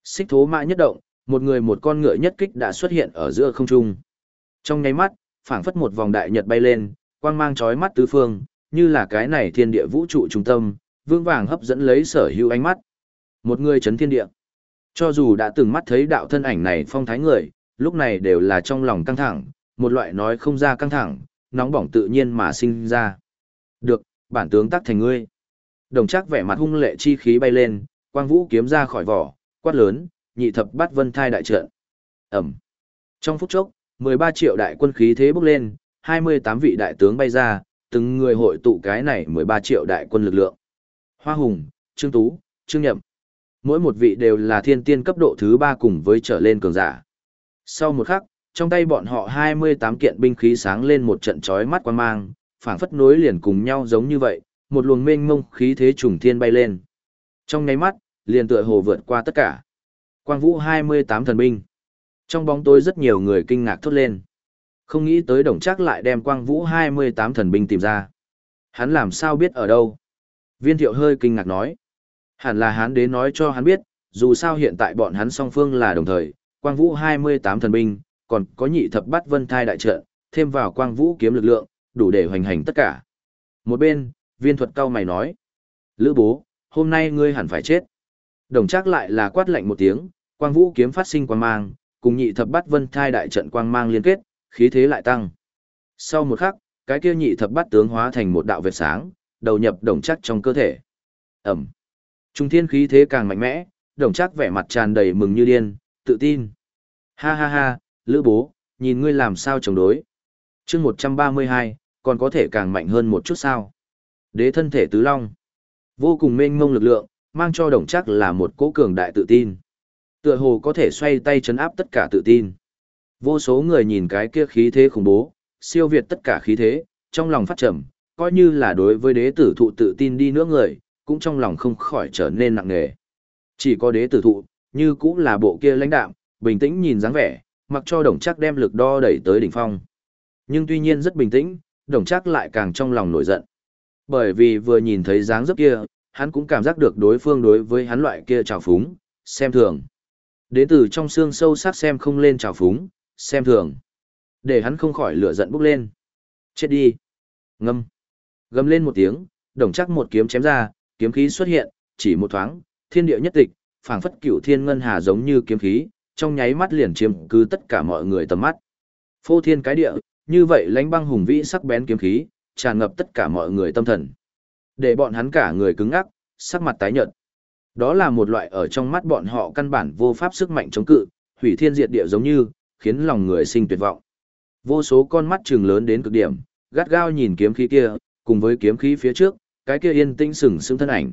xích thố mã nhất động, một người một con ngựa nhất kích đã xuất hiện ở giữa không trung. Trong nháy mắt, phảng phất một vòng đại nhật bay lên, quang mang chói mắt tứ phương, như là cái này thiên địa vũ trụ trung tâm, vương vàng hấp dẫn lấy sở hữu ánh mắt. Một người chấn thiên địa. Cho dù đã từng mắt thấy đạo thân ảnh này phong thái người, lúc này đều là trong lòng căng thẳng, một loại nói không ra căng thẳng, nóng bỏng tự nhiên mà sinh ra. Được, bản tướng tác thành ngươi. Đồng chắc vẻ mặt hung lệ chi khí bay lên, quang vũ kiếm ra khỏi vỏ, quát lớn, nhị thập bát vân thai đại trận. Ẩm. Trong phút chốc, 13 triệu đại quân khí thế bốc lên, 28 vị đại tướng bay ra, từng người hội tụ cái này 13 triệu đại quân lực lượng. Hoa Hùng, Trương Tú, Trương Nhậm. Mỗi một vị đều là thiên tiên cấp độ thứ 3 cùng với trở lên cường giả. Sau một khắc, trong tay bọn họ 28 kiện binh khí sáng lên một trận chói mắt quan mang, phảng phất nối liền cùng nhau giống như vậy, một luồng mênh mông khí thế trùng thiên bay lên. Trong nháy mắt, liền tựa hồ vượt qua tất cả. Quang Vũ 28 thần binh. Trong bóng tối rất nhiều người kinh ngạc thốt lên. Không nghĩ tới đồng chắc lại đem Quang Vũ 28 thần binh tìm ra. Hắn làm sao biết ở đâu? Viên thiệu hơi kinh ngạc nói. Hẳn là hắn đến nói cho hắn biết, dù sao hiện tại bọn hắn song phương là đồng thời, Quang Vũ 28 thần binh, còn có nhị thập bát vân thai đại trận, thêm vào Quang Vũ kiếm lực lượng, đủ để hoành hành tất cả. Một bên, viên thuật cao mày nói. Lữ bố, hôm nay ngươi hẳn phải chết. Đồng chắc lại là quát lạnh một tiếng, Quang Vũ kiếm phát sinh quang mang, cùng nhị thập bát vân thai đại trận quang mang liên kết, khí thế lại tăng. Sau một khắc, cái kia nhị thập bát tướng hóa thành một đạo vệt sáng, đầu nhập đồng chắc trong cơ thể. Ẩm. Trung thiên khí thế càng mạnh mẽ, đồng chắc vẻ mặt tràn đầy mừng như điên, tự tin. Ha ha ha, lữ bố, nhìn ngươi làm sao chống đối. chương 132, còn có thể càng mạnh hơn một chút sao. Đế thân thể tứ long. Vô cùng mênh mông lực lượng, mang cho đồng chắc là một cố cường đại tự tin. Tựa hồ có thể xoay tay chấn áp tất cả tự tin. Vô số người nhìn cái kia khí thế khủng bố, siêu việt tất cả khí thế, trong lòng phát trầm, coi như là đối với đế tử thụ tự tin đi nữa người, cũng trong lòng không khỏi trở nên nặng nề. Chỉ có đế tử thụ, như cũng là bộ kia lãnh đạm, bình tĩnh nhìn dáng vẻ, mặc cho đồng chắc đem lực đo đẩy tới đỉnh phong. Nhưng tuy nhiên rất bình tĩnh, đồng chắc lại càng trong lòng nổi giận. Bởi vì vừa nhìn thấy dáng dấp kia, hắn cũng cảm giác được đối phương đối với hắn loại kia trào phúng, xem thường. Đến từ trong xương sâu sắc xem không lên trào phúng, xem thường. Để hắn không khỏi lửa giận bốc lên. Chết đi. Ngâm. Gầm lên một tiếng, đồng chắc một kiếm chém ra, kiếm khí xuất hiện, chỉ một thoáng, thiên địa nhất tịch, phảng phất cửu thiên ngân hà giống như kiếm khí, trong nháy mắt liền chiếm cứ tất cả mọi người tầm mắt. Phô thiên cái địa, như vậy lãnh băng hùng vĩ sắc bén kiếm khí, tràn ngập tất cả mọi người tâm thần. Để bọn hắn cả người cứng ngắc, sắc mặt tái nhợt. Đó là một loại ở trong mắt bọn họ căn bản vô pháp sức mạnh chống cự, hủy thiên diệt địa giống như, khiến lòng người sinh tuyệt vọng. Vô số con mắt trừng lớn đến cực điểm, gắt gao nhìn kiếm khí kia, cùng với kiếm khí phía trước, cái kia yên tĩnh sừng sững thân ảnh.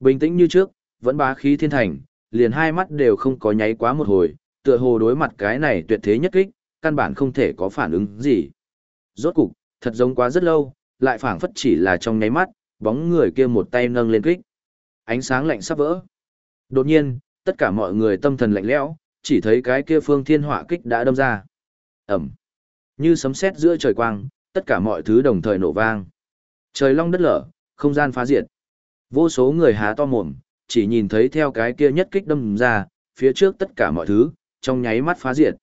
Bình tĩnh như trước, vẫn bá khí thiên thành, liền hai mắt đều không có nháy quá một hồi, tựa hồ đối mặt cái này tuyệt thế nhất kích, căn bản không thể có phản ứng gì. Rốt cục, thật giống quá rất lâu, lại phảng phất chỉ là trong nháy mắt, bóng người kia một tay nâng lên kích. Ánh sáng lạnh sắp vỡ. Đột nhiên, tất cả mọi người tâm thần lạnh lẽo, chỉ thấy cái kia phương thiên hỏa kích đã đâm ra. Ẩm. Như sấm sét giữa trời quang, tất cả mọi thứ đồng thời nổ vang. Trời long đất lở, không gian phá diệt. Vô số người há to mồm, chỉ nhìn thấy theo cái kia nhất kích đâm ra, phía trước tất cả mọi thứ, trong nháy mắt phá diệt.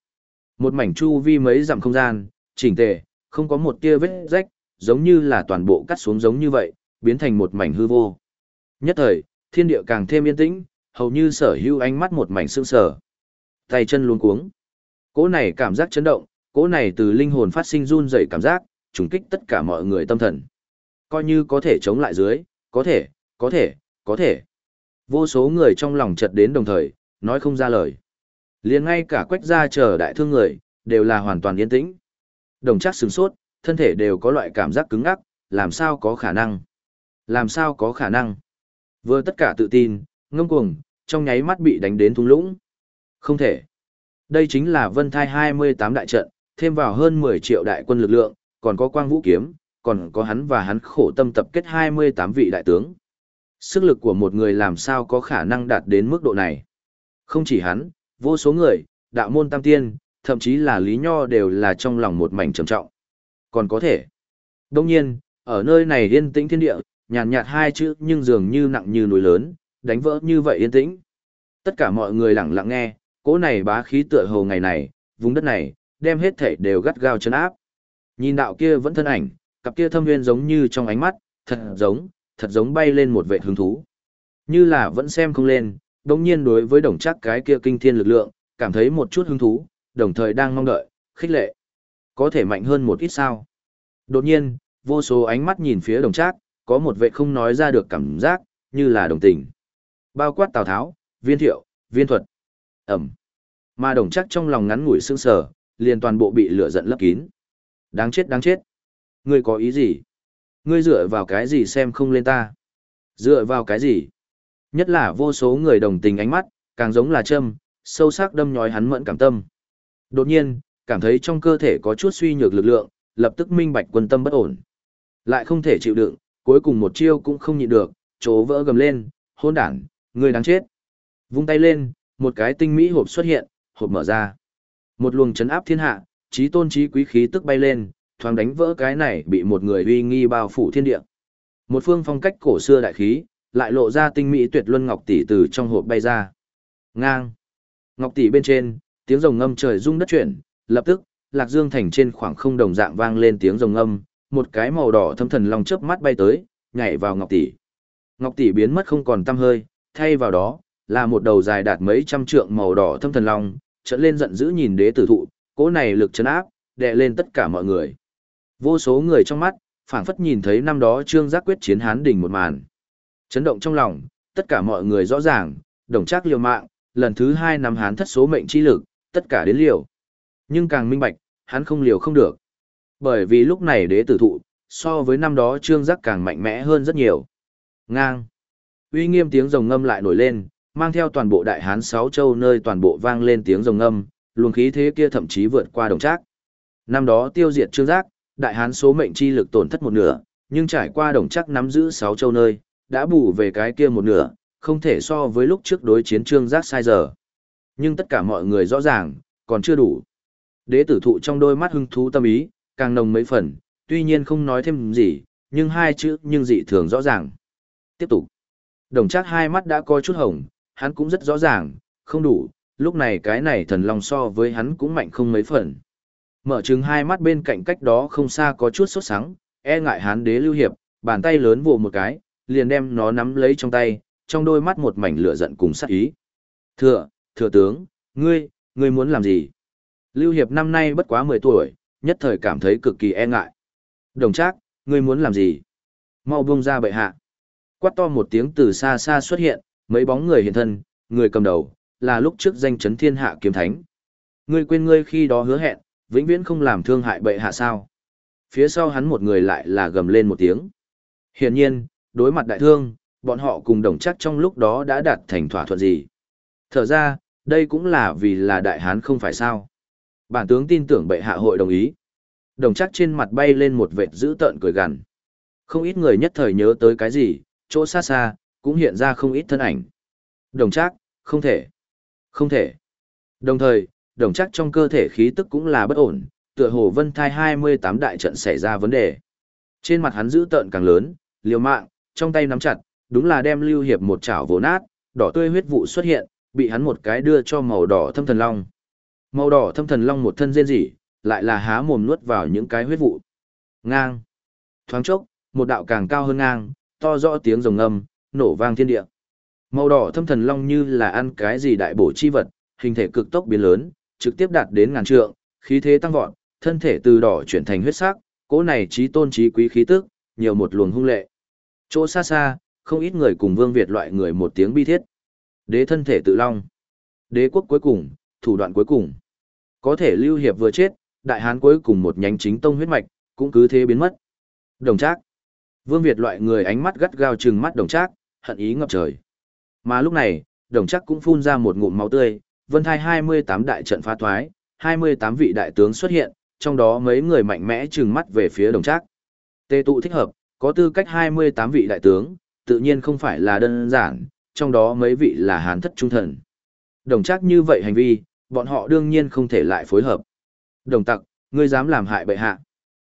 Một mảnh chu vi mấy dặm không gian, chỉnh tề, không có một tia vết rách, giống như là toàn bộ cắt xuống giống như vậy, biến thành một mảnh hư vô. Nhất thời, thiên địa càng thêm yên tĩnh, hầu như sở hữu ánh mắt một mảnh sương sở. Tay chân luống cuống. Cỗ này cảm giác chấn động, cỗ này từ linh hồn phát sinh run rẩy cảm giác, trùng kích tất cả mọi người tâm thần. Coi như có thể chống lại dưới, có thể, có thể, có thể. Vô số người trong lòng chợt đến đồng thời, nói không ra lời. liền ngay cả quách gia chờ đại thương người, đều là hoàn toàn yên tĩnh. Đồng chắc sừng sốt, thân thể đều có loại cảm giác cứng ngắc, làm sao có khả năng? Làm sao có khả năng? Vừa tất cả tự tin, ngông cuồng, trong nháy mắt bị đánh đến thung lũng. Không thể. Đây chính là vân thai 28 đại trận, thêm vào hơn 10 triệu đại quân lực lượng, còn có quang vũ kiếm, còn có hắn và hắn khổ tâm tập kết 28 vị đại tướng. Sức lực của một người làm sao có khả năng đạt đến mức độ này. Không chỉ hắn, vô số người, đạo môn tam tiên, thậm chí là Lý Nho đều là trong lòng một mảnh trầm trọng. Còn có thể. Đông nhiên, ở nơi này yên tĩnh thiên địa, nhàn nhạt, nhạt hai chữ nhưng dường như nặng như núi lớn, đánh vỡ như vậy yên tĩnh. Tất cả mọi người lặng lặng nghe, cỗ này bá khí tựa hồ ngày này, vùng đất này, đem hết thể đều gắt gao chấn áp. Nhìn đạo kia vẫn thân ảnh, cặp kia thâm nguyên giống như trong ánh mắt, thật giống, thật giống bay lên một vệ hứng thú. Như là vẫn xem không lên, đồng nhiên đối với đồng chắc cái kia kinh thiên lực lượng, cảm thấy một chút hứng thú, đồng thời đang mong đợi, khích lệ. Có thể mạnh hơn một ít sao. Đột nhiên, vô số ánh mắt nhìn phía đồng trác, có một vệ không nói ra được cảm giác, như là đồng tình. Bao quát Tào Tháo, viên thiệu, viên thuật. Ẩm. Mà đồng chắc trong lòng ngắn ngủi sương sờ, liền toàn bộ bị lửa giận lấp kín. Đáng chết đáng chết. Ngươi có ý gì? Ngươi dựa vào cái gì xem không lên ta? Dựa vào cái gì? Nhất là vô số người đồng tình ánh mắt, càng giống là châm, sâu sắc đâm nhói hắn mẫn cảm tâm. Đột nhiên, cảm thấy trong cơ thể có chút suy nhược lực lượng, lập tức minh bạch quân tâm bất ổn. Lại không thể chịu đựng, cuối cùng một chiêu cũng không nhịn được, chố vỡ gầm lên, hôn đảng, người đáng chết. Vung tay lên, một cái tinh mỹ hộp xuất hiện, hộp mở ra. Một luồng chấn áp thiên hạ, trí tôn trí quý khí tức bay lên, thoáng đánh vỡ cái này bị một người uy nghi bao phủ thiên địa. Một phương phong cách cổ xưa đại khí, lại lộ ra tinh mỹ tuyệt luân ngọc tỷ từ trong hộp bay ra. Ngang. Ngọc tỷ bên trên, tiếng rồng ngâm trời rung đất chuyển, lập tức, Lạc Dương thành trên khoảng không đồng dạng vang lên tiếng rồng ngâm, một cái màu đỏ thâm thần long chớp mắt bay tới, nhảy vào ngọc tỷ. Ngọc tỷ biến mất không còn tăm hơi, thay vào đó là một đầu dài đạt mấy trăm trượng màu đỏ thâm thần long, trợn lên giận dữ nhìn đế tử thụ, cỗ này lực chấn áp, đè lên tất cả mọi người. Vô số người trong mắt, phảng phất nhìn thấy năm đó Trương Giác quyết chiến Hán đỉnh một màn. Chấn động trong lòng, tất cả mọi người rõ ràng, đồng chắc liều mạng, lần thứ hai năm Hán thất số mệnh chi lực, tất cả đến liều. Nhưng càng minh bạch, hắn không liều không được. Bởi vì lúc này đế tử thụ, so với năm đó Trương Giác càng mạnh mẽ hơn rất nhiều. Ngang. Uy nghiêm tiếng rồng ngâm lại nổi lên, mang theo toàn bộ đại hán sáu châu nơi toàn bộ vang lên tiếng rồng ngâm, luồng khí thế kia thậm chí vượt qua đồng trác. Năm đó tiêu diệt Trương Giác, đại hán số mệnh chi lực tổn thất một nửa, nhưng trải qua đồng trác nắm giữ sáu châu nơi, đã bù về cái kia một nửa, không thể so với lúc trước đối chiến trương giác sai giờ. Nhưng tất cả mọi người rõ ràng, còn chưa đủ. Đế tử thụ trong đôi mắt hưng thú tâm ý, càng nồng mấy phần, tuy nhiên không nói thêm gì, nhưng hai chữ nhưng dị thường rõ ràng. Tiếp tục. Đồng chắc hai mắt đã coi chút hồng, hắn cũng rất rõ ràng, không đủ, lúc này cái này thần long so với hắn cũng mạnh không mấy phần. Mở trừng hai mắt bên cạnh cách đó không xa có chút sốt sắng, e ngại hán đế lưu hiệp, bàn tay lớn vồ một cái, liền đem nó nắm lấy trong tay, trong đôi mắt một mảnh lửa giận cùng sát ý. Thừa, thừa tướng, ngươi, ngươi muốn làm gì? Lưu hiệp năm nay bất quá 10 tuổi, nhất thời cảm thấy cực kỳ e ngại. Đồng trác, ngươi muốn làm gì? Mau buông ra bệ hạ. Quát to một tiếng từ xa xa xuất hiện, mấy bóng người hiện thân, người cầm đầu, là lúc trước danh chấn thiên hạ kiếm thánh. Ngươi quên ngươi khi đó hứa hẹn, vĩnh viễn không làm thương hại bệ hạ sao. Phía sau hắn một người lại là gầm lên một tiếng. Hiển nhiên, đối mặt đại thương, bọn họ cùng đồng chắc trong lúc đó đã đạt thành thỏa thuận gì. Thở ra, đây cũng là vì là đại hán không phải sao. Bản tướng tin tưởng bệ hạ hội đồng ý. Đồng chắc trên mặt bay lên một vệt dữ tợn cười gằn. Không ít người nhất thời nhớ tới cái gì, chỗ xa xa, cũng hiện ra không ít thân ảnh. Đồng chắc, không thể. Không thể. Đồng thời, đồng chắc trong cơ thể khí tức cũng là bất ổn, tựa hồ vân thai 28 đại trận xảy ra vấn đề. Trên mặt hắn giữ tợn càng lớn, liều mạng, trong tay nắm chặt, đúng là đem lưu hiệp một chảo vỗ nát, đỏ tươi huyết vụ xuất hiện, bị hắn một cái đưa cho màu đỏ thâm thần long. Màu đỏ thâm thần long một thân rên rỉ, lại là há mồm nuốt vào những cái huyết vụ. Ngang. Thoáng chốc, một đạo càng cao hơn ngang, to rõ tiếng rồng ngâm, nổ vang thiên địa. Màu đỏ thâm thần long như là ăn cái gì đại bổ chi vật, hình thể cực tốc biến lớn, trực tiếp đạt đến ngàn trượng, khí thế tăng vọt, thân thể từ đỏ chuyển thành huyết sắc, cỗ này trí tôn trí quý khí tức, nhiều một luồng hung lệ. Chỗ xa xa, không ít người cùng Vương Việt loại người một tiếng bi thiết. Đế thân thể tự long. Đế quốc cuối cùng, thủ đoạn cuối cùng. Có thể Lưu Hiệp vừa chết, đại hán cuối cùng một nhánh chính tông huyết mạch, cũng cứ thế biến mất. Đồng Trác. Vương Việt loại người ánh mắt gắt gao trừng mắt Đồng Trác, hận ý ngập trời. Mà lúc này, Đồng Trác cũng phun ra một ngụm máu tươi, vân thai 28 đại trận phá thoái, 28 vị đại tướng xuất hiện, trong đó mấy người mạnh mẽ trừng mắt về phía Đồng Trác. Tê tụ thích hợp, có tư cách 28 vị đại tướng, tự nhiên không phải là đơn giản, trong đó mấy vị là hán thất trung thần. Đồng Trác như vậy hành vi, bọn họ đương nhiên không thể lại phối hợp. Đồng tặc, ngươi dám làm hại bệ hạ.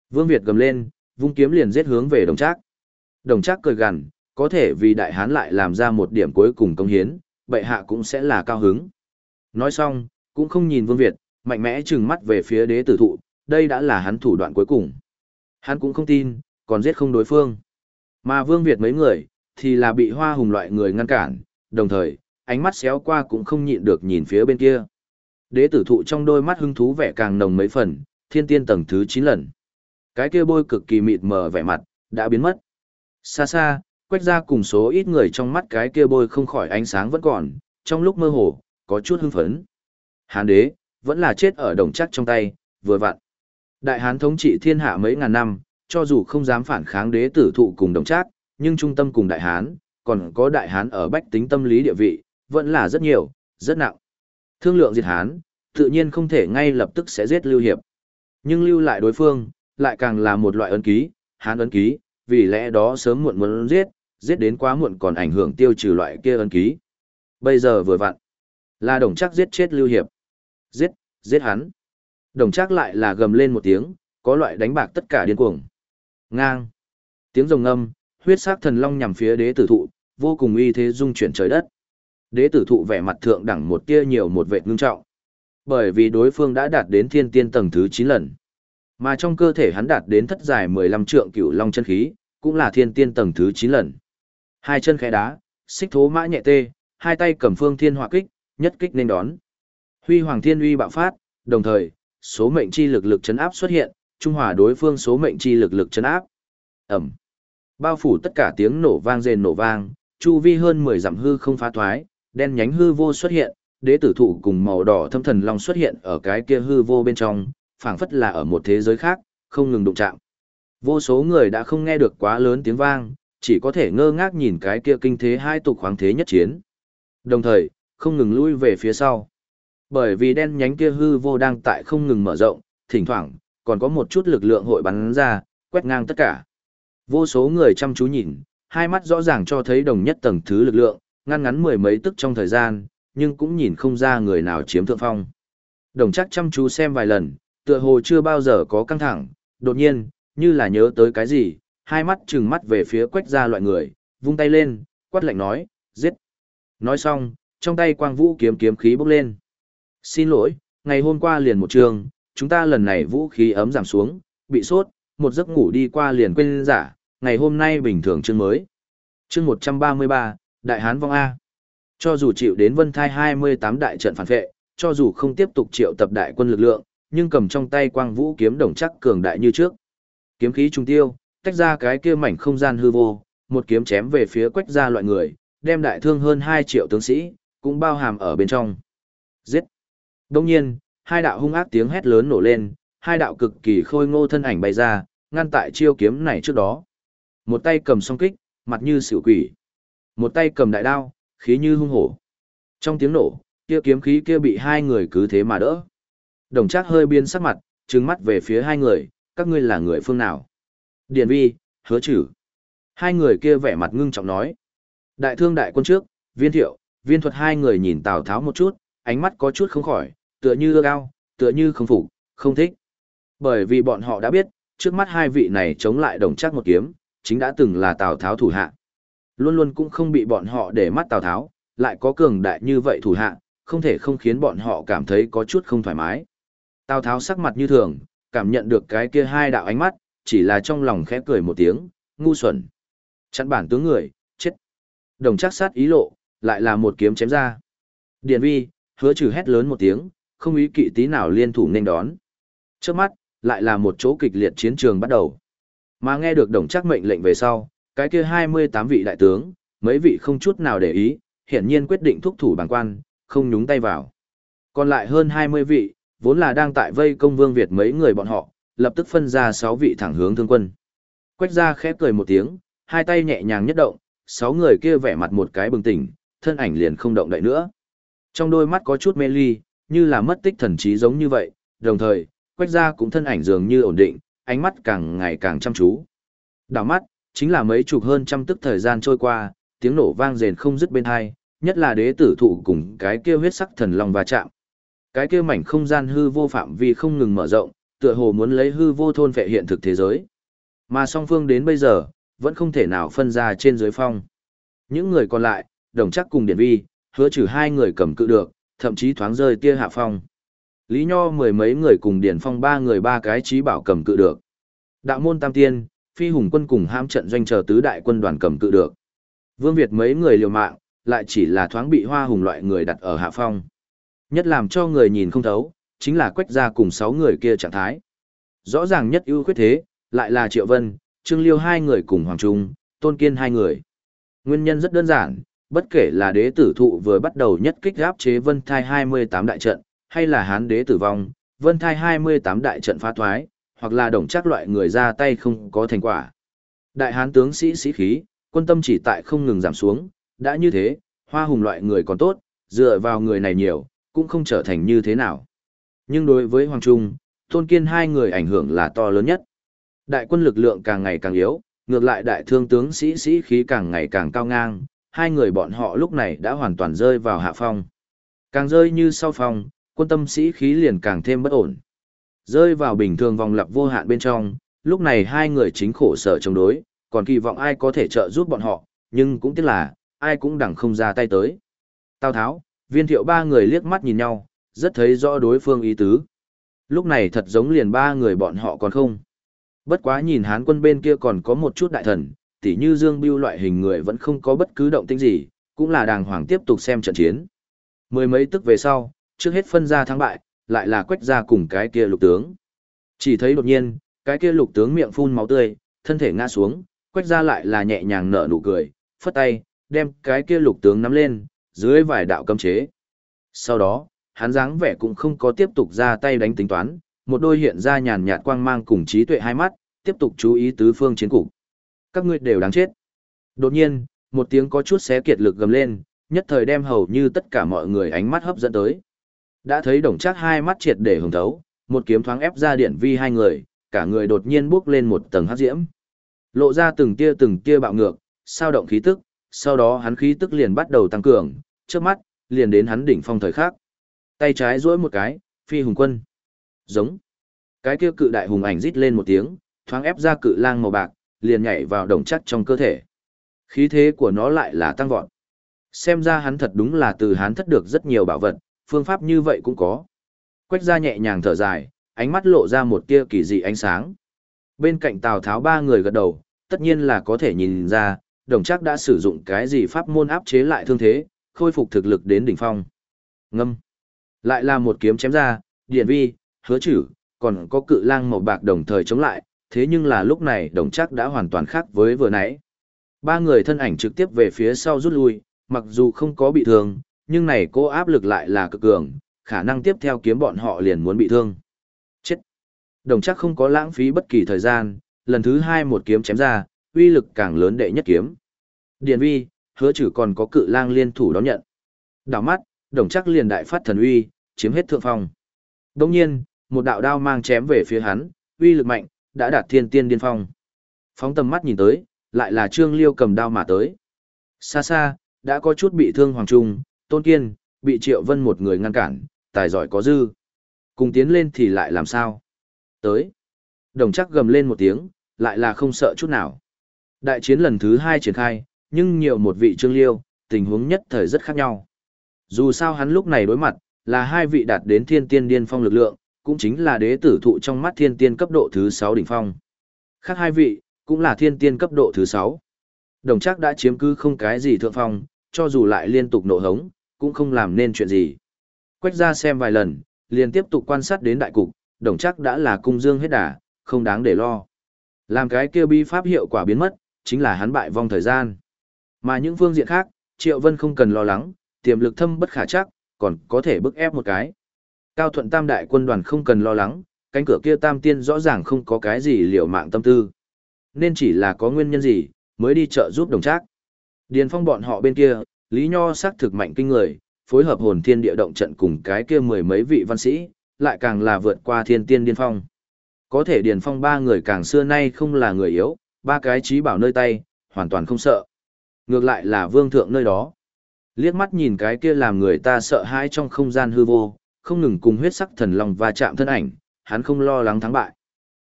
Vương Việt gầm lên, vung kiếm liền giết hướng về đồng trác. Đồng trác cười gằn, có thể vì đại hán lại làm ra một điểm cuối cùng công hiến, bệ hạ cũng sẽ là cao hứng. Nói xong, cũng không nhìn Vương Việt, mạnh mẽ trừng mắt về phía đế tử thụ, đây đã là hắn thủ đoạn cuối cùng. Hắn cũng không tin, còn giết không đối phương. Mà Vương Việt mấy người, thì là bị hoa hùng loại người ngăn cản, đồng thời, ánh mắt xéo qua cũng không nhịn được nhìn phía bên kia. Đế tử thụ trong đôi mắt hứng thú vẻ càng nồng mấy phần, thiên tiên tầng thứ 9 lần. Cái kia bôi cực kỳ mịt mờ vẻ mặt, đã biến mất. Xa xa, quách ra cùng số ít người trong mắt cái kia bôi không khỏi ánh sáng vẫn còn, trong lúc mơ hồ, có chút hưng phấn. Hán đế, vẫn là chết ở đồng chắc trong tay, vừa vặn. Đại hán thống trị thiên hạ mấy ngàn năm, cho dù không dám phản kháng đế tử thụ cùng đồng trác, nhưng trung tâm cùng đại hán, còn có đại hán ở bách tính tâm lý địa vị, vẫn là rất nhiều, rất nặng. Thương lượng diệt hán, tự nhiên không thể ngay lập tức sẽ giết lưu hiệp. Nhưng lưu lại đối phương, lại càng là một loại ấn ký, hán ấn ký, vì lẽ đó sớm muộn muốn giết, giết đến quá muộn còn ảnh hưởng tiêu trừ loại kia ấn ký. Bây giờ vừa vặn, là đồng chắc giết chết lưu hiệp. Giết, giết hắn. Đồng chắc lại là gầm lên một tiếng, có loại đánh bạc tất cả điên cuồng. Ngang. Tiếng rồng ngâm, huyết sắc thần long nhằm phía đế tử thụ, vô cùng uy thế dung chuyển trời đất. Đế tử thụ vẻ mặt thượng đẳng một tia nhiều một vệ ngưng trọng. Bởi vì đối phương đã đạt đến thiên tiên tầng thứ 9 lần. Mà trong cơ thể hắn đạt đến thất dài 15 trượng cửu long chân khí, cũng là thiên tiên tầng thứ 9 lần. Hai chân khẽ đá, xích thố mã nhẹ tê, hai tay cầm phương thiên hỏa kích, nhất kích nên đón. Huy hoàng thiên uy bạo phát, đồng thời, số mệnh chi lực lực chấn áp xuất hiện, trung hòa đối phương số mệnh chi lực lực chấn áp. Ẩm. Bao phủ tất cả tiếng nổ vang rền nổ vang, chu vi hơn 10 dặm hư không phá thoái, đen nhánh hư vô xuất hiện, đế tử thụ cùng màu đỏ thâm thần long xuất hiện ở cái kia hư vô bên trong, phảng phất là ở một thế giới khác, không ngừng đụng chạm. Vô số người đã không nghe được quá lớn tiếng vang, chỉ có thể ngơ ngác nhìn cái kia kinh thế hai tục khoáng thế nhất chiến. Đồng thời, không ngừng lui về phía sau. Bởi vì đen nhánh kia hư vô đang tại không ngừng mở rộng, thỉnh thoảng, còn có một chút lực lượng hội bắn ra, quét ngang tất cả. Vô số người chăm chú nhìn, hai mắt rõ ràng cho thấy đồng nhất tầng thứ lực lượng, ngăn ngắn mười mấy tức trong thời gian, nhưng cũng nhìn không ra người nào chiếm thượng phong. Đồng chắc chăm chú xem vài lần, tựa hồ chưa bao giờ có căng thẳng, đột nhiên, như là nhớ tới cái gì, hai mắt trừng mắt về phía quách ra loại người, vung tay lên, quát lạnh nói, giết. Nói xong, trong tay quang vũ kiếm kiếm khí bốc lên. Xin lỗi, ngày hôm qua liền một trường, chúng ta lần này vũ khí ấm giảm xuống, bị sốt, một giấc ngủ đi qua liền quên giả, ngày hôm nay bình thường chương mới. Chương 133, Đại Hán Vong A. Cho dù chịu đến vân thai 28 đại trận phản vệ, cho dù không tiếp tục triệu tập đại quân lực lượng, nhưng cầm trong tay quang vũ kiếm đồng chắc cường đại như trước. Kiếm khí trung tiêu, tách ra cái kia mảnh không gian hư vô, một kiếm chém về phía quách ra loại người, đem đại thương hơn 2 triệu tướng sĩ, cũng bao hàm ở bên trong. Giết! Đông nhiên, hai đạo hung ác tiếng hét lớn nổ lên, hai đạo cực kỳ khôi ngô thân ảnh bay ra, ngăn tại chiêu kiếm này trước đó. Một tay cầm song kích, mặt như xỉu quỷ. Một tay cầm đại đao, khí như hung hổ. Trong tiếng nổ, kia kiếm khí kia bị hai người cứ thế mà đỡ. Đồng Trác hơi biến sắc mặt, trừng mắt về phía hai người, các ngươi là người phương nào? Điền Vi, hứa chử. Hai người kia vẻ mặt ngưng trọng nói. Đại thương đại quân trước, viên thiệu, viên thuật hai người nhìn Tào Tháo một chút, ánh mắt có chút không khỏi, tựa như ưa cao, tựa như không phục, không thích. Bởi vì bọn họ đã biết, trước mắt hai vị này chống lại đồng trác một kiếm, chính đã từng là Tào Tháo thủ hạ. Luôn luôn cũng không bị bọn họ để mắt Tào Tháo, lại có cường đại như vậy thủ hạ, không thể không khiến bọn họ cảm thấy có chút không thoải mái. Tào Tháo sắc mặt như thường, cảm nhận được cái kia hai đạo ánh mắt, chỉ là trong lòng khẽ cười một tiếng, ngu xuẩn. Chặn bản tướng người, chết. Đồng chắc sát ý lộ, lại là một kiếm chém ra. Điện vi, hứa trừ hét lớn một tiếng, không ý kỵ tí nào liên thủ nên đón. Trước mắt, lại là một chỗ kịch liệt chiến trường bắt đầu. Mà nghe được đồng chắc mệnh lệnh về sau, cái kia 28 vị đại tướng, mấy vị không chút nào để ý, hiển nhiên quyết định thúc thủ bằng quan, không nhúng tay vào. Còn lại hơn 20 vị, vốn là đang tại vây công vương Việt mấy người bọn họ, lập tức phân ra 6 vị thẳng hướng thương quân. Quách ra khẽ cười một tiếng, hai tay nhẹ nhàng nhất động, 6 người kia vẻ mặt một cái bừng tỉnh, thân ảnh liền không động đậy nữa. Trong đôi mắt có chút mê ly, như là mất tích thần trí giống như vậy, đồng thời, quách ra cũng thân ảnh dường như ổn định, ánh mắt càng ngày càng chăm chú. Đảo mắt, chính là mấy chục hơn trăm tức thời gian trôi qua, tiếng nổ vang rền không dứt bên hai, nhất là đế tử thụ cùng cái kia huyết sắc thần long va chạm. Cái kia mảnh không gian hư vô phạm vi không ngừng mở rộng, tựa hồ muốn lấy hư vô thôn vệ hiện thực thế giới. Mà song phương đến bây giờ, vẫn không thể nào phân ra trên dưới phong. Những người còn lại, đồng chắc cùng điển vi, hứa trừ hai người cầm cự được, thậm chí thoáng rơi tia hạ phong. Lý Nho mười mấy người cùng điển phong ba người ba cái trí bảo cầm cự được. Đạo môn tam tiên, phi hùng quân cùng ham trận doanh chờ tứ đại quân đoàn cầm cự được. Vương Việt mấy người liều mạng, lại chỉ là thoáng bị hoa hùng loại người đặt ở hạ phong. Nhất làm cho người nhìn không thấu, chính là quách ra cùng sáu người kia trạng thái. Rõ ràng nhất ưu khuyết thế, lại là Triệu Vân, Trương Liêu hai người cùng Hoàng Trung, Tôn Kiên hai người. Nguyên nhân rất đơn giản, bất kể là đế tử thụ vừa bắt đầu nhất kích áp chế Vân Thai 28 đại trận, hay là hán đế tử vong, Vân Thai 28 đại trận phá thoái, hoặc là đồng chắc loại người ra tay không có thành quả. Đại hán tướng sĩ sĩ khí, quân tâm chỉ tại không ngừng giảm xuống, đã như thế, hoa hùng loại người còn tốt, dựa vào người này nhiều, cũng không trở thành như thế nào. Nhưng đối với Hoàng Trung, Tôn Kiên hai người ảnh hưởng là to lớn nhất. Đại quân lực lượng càng ngày càng yếu, ngược lại đại thương tướng sĩ sĩ khí càng ngày càng cao ngang, hai người bọn họ lúc này đã hoàn toàn rơi vào hạ phong. Càng rơi như sau phong, quân tâm sĩ khí liền càng thêm bất ổn. Rơi vào bình thường vòng lặp vô hạn bên trong, lúc này hai người chính khổ sở chống đối, còn kỳ vọng ai có thể trợ giúp bọn họ, nhưng cũng tiếc là, ai cũng đẳng không ra tay tới. Tào Tháo, viên thiệu ba người liếc mắt nhìn nhau, rất thấy rõ đối phương ý tứ. Lúc này thật giống liền ba người bọn họ còn không. Bất quá nhìn hán quân bên kia còn có một chút đại thần, tỉ như Dương Biêu loại hình người vẫn không có bất cứ động tĩnh gì, cũng là đàng hoàng tiếp tục xem trận chiến. Mười mấy tức về sau, trước hết phân ra thắng bại, lại là quách ra cùng cái kia lục tướng. Chỉ thấy đột nhiên, cái kia lục tướng miệng phun máu tươi, thân thể ngã xuống, quách ra lại là nhẹ nhàng nở nụ cười, phất tay, đem cái kia lục tướng nắm lên, dưới vài đạo cấm chế. Sau đó, hắn dáng vẻ cũng không có tiếp tục ra tay đánh tính toán, một đôi hiện ra nhàn nhạt quang mang cùng trí tuệ hai mắt, tiếp tục chú ý tứ phương chiến cục. Các ngươi đều đáng chết. Đột nhiên, một tiếng có chút xé kiệt lực gầm lên, nhất thời đem hầu như tất cả mọi người ánh mắt hấp dẫn tới. Đã thấy đồng chắc hai mắt triệt để hồng thấu, một kiếm thoáng ép ra điện vi hai người, cả người đột nhiên bước lên một tầng hắc diễm. Lộ ra từng tia từng tia bạo ngược, sao động khí tức, sau đó hắn khí tức liền bắt đầu tăng cường, trước mắt, liền đến hắn đỉnh phong thời khắc. Tay trái duỗi một cái, phi hùng quân. Giống. Cái kia cự đại hùng ảnh rít lên một tiếng, thoáng ép ra cự lang màu bạc, liền nhảy vào đồng chắc trong cơ thể. Khí thế của nó lại là tăng vọt. Xem ra hắn thật đúng là từ hắn thất được rất nhiều bảo vật, phương pháp như vậy cũng có. Quách ra nhẹ nhàng thở dài, ánh mắt lộ ra một tia kỳ dị ánh sáng. Bên cạnh Tào Tháo ba người gật đầu, tất nhiên là có thể nhìn ra, đồng chắc đã sử dụng cái gì pháp môn áp chế lại thương thế, khôi phục thực lực đến đỉnh phong. Ngâm. Lại là một kiếm chém ra, điện vi, hứa chử, còn có cự lang màu bạc đồng thời chống lại, thế nhưng là lúc này đồng chắc đã hoàn toàn khác với vừa nãy. Ba người thân ảnh trực tiếp về phía sau rút lui, mặc dù không có bị thương, nhưng này cô áp lực lại là cực cường, khả năng tiếp theo kiếm bọn họ liền muốn bị thương. Chết! Đồng chắc không có lãng phí bất kỳ thời gian, lần thứ hai một kiếm chém ra, uy lực càng lớn đệ nhất kiếm. Điền vi, hứa chử còn có cự lang liên thủ đón nhận. Đảo mắt, đồng chắc liền đại phát thần uy, chiếm hết thượng phong. Đồng nhiên, một đạo đao mang chém về phía hắn, uy lực mạnh, đã đạt thiên tiên điên phong. Phóng tầm mắt nhìn tới, lại là Trương Liêu cầm đao mà tới. Xa xa, đã có chút bị thương Hoàng Trung, Tôn Kiên, bị Triệu Vân một người ngăn cản, tài giỏi có dư. Cùng tiến lên thì lại làm sao? Tới. Đồng chắc gầm lên một tiếng, lại là không sợ chút nào. Đại chiến lần thứ hai triển khai, nhưng nhiều một vị trương liêu, tình huống nhất thời rất khác nhau. Dù sao hắn lúc này đối mặt, là hai vị đạt đến thiên tiên điên phong lực lượng, cũng chính là đế tử thụ trong mắt thiên tiên cấp độ thứ 6 đỉnh phong. Khác hai vị, cũng là thiên tiên cấp độ thứ 6. Đồng chắc đã chiếm cứ không cái gì thượng phong, cho dù lại liên tục nộ hống, cũng không làm nên chuyện gì. Quách ra xem vài lần, liền tiếp tục quan sát đến đại cục, đồng chắc đã là cung dương hết đà, không đáng để lo. Làm cái kia bi pháp hiệu quả biến mất, chính là hắn bại vong thời gian. Mà những phương diện khác, Triệu Vân không cần lo lắng, tiềm lực thâm bất khả chắc, còn có thể bức ép một cái. Cao thuận tam đại quân đoàn không cần lo lắng, cánh cửa kia tam tiên rõ ràng không có cái gì liều mạng tâm tư. Nên chỉ là có nguyên nhân gì, mới đi chợ giúp đồng trác. Điền phong bọn họ bên kia, Lý Nho xác thực mạnh kinh người, phối hợp hồn thiên địa động trận cùng cái kia mười mấy vị văn sĩ, lại càng là vượt qua thiên tiên điên phong. Có thể điền phong ba người càng xưa nay không là người yếu, ba cái trí bảo nơi tay, hoàn toàn không sợ. Ngược lại là vương thượng nơi đó. Liếc mắt nhìn cái kia làm người ta sợ hãi trong không gian hư vô, không ngừng cùng huyết sắc thần lòng và chạm thân ảnh, hắn không lo lắng thắng bại.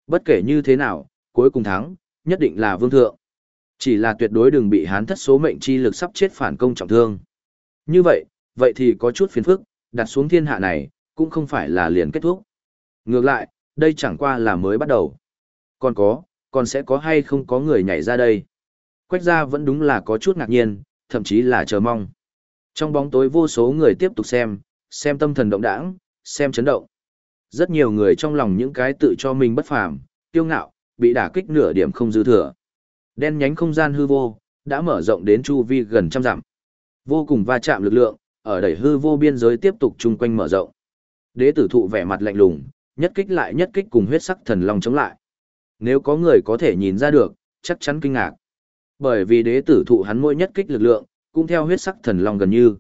Bất kể như thế nào, cuối cùng thắng, nhất định là vương thượng. Chỉ là tuyệt đối đừng bị hắn thất số mệnh chi lực sắp chết phản công trọng thương. Như vậy, vậy thì có chút phiền phức, đặt xuống thiên hạ này, cũng không phải là liền kết thúc. Ngược lại, đây chẳng qua là mới bắt đầu. Còn có, còn sẽ có hay không có người nhảy ra đây. Quách gia vẫn đúng là có chút ngạc nhiên, thậm chí là chờ mong. Trong bóng tối vô số người tiếp tục xem, xem tâm thần động đãng, xem chấn động. Rất nhiều người trong lòng những cái tự cho mình bất phàm, kiêu ngạo, bị đả kích nửa điểm không dư thừa. Đen nhánh không gian hư vô, đã mở rộng đến chu vi gần trăm dặm. Vô cùng va chạm lực lượng, ở đẩy hư vô biên giới tiếp tục chung quanh mở rộng. Đế tử thụ vẻ mặt lạnh lùng, nhất kích lại nhất kích cùng huyết sắc thần long chống lại. Nếu có người có thể nhìn ra được, chắc chắn kinh ngạc. Bởi vì đế tử thụ hắn mỗi nhất kích lực lượng, cũng theo huyết sắc thần long gần như.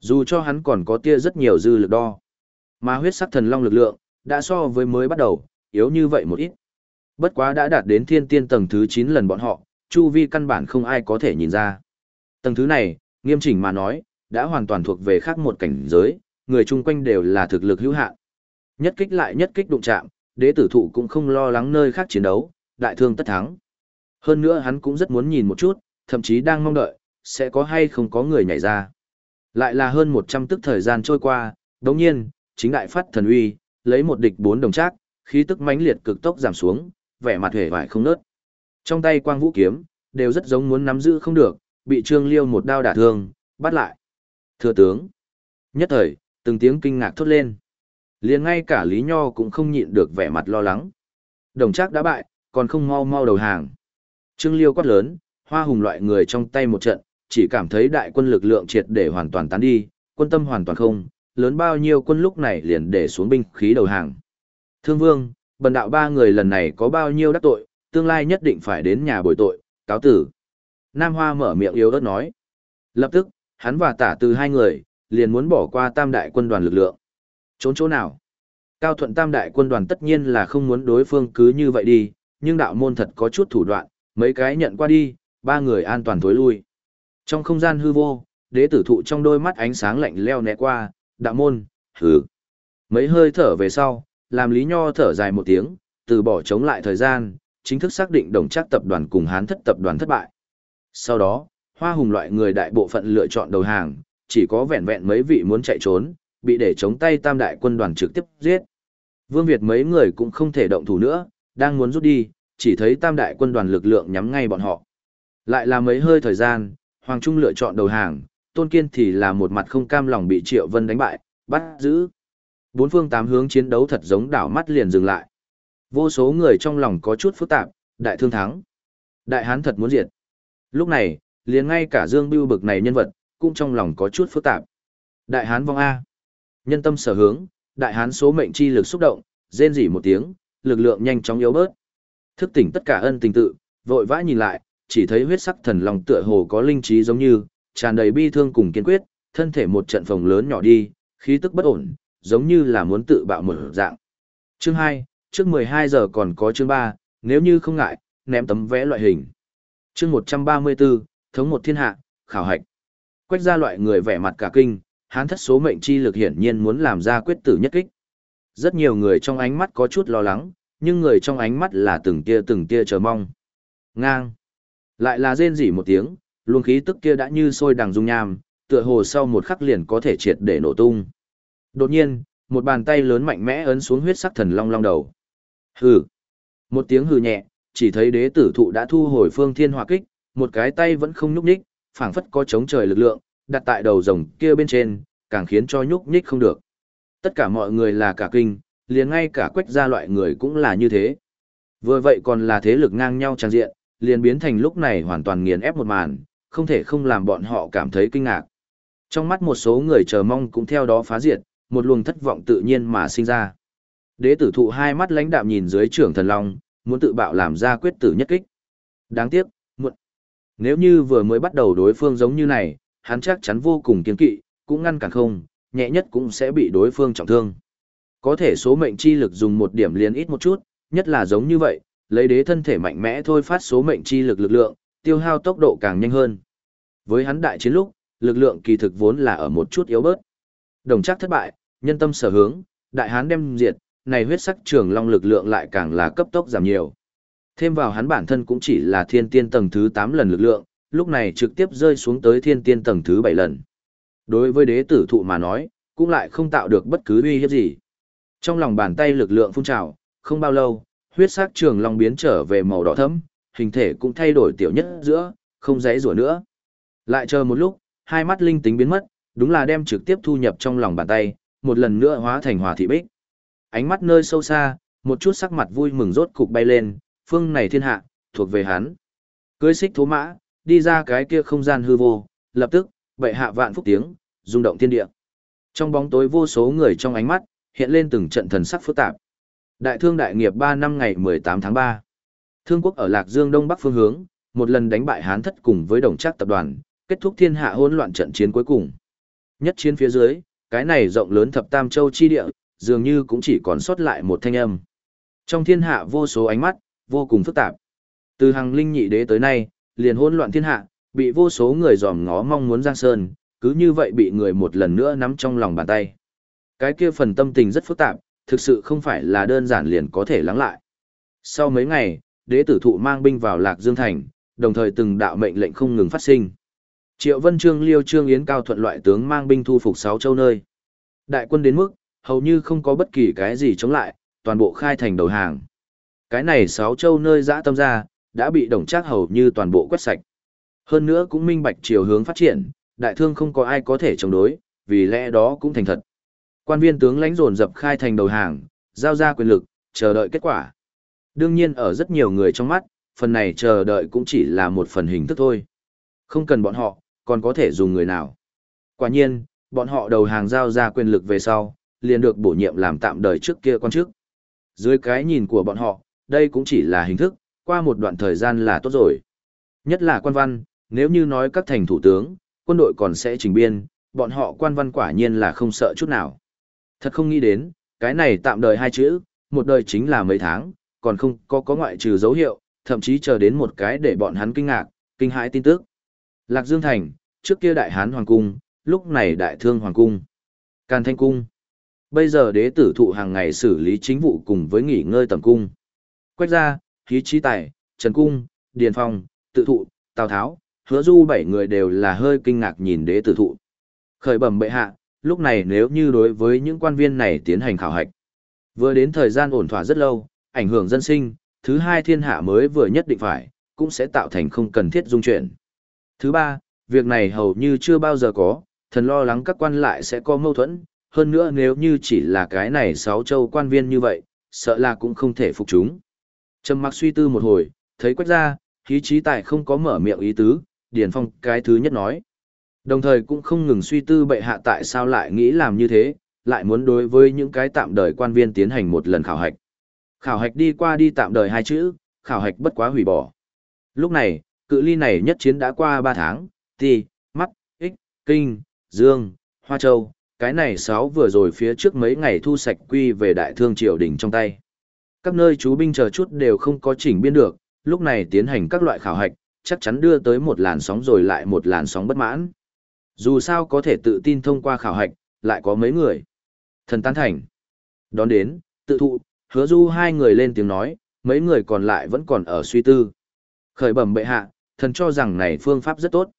Dù cho hắn còn có tia rất nhiều dư lực đo. Mà huyết sắc thần long lực lượng, đã so với mới bắt đầu, yếu như vậy một ít. Bất quá đã đạt đến thiên tiên tầng thứ 9 lần bọn họ, chu vi căn bản không ai có thể nhìn ra. Tầng thứ này, nghiêm chỉnh mà nói, đã hoàn toàn thuộc về khác một cảnh giới, người chung quanh đều là thực lực hữu hạn. Nhất kích lại nhất kích đụng chạm, đế tử thụ cũng không lo lắng nơi khác chiến đấu, đại thương tất thắng. Hơn nữa hắn cũng rất muốn nhìn một chút, thậm chí đang mong đợi, sẽ có hay không có người nhảy ra. Lại là hơn 100 tức thời gian trôi qua, đồng nhiên, chính đại phát thần uy, lấy một địch bốn đồng trác, khí tức mãnh liệt cực tốc giảm xuống, vẻ mặt hề vải không nớt. Trong tay quang vũ kiếm, đều rất giống muốn nắm giữ không được, bị Trương Liêu một đao đả thương, bắt lại. Thừa tướng. Nhất thời, từng tiếng kinh ngạc thốt lên. liền ngay cả Lý Nho cũng không nhịn được vẻ mặt lo lắng. Đồng trác đã bại, còn không mau mau đầu hàng. Trương Liêu quát lớn, hoa hùng loại người trong tay một trận, chỉ cảm thấy đại quân lực lượng triệt để hoàn toàn tán đi, quân tâm hoàn toàn không, lớn bao nhiêu quân lúc này liền để xuống binh khí đầu hàng. Thương Vương, bần đạo ba người lần này có bao nhiêu đắc tội, tương lai nhất định phải đến nhà bồi tội, cáo tử. Nam Hoa mở miệng yếu ớt nói. Lập tức, hắn và tả từ hai người, liền muốn bỏ qua tam đại quân đoàn lực lượng. Trốn chỗ nào? Cao thuận tam đại quân đoàn tất nhiên là không muốn đối phương cứ như vậy đi, nhưng đạo môn thật có chút thủ đoạn, mấy cái nhận qua đi, ba người an toàn thối lui. Trong không gian hư vô, đế tử thụ trong đôi mắt ánh sáng lạnh leo né qua, đạo môn, hừ. Mấy hơi thở về sau, làm Lý Nho thở dài một tiếng, từ bỏ chống lại thời gian, chính thức xác định đồng chắc tập đoàn cùng hán thất tập đoàn thất bại. Sau đó, hoa hùng loại người đại bộ phận lựa chọn đầu hàng, chỉ có vẹn vẹn mấy vị muốn chạy trốn, bị để chống tay tam đại quân đoàn trực tiếp giết. Vương Việt mấy người cũng không thể động thủ nữa, đang muốn rút đi, chỉ thấy tam đại quân đoàn lực lượng nhắm ngay bọn họ. Lại là mấy hơi thời gian, Hoàng Trung lựa chọn đầu hàng, Tôn Kiên thì là một mặt không cam lòng bị Triệu Vân đánh bại, bắt giữ. Bốn phương tám hướng chiến đấu thật giống đảo mắt liền dừng lại. Vô số người trong lòng có chút phức tạp, đại thương thắng. Đại hán thật muốn diệt. Lúc này, liền ngay cả Dương Bưu bực này nhân vật, cũng trong lòng có chút phức tạp. Đại hán vong A. Nhân tâm sở hướng, đại hán số mệnh chi lực xúc động, rên rỉ một tiếng, lực lượng nhanh chóng yếu bớt. Thức tỉnh tất cả ân tình tự, vội vã nhìn lại, chỉ thấy huyết sắc thần lòng tựa hồ có linh trí giống như, tràn đầy bi thương cùng kiên quyết, thân thể một trận phòng lớn nhỏ đi, khí tức bất ổn, giống như là muốn tự bạo mở dạng. Chương 2, trước 12 giờ còn có chương 3, nếu như không ngại, ném tấm vẽ loại hình. Chương 134, thống một thiên hạ, khảo hạch. Quách ra loại người vẻ mặt cả kinh, hán thất số mệnh chi lực hiển nhiên muốn làm ra quyết tử nhất kích. Rất nhiều người trong ánh mắt có chút lo lắng, nhưng người trong ánh mắt là từng tia từng tia chờ mong. Ngang. Lại là rên rỉ một tiếng, luồng khí tức kia đã như sôi đằng dung nham, tựa hồ sau một khắc liền có thể triệt để nổ tung. Đột nhiên, một bàn tay lớn mạnh mẽ ấn xuống huyết sắc thần long long đầu. Hừ. Một tiếng hừ nhẹ, chỉ thấy đế tử thụ đã thu hồi phương thiên hỏa kích, một cái tay vẫn không nhúc nhích, phảng phất có chống trời lực lượng, đặt tại đầu rồng kia bên trên, càng khiến cho nhúc nhích không được. Tất cả mọi người là cả kinh, liền ngay cả quách gia loại người cũng là như thế. Vừa vậy còn là thế lực ngang nhau trang diện, liền biến thành lúc này hoàn toàn nghiền ép một màn, không thể không làm bọn họ cảm thấy kinh ngạc. Trong mắt một số người chờ mong cũng theo đó phá diệt, một luồng thất vọng tự nhiên mà sinh ra. Đế tử thụ hai mắt lãnh đạm nhìn dưới trưởng thần long, muốn tự bạo làm ra quyết tử nhất kích. Đáng tiếc, muộn. Nếu như vừa mới bắt đầu đối phương giống như này, hắn chắc chắn vô cùng kiên kỵ, cũng ngăn cản không, nhẹ nhất cũng sẽ bị đối phương trọng thương. Có thể số mệnh chi lực dùng một điểm liền ít một chút, nhất là giống như vậy, lấy đế thân thể mạnh mẽ thôi phát số mệnh chi lực lực lượng, tiêu hao tốc độ càng nhanh hơn. Với hắn đại chiến lúc, lực lượng kỳ thực vốn là ở một chút yếu bớt. Đồng chắc thất bại, nhân tâm sở hướng, đại hán đem diệt, này huyết sắc trường long lực lượng lại càng là cấp tốc giảm nhiều. Thêm vào hắn bản thân cũng chỉ là thiên tiên tầng thứ 8 lần lực lượng, lúc này trực tiếp rơi xuống tới thiên tiên tầng thứ 7 lần. Đối với đế tử thụ mà nói, cũng lại không tạo được bất cứ uy hiếp gì. Trong lòng bàn tay lực lượng phun trào, không bao lâu, huyết sắc trường long biến trở về màu đỏ thẫm, hình thể cũng thay đổi tiểu nhất giữa, không dãy rủa nữa. Lại chờ một lúc, hai mắt linh tính biến mất, đúng là đem trực tiếp thu nhập trong lòng bàn tay, một lần nữa hóa thành hòa thị bích. Ánh mắt nơi sâu xa, một chút sắc mặt vui mừng rốt cục bay lên, phương này thiên hạ, thuộc về hắn. Cưới xích thố mã, đi ra cái kia không gian hư vô, lập tức, bệ hạ vạn phúc tiếng, rung động thiên địa. Trong bóng tối vô số người trong ánh mắt, hiện lên từng trận thần sắc phức tạp. Đại thương đại nghiệp 3 năm ngày 18 tháng 3. Thương quốc ở Lạc Dương Đông Bắc phương hướng, một lần đánh bại Hán thất cùng với đồng trác tập đoàn, kết thúc thiên hạ hỗn loạn trận chiến cuối cùng. Nhất chiến phía dưới, cái này rộng lớn thập tam châu chi địa, dường như cũng chỉ còn sót lại một thanh âm. Trong thiên hạ vô số ánh mắt, vô cùng phức tạp. Từ hàng linh nhị đế tới nay, liền hỗn loạn thiên hạ, bị vô số người dòm ngó mong muốn giang sơn, cứ như vậy bị người một lần nữa nắm trong lòng bàn tay. Cái kia phần tâm tình rất phức tạp, thực sự không phải là đơn giản liền có thể lắng lại. Sau mấy ngày, đế tử thụ mang binh vào Lạc Dương Thành, đồng thời từng đạo mệnh lệnh không ngừng phát sinh. Triệu Vân Trương Liêu Trương Yến Cao thuận loại tướng mang binh thu phục sáu châu nơi. Đại quân đến mức, hầu như không có bất kỳ cái gì chống lại, toàn bộ khai thành đầu hàng. Cái này sáu châu nơi dã tâm ra, đã bị đồng trác hầu như toàn bộ quét sạch. Hơn nữa cũng minh bạch chiều hướng phát triển, đại thương không có ai có thể chống đối, vì lẽ đó cũng thành thật. Quan viên tướng lãnh dồn dập khai thành đầu hàng, giao ra quyền lực, chờ đợi kết quả. Đương nhiên ở rất nhiều người trong mắt, phần này chờ đợi cũng chỉ là một phần hình thức thôi. Không cần bọn họ, còn có thể dùng người nào. Quả nhiên, bọn họ đầu hàng giao ra quyền lực về sau, liền được bổ nhiệm làm tạm đời trước kia quan chức. Dưới cái nhìn của bọn họ, đây cũng chỉ là hình thức, qua một đoạn thời gian là tốt rồi. Nhất là quan văn, nếu như nói các thành thủ tướng, quân đội còn sẽ trình biên, bọn họ quan văn quả nhiên là không sợ chút nào. Thật không nghĩ đến, cái này tạm đời hai chữ, một đời chính là mấy tháng, còn không có có ngoại trừ dấu hiệu, thậm chí chờ đến một cái để bọn hắn kinh ngạc, kinh hãi tin tức. Lạc Dương Thành, trước kia đại hán hoàng cung, lúc này đại thương hoàng cung. Càn Thanh cung. Bây giờ đế tử thụ hàng ngày xử lý chính vụ cùng với nghỉ ngơi tầm cung. Quách gia, khí trí tài, Trần Cung, Điền Phong, tự thụ, Tào Tháo, hứa du bảy người đều là hơi kinh ngạc nhìn đế tử thụ. Khởi bẩm bệ hạ, lúc này nếu như đối với những quan viên này tiến hành khảo hạch. Vừa đến thời gian ổn thỏa rất lâu, ảnh hưởng dân sinh, thứ hai thiên hạ mới vừa nhất định phải, cũng sẽ tạo thành không cần thiết dung chuyển. Thứ ba, việc này hầu như chưa bao giờ có, thần lo lắng các quan lại sẽ có mâu thuẫn, hơn nữa nếu như chỉ là cái này sáu châu quan viên như vậy, sợ là cũng không thể phục chúng. Trầm mặc suy tư một hồi, thấy quách ra, khí trí tài không có mở miệng ý tứ, Điền Phong cái thứ nhất nói. Đồng thời cũng không ngừng suy tư bệ hạ tại sao lại nghĩ làm như thế, lại muốn đối với những cái tạm đời quan viên tiến hành một lần khảo hạch. Khảo hạch đi qua đi tạm đời hai chữ, khảo hạch bất quá hủy bỏ. Lúc này, cự ly này nhất chiến đã qua 3 tháng, thì mắt, ích, kinh, dương, hoa châu, cái này sáu vừa rồi phía trước mấy ngày thu sạch quy về đại thương triều đình trong tay. Các nơi chú binh chờ chút đều không có chỉnh biên được, lúc này tiến hành các loại khảo hạch, chắc chắn đưa tới một làn sóng rồi lại một làn sóng bất mãn. Dù sao có thể tự tin thông qua khảo hạch, lại có mấy người. Thần tán thành. Đón đến, tự thụ, hứa du hai người lên tiếng nói, mấy người còn lại vẫn còn ở suy tư. Khởi bẩm bệ hạ, thần cho rằng này phương pháp rất tốt.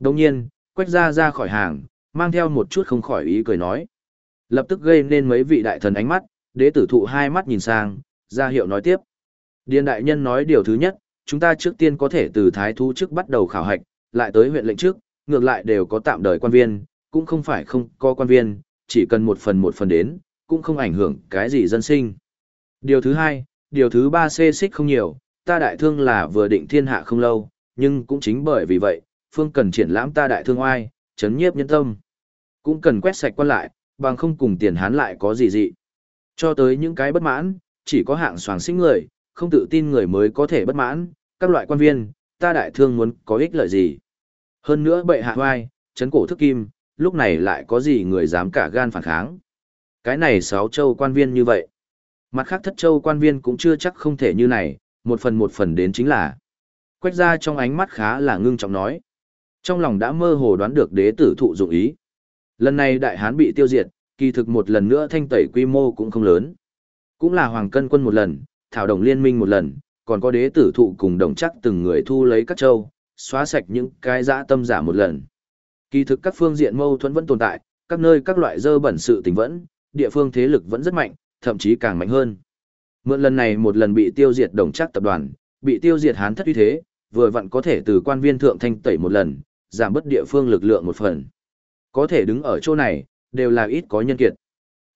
Đồng nhiên, quách ra ra khỏi hàng, mang theo một chút không khỏi ý cười nói. Lập tức gây nên mấy vị đại thần ánh mắt, đế tử thụ hai mắt nhìn sang, ra hiệu nói tiếp. Điền đại nhân nói điều thứ nhất, chúng ta trước tiên có thể từ thái thú trước bắt đầu khảo hạch, lại tới huyện lệnh trước, ngược lại đều có tạm đời quan viên, cũng không phải không có quan viên, chỉ cần một phần một phần đến, cũng không ảnh hưởng cái gì dân sinh. Điều thứ hai, điều thứ ba xê xích không nhiều, ta đại thương là vừa định thiên hạ không lâu, nhưng cũng chính bởi vì vậy, phương cần triển lãm ta đại thương oai, chấn nhiếp nhân tâm. Cũng cần quét sạch quan lại, bằng không cùng tiền hán lại có gì dị. Cho tới những cái bất mãn, chỉ có hạng soàng sinh người, không tự tin người mới có thể bất mãn, các loại quan viên, ta đại thương muốn có ích lợi gì. Hơn nữa bệ hạ hoai, chấn cổ thức kim, lúc này lại có gì người dám cả gan phản kháng. Cái này sáu châu quan viên như vậy. Mặt khác thất châu quan viên cũng chưa chắc không thể như này, một phần một phần đến chính là. Quách ra trong ánh mắt khá là ngưng trọng nói. Trong lòng đã mơ hồ đoán được đế tử thụ dụng ý. Lần này đại hán bị tiêu diệt, kỳ thực một lần nữa thanh tẩy quy mô cũng không lớn. Cũng là hoàng cân quân một lần, thảo đồng liên minh một lần, còn có đế tử thụ cùng đồng chắc từng người thu lấy các châu, xóa sạch những cái dã tâm giả một lần. Kỳ thực các phương diện mâu thuẫn vẫn tồn tại, các nơi các loại dơ bẩn sự tình vẫn, địa phương thế lực vẫn rất mạnh, thậm chí càng mạnh hơn. Mượn lần này một lần bị tiêu diệt đồng chắc tập đoàn, bị tiêu diệt hán thất uy thế, vừa vặn có thể từ quan viên thượng thanh tẩy một lần, giảm bớt địa phương lực lượng một phần. Có thể đứng ở chỗ này, đều là ít có nhân kiệt.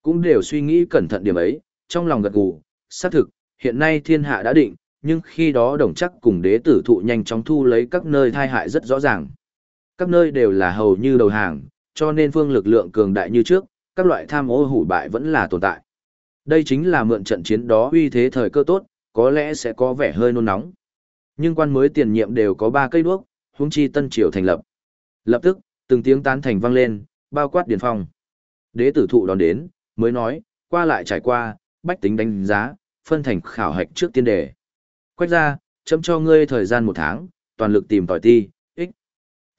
Cũng đều suy nghĩ cẩn thận điểm ấy, trong lòng gật gù, xác thực, hiện nay thiên hạ đã định, nhưng khi đó đồng chắc cùng đế tử thụ nhanh chóng thu lấy các nơi thai hại rất rõ ràng. Các nơi đều là hầu như đầu hàng, cho nên phương lực lượng cường đại như trước, các loại tham ô hủ bại vẫn là tồn tại. Đây chính là mượn trận chiến đó uy thế thời cơ tốt, có lẽ sẽ có vẻ hơi nôn nóng. Nhưng quan mới tiền nhiệm đều có ba cây đuốc, huống chi tân triều thành lập. Lập tức, từng tiếng tán thành vang lên, bao quát điền phong. Đế tử thụ đón đến, mới nói, qua lại trải qua, bách tính đánh giá, phân thành khảo hạch trước tiên đề. Quách ra, chấm cho ngươi thời gian một tháng, toàn lực tìm tòi ti, ích.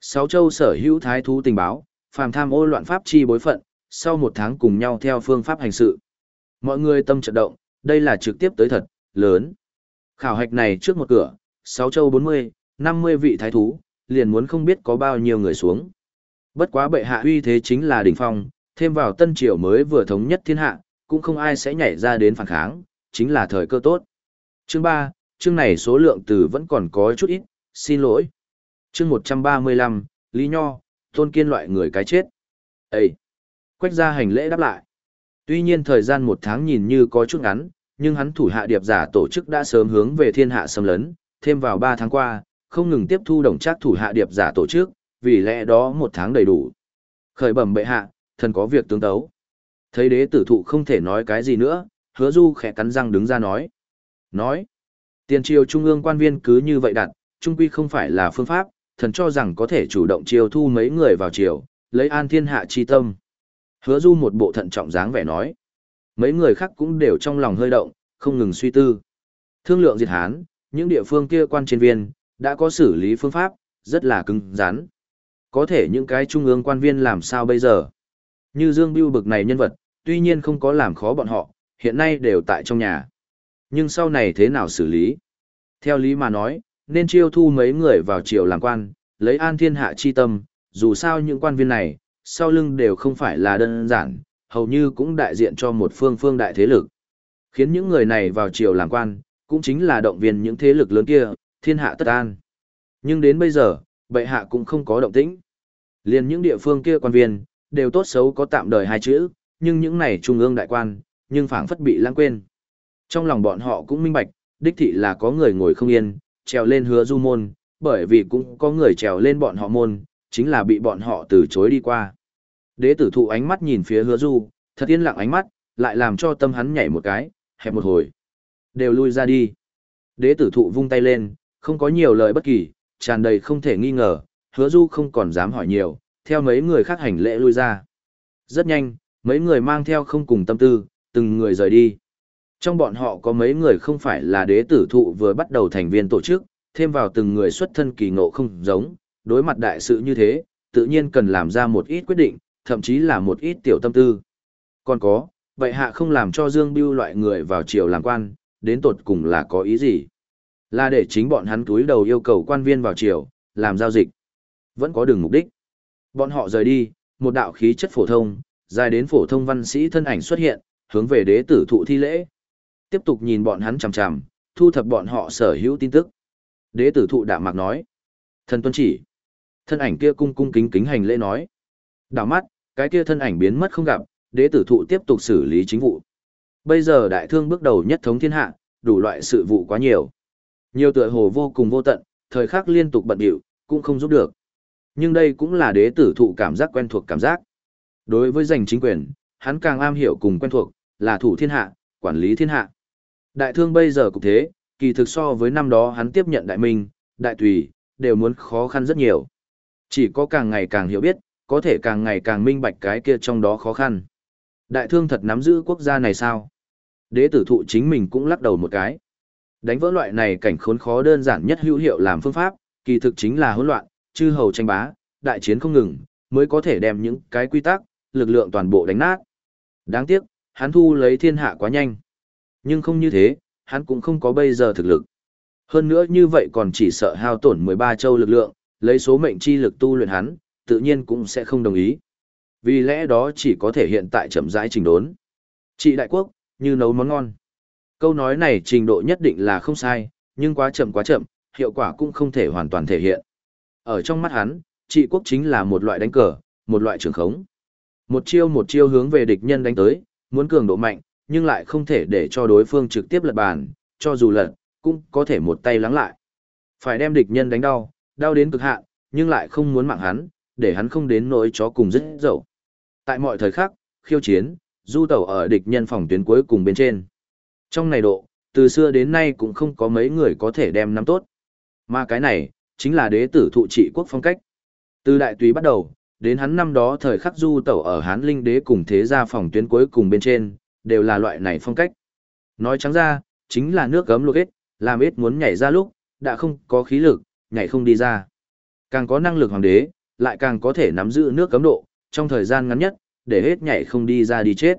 Sáu châu sở hữu thái thú tình báo, phàm tham ô loạn pháp chi bối phận, sau một tháng cùng nhau theo phương pháp hành sự. Mọi người tâm trận động, đây là trực tiếp tới thật, lớn. Khảo hạch này trước một cửa, sáu châu 40, 50 vị thái thú, liền muốn không biết có bao nhiêu người xuống. Bất quá bệ hạ uy thế chính là đỉnh phong, thêm vào tân triều mới vừa thống nhất thiên hạ, cũng không ai sẽ nhảy ra đến phản kháng, chính là thời cơ tốt. Chương ba, chương này số lượng từ vẫn còn có chút ít, xin lỗi. Chương 135, Lý Nho, tôn kiên loại người cái chết. Ê! Quách ra hành lễ đáp lại. Tuy nhiên thời gian một tháng nhìn như có chút ngắn, nhưng hắn thủ hạ điệp giả tổ chức đã sớm hướng về thiên hạ xâm lấn, thêm vào 3 tháng qua, không ngừng tiếp thu đồng trác thủ hạ điệp giả tổ chức, vì lẽ đó một tháng đầy đủ. Khởi bẩm bệ hạ, thần có việc tướng tấu. Thấy đế tử thụ không thể nói cái gì nữa, hứa du khẽ cắn răng đứng ra nói. Nói, tiền triều trung ương quan viên cứ như vậy đặt, trung quy không phải là phương pháp, thần cho rằng có thể chủ động triều thu mấy người vào triều, lấy an thiên hạ chi tâm. Hứa du một bộ thận trọng dáng vẻ nói. Mấy người khác cũng đều trong lòng hơi động, không ngừng suy tư. Thương lượng diệt hán, những địa phương kia quan trên viên, đã có xử lý phương pháp, rất là cứng rắn. Có thể những cái trung ương quan viên làm sao bây giờ? Như Dương Biêu bực này nhân vật, tuy nhiên không có làm khó bọn họ, hiện nay đều tại trong nhà. Nhưng sau này thế nào xử lý? Theo lý mà nói, nên chiêu thu mấy người vào triều làm quan, lấy an thiên hạ chi tâm, dù sao những quan viên này, sau lưng đều không phải là đơn giản, hầu như cũng đại diện cho một phương phương đại thế lực. Khiến những người này vào triều làm quan, cũng chính là động viên những thế lực lớn kia, thiên hạ tất an. Nhưng đến bây giờ, bệ hạ cũng không có động tĩnh. Liền những địa phương kia quan viên, đều tốt xấu có tạm đời hai chữ, nhưng những này trung ương đại quan, nhưng phảng phất bị lãng quên. Trong lòng bọn họ cũng minh bạch, đích thị là có người ngồi không yên, trèo lên hứa du môn, bởi vì cũng có người trèo lên bọn họ môn, chính là bị bọn họ từ chối đi qua. Đế tử thụ ánh mắt nhìn phía hứa du, thật yên lặng ánh mắt, lại làm cho tâm hắn nhảy một cái, hẹp một hồi. Đều lui ra đi. Đế tử thụ vung tay lên, không có nhiều lời bất kỳ, tràn đầy không thể nghi ngờ, hứa du không còn dám hỏi nhiều, theo mấy người khác hành lễ lui ra. Rất nhanh, mấy người mang theo không cùng tâm tư, từng người rời đi. Trong bọn họ có mấy người không phải là đế tử thụ vừa bắt đầu thành viên tổ chức, thêm vào từng người xuất thân kỳ ngộ không giống, đối mặt đại sự như thế, tự nhiên cần làm ra một ít quyết định, thậm chí là một ít tiểu tâm tư. Còn có, vậy hạ không làm cho Dương Biêu loại người vào triều làm quan, đến tột cùng là có ý gì? Là để chính bọn hắn túi đầu yêu cầu quan viên vào triều, làm giao dịch. Vẫn có đường mục đích. Bọn họ rời đi, một đạo khí chất phổ thông, dài đến phổ thông văn sĩ thân ảnh xuất hiện, hướng về đế tử thụ thi lễ. Tiếp tục nhìn bọn hắn chằm chằm, thu thập bọn họ sở hữu tin tức. Đế tử thụ đạm mạc nói. Thần tuân chỉ. Thân ảnh kia cung cung kính kính hành lễ nói. Đảo mắt, cái kia thân ảnh biến mất không gặp, đế tử thụ tiếp tục xử lý chính vụ. Bây giờ đại thương bước đầu nhất thống thiên hạ, đủ loại sự vụ quá nhiều. Nhiều tựa hồ vô cùng vô tận, thời khắc liên tục bận điệu, cũng không giúp được. Nhưng đây cũng là đế tử thụ cảm giác quen thuộc cảm giác. Đối với giành chính quyền, hắn càng am hiểu cùng quen thuộc, là thủ thiên hạ, quản lý thiên hạ. Đại thương bây giờ cũng thế, kỳ thực so với năm đó hắn tiếp nhận đại minh, đại tùy, đều muốn khó khăn rất nhiều. Chỉ có càng ngày càng hiểu biết, có thể càng ngày càng minh bạch cái kia trong đó khó khăn. Đại thương thật nắm giữ quốc gia này sao? Đế tử thụ chính mình cũng lắc đầu một cái. Đánh vỡ loại này cảnh khốn khó đơn giản nhất hữu hiệu làm phương pháp, kỳ thực chính là hỗn loạn, chư hầu tranh bá, đại chiến không ngừng, mới có thể đem những cái quy tắc, lực lượng toàn bộ đánh nát. Đáng tiếc, hắn thu lấy thiên hạ quá nhanh. Nhưng không như thế, hắn cũng không có bây giờ thực lực. Hơn nữa như vậy còn chỉ sợ hao tổn 13 châu lực lượng, lấy số mệnh chi lực tu luyện hắn, tự nhiên cũng sẽ không đồng ý. Vì lẽ đó chỉ có thể hiện tại chậm rãi trình đốn. Chị đại quốc, như nấu món ngon. Câu nói này trình độ nhất định là không sai, nhưng quá chậm quá chậm, hiệu quả cũng không thể hoàn toàn thể hiện. Ở trong mắt hắn, trị quốc chính là một loại đánh cờ, một loại trường khống. Một chiêu một chiêu hướng về địch nhân đánh tới, muốn cường độ mạnh, nhưng lại không thể để cho đối phương trực tiếp lật bàn, cho dù lật, cũng có thể một tay lắng lại. Phải đem địch nhân đánh đau, đau đến cực hạn, nhưng lại không muốn mạng hắn, để hắn không đến nỗi chó cùng dứt dậu. Tại mọi thời khắc, khiêu chiến, du tẩu ở địch nhân phòng tuyến cuối cùng bên trên. Trong này độ, từ xưa đến nay cũng không có mấy người có thể đem nắm tốt. Mà cái này, chính là đế tử thụ trị quốc phong cách. Từ đại túy bắt đầu, đến hắn năm đó thời khắc du tẩu ở Hán Linh đế cùng thế gia phòng tuyến cuối cùng bên trên, đều là loại này phong cách. Nói trắng ra, chính là nước gấm luộc ít, làm ít muốn nhảy ra lúc, đã không có khí lực, nhảy không đi ra. Càng có năng lực hoàng đế, lại càng có thể nắm giữ nước cấm độ, trong thời gian ngắn nhất, để hết nhảy không đi ra đi chết.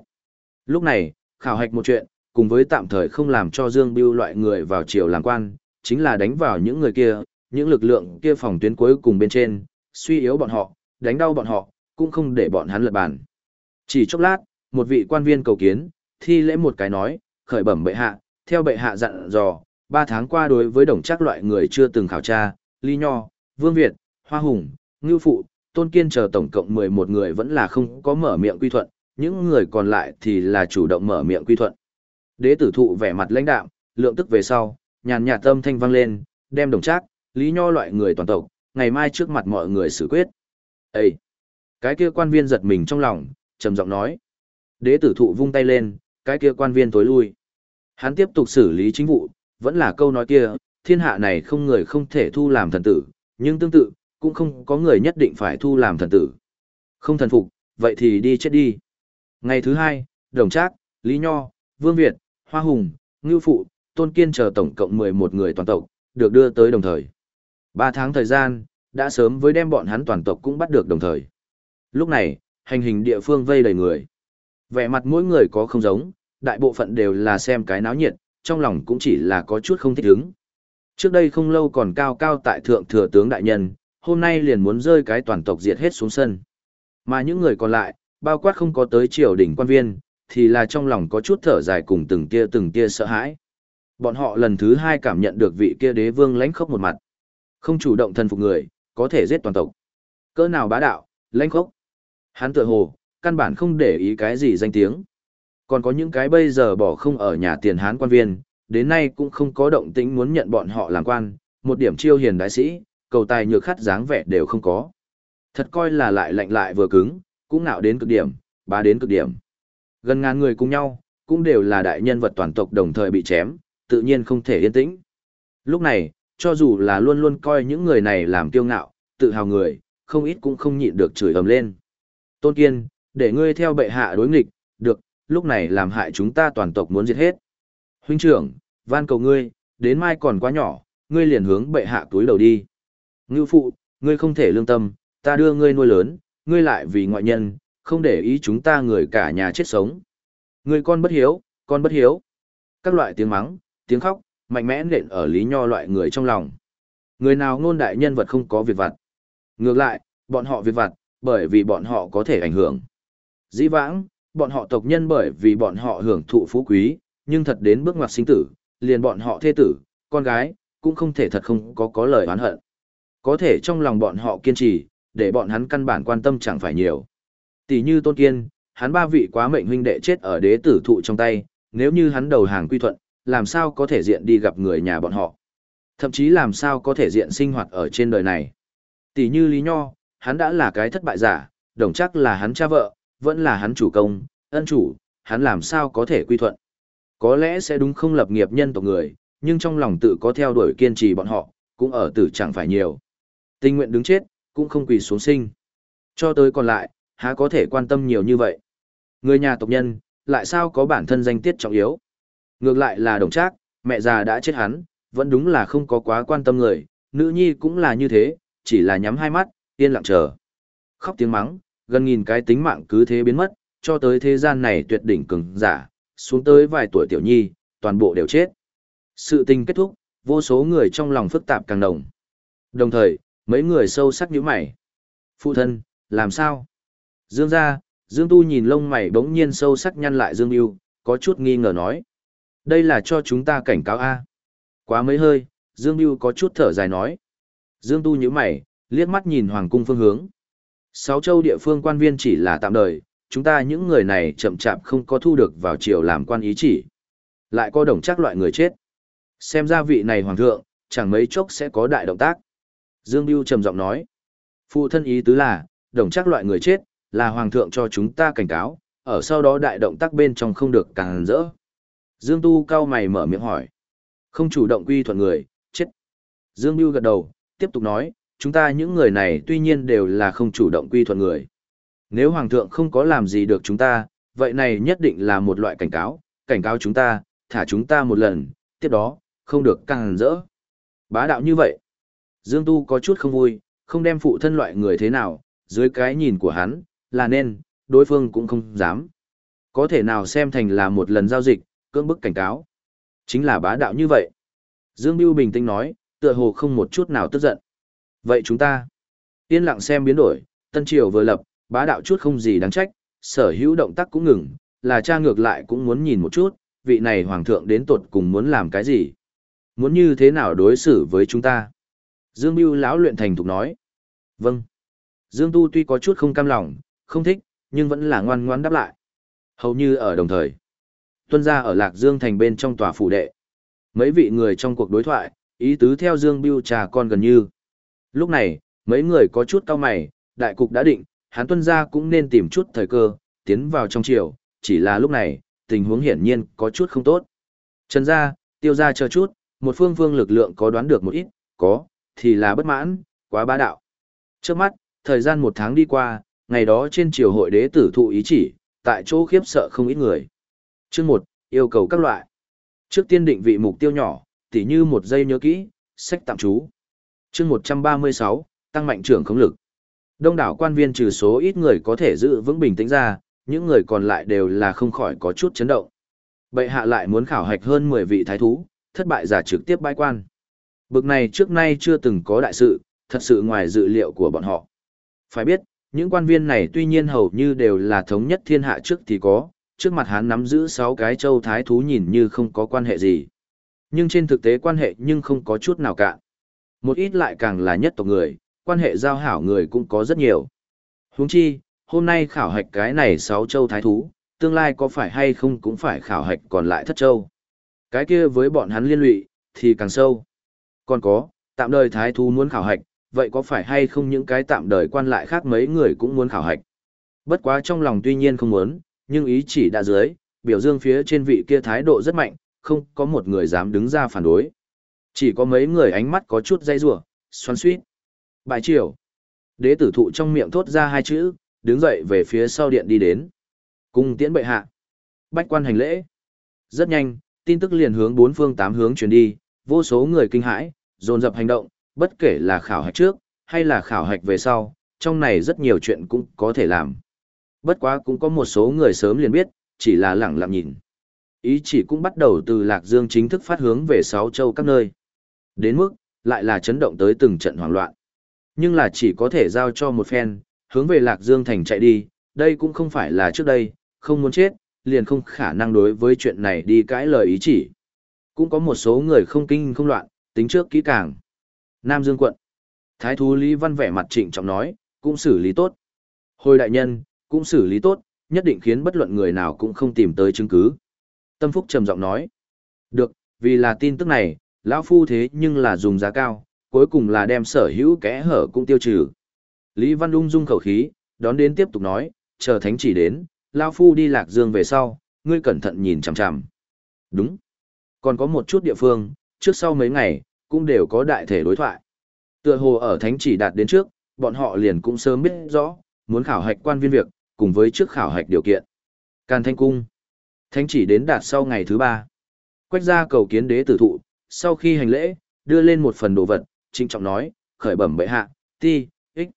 Lúc này, khảo hạch một chuyện, cùng với tạm thời không làm cho Dương Biêu loại người vào triều làm quan, chính là đánh vào những người kia, những lực lượng kia phòng tuyến cuối cùng bên trên, suy yếu bọn họ, đánh đau bọn họ, cũng không để bọn hắn lật bàn. Chỉ chốc lát, một vị quan viên cầu kiến, thi lễ một cái nói, khởi bẩm bệ hạ, theo bệ hạ dặn dò, ba tháng qua đối với đồng chắc loại người chưa từng khảo tra, Ly Nho, Vương Việt, Hoa Hùng, Ngưu Phụ, Tôn Kiên chờ tổng cộng 11 người vẫn là không có mở miệng quy thuận, những người còn lại thì là chủ động mở miệng quy thuận. Đế tử thụ vẻ mặt lãnh đạm, lượng tức về sau, nhàn nhạt tâm thanh vang lên, đem đồng trác, Lý Nho loại người toàn tộc, ngày mai trước mặt mọi người xử quyết. Ê! Cái kia quan viên giật mình trong lòng, trầm giọng nói. Đế tử thụ vung tay lên, cái kia quan viên tối lui. Hắn tiếp tục xử lý chính vụ, vẫn là câu nói kia, thiên hạ này không người không thể thu làm thần tử, nhưng tương tự, cũng không có người nhất định phải thu làm thần tử. Không thần phục, vậy thì đi chết đi. Ngày thứ hai, Đồng Trác, Lý Nho, Vương Việt, Hoa Hùng, Ngưu Phụ, Tôn Kiên chờ tổng cộng 11 người toàn tộc, được đưa tới đồng thời. Ba tháng thời gian, đã sớm với đem bọn hắn toàn tộc cũng bắt được đồng thời. Lúc này, hành hình địa phương vây đầy người. Vẻ mặt mỗi người có không giống, đại bộ phận đều là xem cái náo nhiệt, trong lòng cũng chỉ là có chút không thích ứng. Trước đây không lâu còn cao cao tại thượng thừa tướng đại nhân, hôm nay liền muốn rơi cái toàn tộc diệt hết xuống sân. Mà những người còn lại, bao quát không có tới triều đỉnh quan viên, thì là trong lòng có chút thở dài cùng từng tia từng tia sợ hãi. Bọn họ lần thứ hai cảm nhận được vị kia đế vương lãnh khốc một mặt. Không chủ động thân phục người, có thể giết toàn tộc. Cỡ nào bá đạo, lãnh khốc. Hắn tựa hồ, căn bản không để ý cái gì danh tiếng. Còn có những cái bây giờ bỏ không ở nhà tiền hán quan viên, đến nay cũng không có động tĩnh muốn nhận bọn họ làm quan, một điểm chiêu hiền đại sĩ, cầu tài nhược khát dáng vẻ đều không có. Thật coi là lại lạnh lại vừa cứng, cũng ngạo đến cực điểm, bá đến cực điểm. Gần ngàn người cùng nhau, cũng đều là đại nhân vật toàn tộc đồng thời bị chém, tự nhiên không thể yên tĩnh. Lúc này, cho dù là luôn luôn coi những người này làm kiêu ngạo, tự hào người, không ít cũng không nhịn được chửi ầm lên. Tôn Kiên, để ngươi theo bệ hạ đối nghịch, được, lúc này làm hại chúng ta toàn tộc muốn giết hết. Huynh trưởng, van cầu ngươi, đến mai còn quá nhỏ, ngươi liền hướng bệ hạ túi đầu đi. Ngưu phụ, ngươi không thể lương tâm, ta đưa ngươi nuôi lớn, ngươi lại vì ngoại nhân, không để ý chúng ta người cả nhà chết sống. Ngươi con bất hiếu, con bất hiếu. Các loại tiếng mắng, tiếng khóc, mạnh mẽ nện ở Lý Nho loại người trong lòng. Người nào ngôn đại nhân vật không có việc vặt. Ngược lại, bọn họ việc vặt, bởi vì bọn họ có thể ảnh hưởng. Dĩ vãng, bọn họ tộc nhân bởi vì bọn họ hưởng thụ phú quý, nhưng thật đến bước ngoặt sinh tử, liền bọn họ thê tử, con gái, cũng không thể thật không có có lời oán hận. Có thể trong lòng bọn họ kiên trì, để bọn hắn căn bản quan tâm chẳng phải nhiều. Tỷ như Tôn Kiên, hắn ba vị quá mệnh huynh đệ chết ở đế tử thụ trong tay, nếu như hắn đầu hàng quy thuận, làm sao có thể diện đi gặp người nhà bọn họ. Thậm chí làm sao có thể diện sinh hoạt ở trên đời này. Tỷ như Lý Nho, hắn đã là cái thất bại giả, đồng chắc là hắn cha vợ, vẫn là hắn chủ công, ân chủ, hắn làm sao có thể quy thuận. Có lẽ sẽ đúng không lập nghiệp nhân tộc người, nhưng trong lòng tự có theo đuổi kiên trì bọn họ, cũng ở tử chẳng phải nhiều. Tình nguyện đứng chết, cũng không quỳ xuống sinh. Cho tới còn lại, há có thể quan tâm nhiều như vậy. Người nhà tộc nhân, lại sao có bản thân danh tiết trọng yếu. Ngược lại là đồng trác, mẹ già đã chết hắn, vẫn đúng là không có quá quan tâm người, nữ nhi cũng là như thế, chỉ là nhắm hai mắt, yên lặng chờ. Khóc tiếng mắng, gần nghìn cái tính mạng cứ thế biến mất, cho tới thế gian này tuyệt đỉnh cường giả, xuống tới vài tuổi tiểu nhi, toàn bộ đều chết. Sự tình kết thúc, vô số người trong lòng phức tạp càng đồng. Đồng thời, mấy người sâu sắc nhíu mày. Phụ thân, làm sao? Dương ra, Dương Tu nhìn lông mày bỗng nhiên sâu sắc nhăn lại Dương Yêu, có chút nghi ngờ nói. Đây là cho chúng ta cảnh cáo A. Quá mấy hơi, Dương Yêu có chút thở dài nói. Dương Tu nhíu mày, liếc mắt nhìn Hoàng cung phương hướng. Sáu châu địa phương quan viên chỉ là tạm đời, chúng ta những người này chậm chạp không có thu được vào triều làm quan ý chỉ. Lại có đồng chắc loại người chết. Xem ra vị này hoàng thượng, chẳng mấy chốc sẽ có đại động tác. Dương Biêu trầm giọng nói. Phụ thân ý tứ là, đồng chắc loại người chết, là hoàng thượng cho chúng ta cảnh cáo, ở sau đó đại động tác bên trong không được càng rỡ. Dương Tu cao mày mở miệng hỏi. Không chủ động quy thuận người, chết. Dương Biêu gật đầu, tiếp tục nói, chúng ta những người này tuy nhiên đều là không chủ động quy thuận người. Nếu Hoàng thượng không có làm gì được chúng ta, vậy này nhất định là một loại cảnh cáo, cảnh cáo chúng ta, thả chúng ta một lần, tiếp đó, không được càng rỡ. Bá đạo như vậy. Dương Tu có chút không vui, không đem phụ thân loại người thế nào, dưới cái nhìn của hắn, là nên, đối phương cũng không dám. Có thể nào xem thành là một lần giao dịch, cưỡng bức cảnh cáo. Chính là bá đạo như vậy. Dương Biêu bình tĩnh nói, tựa hồ không một chút nào tức giận. Vậy chúng ta, yên lặng xem biến đổi, Tân Triều vừa lập, bá đạo chút không gì đáng trách, sở hữu động tác cũng ngừng, là cha ngược lại cũng muốn nhìn một chút, vị này hoàng thượng đến tột cùng muốn làm cái gì. Muốn như thế nào đối xử với chúng ta. Dương Biêu lão luyện thành thục nói. Vâng. Dương Tu tuy có chút không cam lòng, không thích, nhưng vẫn là ngoan ngoãn đáp lại. Hầu như ở đồng thời. Tuân ra ở Lạc Dương thành bên trong tòa phủ đệ. Mấy vị người trong cuộc đối thoại, ý tứ theo Dương Biêu trà con gần như. Lúc này, mấy người có chút cao mày, đại cục đã định, hắn tuân ra cũng nên tìm chút thời cơ, tiến vào trong triều, chỉ là lúc này, tình huống hiển nhiên có chút không tốt. Trần gia, tiêu gia chờ chút, một phương phương lực lượng có đoán được một ít, có, thì là bất mãn, quá bá đạo. Trước mắt, thời gian một tháng đi qua, ngày đó trên triều hội đế tử thụ ý chỉ, tại chỗ khiếp sợ không ít người. Chương một yêu cầu các loại. Trước tiên định vị mục tiêu nhỏ, tỉ như một giây nhớ kỹ, sách tạm chú. Chương một trăm ba mươi sáu tăng mạnh trưởng khống lực. Đông đảo quan viên trừ số ít người có thể giữ vững bình tĩnh ra, những người còn lại đều là không khỏi có chút chấn động. Bệ hạ lại muốn khảo hạch hơn 10 vị thái thú, thất bại giả trực tiếp bãi quan. Bực này trước nay chưa từng có đại sự, thật sự ngoài dự liệu của bọn họ. Phải biết, những quan viên này tuy nhiên hầu như đều là thống nhất thiên hạ trước thì có, trước mặt hắn nắm giữ 6 cái châu thái thú nhìn như không có quan hệ gì. Nhưng trên thực tế quan hệ nhưng không có chút nào cả. Một ít lại càng là nhất tộc người, quan hệ giao hảo người cũng có rất nhiều. Huống chi, hôm nay khảo hạch cái này sáu châu thái thú, tương lai có phải hay không cũng phải khảo hạch còn lại thất châu. Cái kia với bọn hắn liên lụy, thì càng sâu. Còn có, tạm đời thái thú muốn khảo hạch, vậy có phải hay không những cái tạm đời quan lại khác mấy người cũng muốn khảo hạch. Bất quá trong lòng tuy nhiên không muốn, nhưng ý chỉ đã dưới, biểu dương phía trên vị kia thái độ rất mạnh, không có một người dám đứng ra phản đối. Chỉ có mấy người ánh mắt có chút dây rủa xoắn suýt. Bài triều. Đế tử thụ trong miệng thốt ra hai chữ, đứng dậy về phía sau điện đi đến. Cung tiễn bệ hạ. Bách quan hành lễ. Rất nhanh, tin tức liền hướng bốn phương tám hướng truyền đi, vô số người kinh hãi, dồn dập hành động, bất kể là khảo hạch trước, hay là khảo hạch về sau, trong này rất nhiều chuyện cũng có thể làm. Bất quá cũng có một số người sớm liền biết, chỉ là lẳng lặng nhìn. Ý chỉ cũng bắt đầu từ Lạc Dương chính thức phát hướng về sáu châu các nơi. Đến mức, lại là chấn động tới từng trận hoảng loạn. Nhưng là chỉ có thể giao cho một phen, hướng về Lạc Dương thành chạy đi, đây cũng không phải là trước đây, không muốn chết, liền không khả năng đối với chuyện này đi cãi lời ý chỉ. Cũng có một số người không kinh không loạn, tính trước kỹ càng. Nam Dương quận. Thái thú Lý Văn vẻ mặt trịnh trọng nói, cũng xử lý tốt. Hồi đại nhân, cũng xử lý tốt, nhất định khiến bất luận người nào cũng không tìm tới chứng cứ. Tâm Phúc trầm giọng nói, được, vì là tin tức này, lão phu thế nhưng là dùng giá cao, cuối cùng là đem sở hữu kẽ hở cũng tiêu trừ. Lý Văn ung dung khẩu khí, đón đến tiếp tục nói, chờ thánh chỉ đến, lão phu đi lạc dương về sau, ngươi cẩn thận nhìn chằm chằm. Đúng. Còn có một chút địa phương, trước sau mấy ngày, cũng đều có đại thể đối thoại. Tựa hồ ở thánh chỉ đạt đến trước, bọn họ liền cũng sớm biết rõ, muốn khảo hạch quan viên việc, cùng với trước khảo hạch điều kiện. Càn Thanh Cung. Thánh chỉ đến đạt sau ngày thứ ba. Quách gia cầu kiến đế tử thụ, sau khi hành lễ, đưa lên một phần đồ vật, trinh trọng nói, khởi bẩm bệ hạ, ti, ích.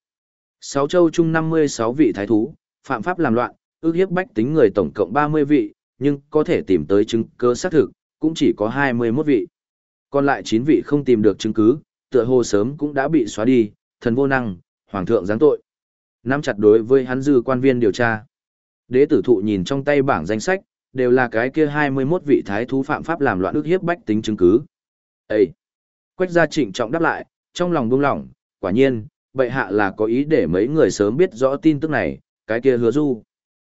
Sáu châu chung 56 vị thái thú, phạm pháp làm loạn, ước hiếp bách tính người tổng cộng 30 vị, nhưng có thể tìm tới chứng cứ xác thực, cũng chỉ có 21 vị. Còn lại 9 vị không tìm được chứng cứ, tựa hồ sớm cũng đã bị xóa đi, thần vô năng, hoàng thượng giáng tội. Nắm chặt đối với hắn dư quan viên điều tra. Đế tử thụ nhìn trong tay bảng danh sách, đều là cái kia 21 vị thái thú phạm pháp làm loạn ức hiếp bách tính chứng cứ. Ê! Quách gia trịnh trọng đáp lại, trong lòng buông lỏng, quả nhiên, bệ hạ là có ý để mấy người sớm biết rõ tin tức này, cái kia hứa du.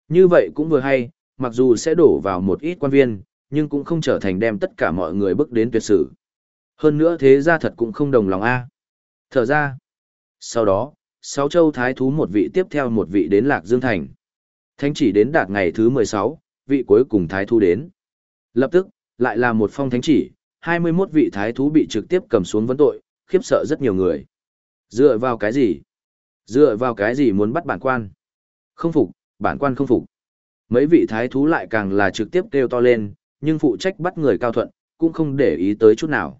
Như vậy cũng vừa hay, mặc dù sẽ đổ vào một ít quan viên, nhưng cũng không trở thành đem tất cả mọi người bước đến tuyệt sử. Hơn nữa thế ra thật cũng không đồng lòng A. Thở ra. Sau đó, sáu châu thái thú một vị tiếp theo một vị đến Lạc Dương Thành. Thánh chỉ đến đạt ngày thứ 16, vị cuối cùng thái thú đến. Lập tức, lại là một phong thánh chỉ, 21 vị thái thú bị trực tiếp cầm xuống vấn tội, khiếp sợ rất nhiều người. Dựa vào cái gì? Dựa vào cái gì muốn bắt bản quan? Không phục, bản quan không phục. Mấy vị thái thú lại càng là trực tiếp kêu to lên, nhưng phụ trách bắt người cao thuận, cũng không để ý tới chút nào.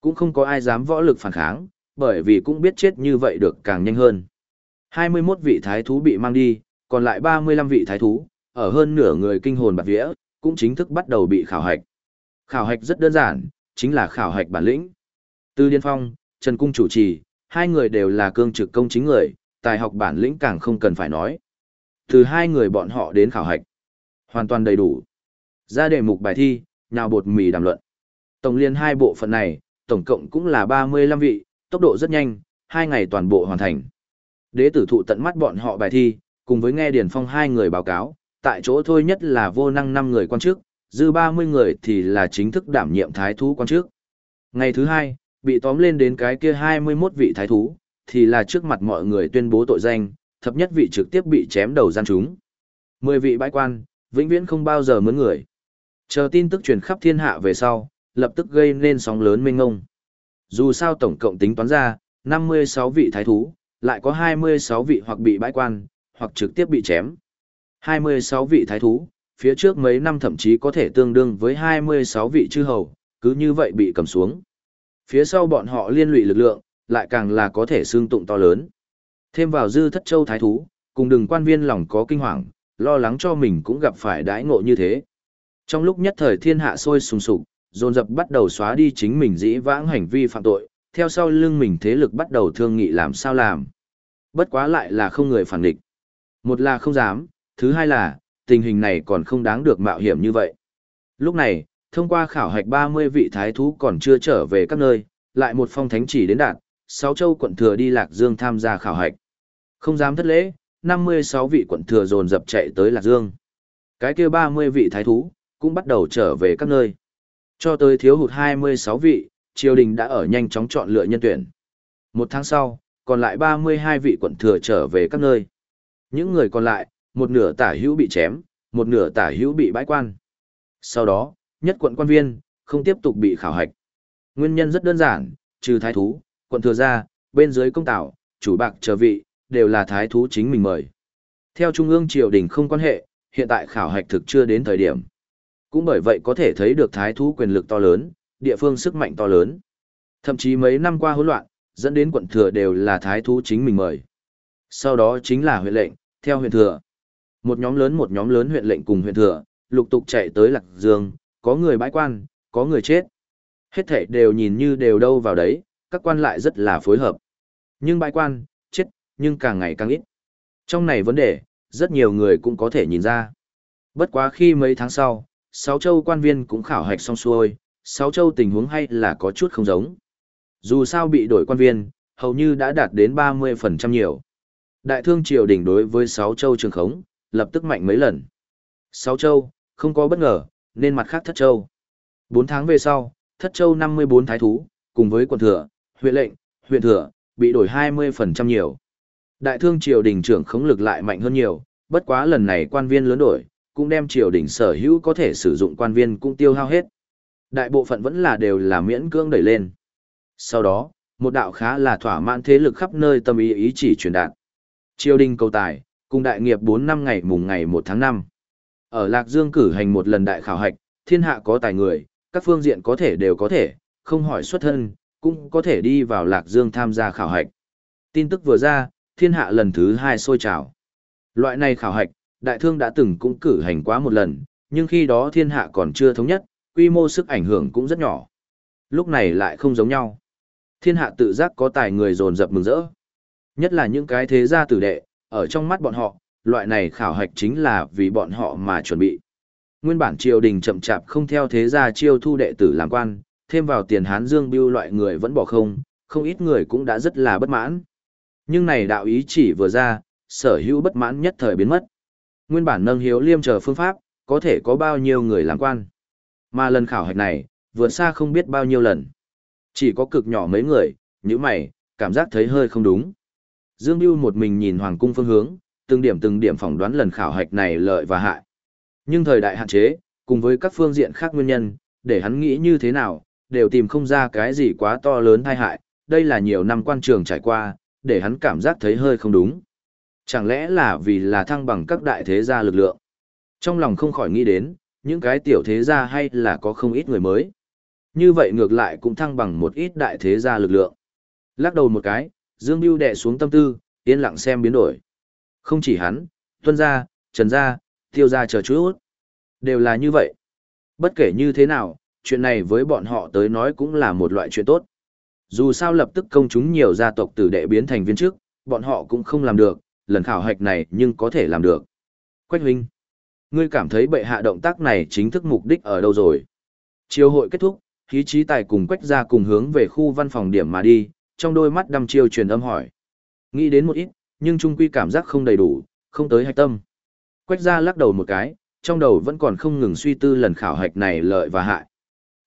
Cũng không có ai dám võ lực phản kháng, bởi vì cũng biết chết như vậy được càng nhanh hơn. 21 vị thái thú bị mang đi, còn lại 35 vị thái thú, ở hơn nửa người kinh hồn bạc vía, cũng chính thức bắt đầu bị khảo hạch. Khảo hạch rất đơn giản, chính là khảo hạch bản lĩnh. Từ Điên Phong, Trần Cung chủ trì, hai người đều là cương trực công chính người, tài học bản lĩnh càng không cần phải nói. Từ hai người bọn họ đến khảo hạch, hoàn toàn đầy đủ. Ra đề mục bài thi, nhào bột mì đàm luận. Tổng liên hai bộ phận này, tổng cộng cũng là 35 vị, tốc độ rất nhanh, hai ngày toàn bộ hoàn thành. Đế tử thụ tận mắt bọn họ bài thi, cùng với nghe Điển Phong hai người báo cáo, tại chỗ thôi nhất là vô năng 5 người quan chức, dư 30 người thì là chính thức đảm nhiệm thái thú quan chức. Ngày thứ hai, bị tóm lên đến cái kia 21 vị thái thú, thì là trước mặt mọi người tuyên bố tội danh, thập nhất vị trực tiếp bị chém đầu gian chúng. 10 vị bãi quan, vĩnh viễn không bao giờ mướn người. Chờ tin tức truyền khắp thiên hạ về sau, lập tức gây nên sóng lớn mênh ngông. Dù sao tổng cộng tính toán ra, 56 vị thái thú, lại có 26 vị hoặc bị bãi quan, hoặc trực tiếp bị chém. 26 vị thái thú, phía trước mấy năm thậm chí có thể tương đương với 26 vị chư hầu, cứ như vậy bị cầm xuống. Phía sau bọn họ liên lụy lực lượng, lại càng là có thể xương tụng to lớn. Thêm vào dư thất châu thái thú, cùng đừng quan viên lòng có kinh hoàng, lo lắng cho mình cũng gặp phải đãi ngộ như thế. Trong lúc nhất thời thiên hạ sôi sùng sục, dồn dập bắt đầu xóa đi chính mình dĩ vãng hành vi phạm tội, theo sau lưng mình thế lực bắt đầu thương nghị làm sao làm. Bất quá lại là không người phản địch. Một là không dám, thứ hai là, tình hình này còn không đáng được mạo hiểm như vậy. Lúc này, thông qua khảo hạch 30 vị thái thú còn chưa trở về các nơi, lại một phong thánh chỉ đến đạt, sáu châu quận thừa đi Lạc Dương tham gia khảo hạch. Không dám thất lễ, 56 vị quận thừa dồn dập chạy tới Lạc Dương. Cái kia 30 vị thái thú, cũng bắt đầu trở về các nơi. Cho tới thiếu hụt 26 vị, triều đình đã ở nhanh chóng chọn lựa nhân tuyển. Một tháng sau, còn lại 32 vị quận thừa trở về các nơi. Những người còn lại, một nửa tả hữu bị chém, một nửa tả hữu bị bãi quan. Sau đó, nhất quận quan viên, không tiếp tục bị khảo hạch. Nguyên nhân rất đơn giản, trừ thái thú, quận thừa ra, bên dưới công tảo chủ bạc chờ vị, đều là thái thú chính mình mời. Theo Trung ương triều đình không quan hệ, hiện tại khảo hạch thực chưa đến thời điểm. Cũng bởi vậy có thể thấy được thái thú quyền lực to lớn, địa phương sức mạnh to lớn. Thậm chí mấy năm qua hỗn loạn, dẫn đến quận thừa đều là thái thú chính mình mời. Sau đó chính là huyện lệnh, theo huyện thừa. Một nhóm lớn một nhóm lớn huyện lệnh cùng huyện thừa, lục tục chạy tới Lạc Dương, có người bãi quan, có người chết. Hết thể đều nhìn như đều đâu vào đấy, các quan lại rất là phối hợp. Nhưng bãi quan, chết, nhưng càng ngày càng ít. Trong này vấn đề, rất nhiều người cũng có thể nhìn ra. Bất quá khi mấy tháng sau, sáu châu quan viên cũng khảo hạch xong xuôi, sáu châu tình huống hay là có chút không giống. Dù sao bị đổi quan viên, hầu như đã đạt đến 30% nhiều. Đại thương triều đỉnh đối với sáu châu trường khống, lập tức mạnh mấy lần. Sáu châu, không có bất ngờ, nên mặt khác thất châu. Bốn tháng về sau, thất châu 54 thái thú, cùng với quận thừa, huyện lệnh, huyện thừa, bị đổi 20% nhiều. Đại thương triều đình trưởng khống lực lại mạnh hơn nhiều, bất quá lần này quan viên lớn đổi, cũng đem triều đình sở hữu có thể sử dụng quan viên cũng tiêu hao hết. Đại bộ phận vẫn là đều là miễn cưỡng đẩy lên. Sau đó, một đạo khá là thỏa mãn thế lực khắp nơi tâm ý ý chỉ truyền đạt. Triều đình cầu tài, cùng đại nghiệp 4 năm ngày mùng ngày 1 tháng 5. Ở Lạc Dương cử hành một lần đại khảo hạch, thiên hạ có tài người, các phương diện có thể đều có thể, không hỏi xuất thân, cũng có thể đi vào Lạc Dương tham gia khảo hạch. Tin tức vừa ra, thiên hạ lần thứ hai sôi trào. Loại này khảo hạch, đại thương đã từng cũng cử hành quá một lần, nhưng khi đó thiên hạ còn chưa thống nhất, quy mô sức ảnh hưởng cũng rất nhỏ. Lúc này lại không giống nhau. Thiên hạ tự giác có tài người dồn dập mừng rỡ. Nhất là những cái thế gia tử đệ, ở trong mắt bọn họ, loại này khảo hạch chính là vì bọn họ mà chuẩn bị. Nguyên bản triều đình chậm chạp không theo thế gia chiêu thu đệ tử làm quan, thêm vào tiền hán dương biêu loại người vẫn bỏ không, không ít người cũng đã rất là bất mãn. Nhưng này đạo ý chỉ vừa ra, sở hữu bất mãn nhất thời biến mất. Nguyên bản nâng hiếu liêm chờ phương pháp, có thể có bao nhiêu người làm quan. Mà lần khảo hạch này, vượt xa không biết bao nhiêu lần. Chỉ có cực nhỏ mấy người, như mày, cảm giác thấy hơi không đúng. Dương Biêu một mình nhìn hoàng cung phương hướng, từng điểm từng điểm phỏng đoán lần khảo hạch này lợi và hại. Nhưng thời đại hạn chế, cùng với các phương diện khác nguyên nhân, để hắn nghĩ như thế nào, đều tìm không ra cái gì quá to lớn tai hại, đây là nhiều năm quan trường trải qua, để hắn cảm giác thấy hơi không đúng. Chẳng lẽ là vì là thăng bằng các đại thế gia lực lượng? Trong lòng không khỏi nghĩ đến, những cái tiểu thế gia hay là có không ít người mới. Như vậy ngược lại cũng thăng bằng một ít đại thế gia lực lượng. Lắc đầu một cái, Dương Biêu đè xuống tâm tư, yên lặng xem biến đổi. Không chỉ hắn, Tuân gia, Trần gia, Tiêu gia chờ chút. Đều là như vậy. Bất kể như thế nào, chuyện này với bọn họ tới nói cũng là một loại chuyện tốt. Dù sao lập tức công chúng nhiều gia tộc tử đệ biến thành viên chức, bọn họ cũng không làm được, lần khảo hạch này nhưng có thể làm được. Quách huynh, ngươi cảm thấy bệ hạ động tác này chính thức mục đích ở đâu rồi? Chiều hội kết thúc, khí trí tài cùng quách ra cùng hướng về khu văn phòng điểm mà đi, trong đôi mắt đăm chiêu truyền âm hỏi. Nghĩ đến một ít, nhưng trung quy cảm giác không đầy đủ, không tới hạch tâm. Quách ra lắc đầu một cái, trong đầu vẫn còn không ngừng suy tư lần khảo hạch này lợi và hại.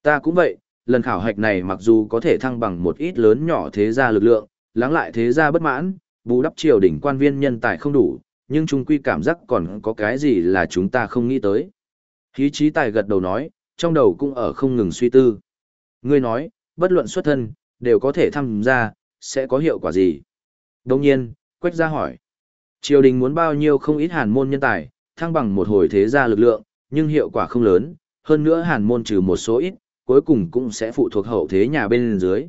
Ta cũng vậy, lần khảo hạch này mặc dù có thể thăng bằng một ít lớn nhỏ thế gia lực lượng, lắng lại thế gia bất mãn, bù đắp triều đỉnh quan viên nhân tài không đủ, nhưng chúng quy cảm giác còn có cái gì là chúng ta không nghĩ tới. Khí trí tài gật đầu nói, trong đầu cũng ở không ngừng suy tư. Ngươi nói, bất luận xuất thân, đều có thể tham gia, sẽ có hiệu quả gì? Đồng nhiên, Quách gia hỏi. Triều đình muốn bao nhiêu không ít hàn môn nhân tài, thăng bằng một hồi thế gia lực lượng, nhưng hiệu quả không lớn, hơn nữa hàn môn trừ một số ít, cuối cùng cũng sẽ phụ thuộc hậu thế nhà bên dưới.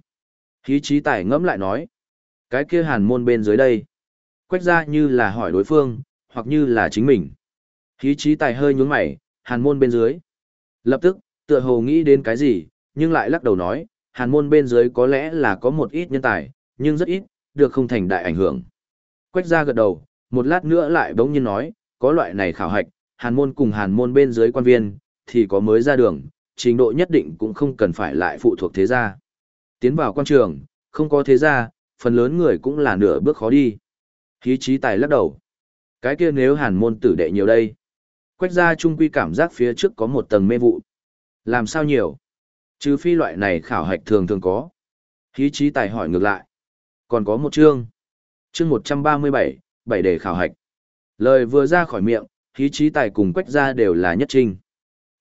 Khí trí tài ngẫm lại nói. Cái kia hàn môn bên dưới đây. Quách ra như là hỏi đối phương, hoặc như là chính mình. Khí trí tài hơi nhún mày, hàn môn bên dưới. Lập tức, tựa hồ nghĩ đến cái gì, nhưng lại lắc đầu nói, hàn môn bên dưới có lẽ là có một ít nhân tài, nhưng rất ít, được không thành đại ảnh hưởng. Quách ra gật đầu, một lát nữa lại bỗng nhiên nói, có loại này khảo hạch, hàn môn cùng hàn môn bên dưới quan viên, thì có mới ra đường, trình độ nhất định cũng không cần phải lại phụ thuộc thế gia. Tiến vào quan trường, không có thế gia, phần lớn người cũng là nửa bước khó đi. Khí trí tài lắc đầu. Cái kia nếu hàn môn tử đệ nhiều đây. Quách gia trung quy cảm giác phía trước có một tầng mê vụ. Làm sao nhiều? Chứ phi loại này khảo hạch thường thường có. Khí trí tài hỏi ngược lại. Còn có một chương. Chương 137, bảy đề khảo hạch. Lời vừa ra khỏi miệng, khí trí tài cùng quách gia đều là nhất trinh.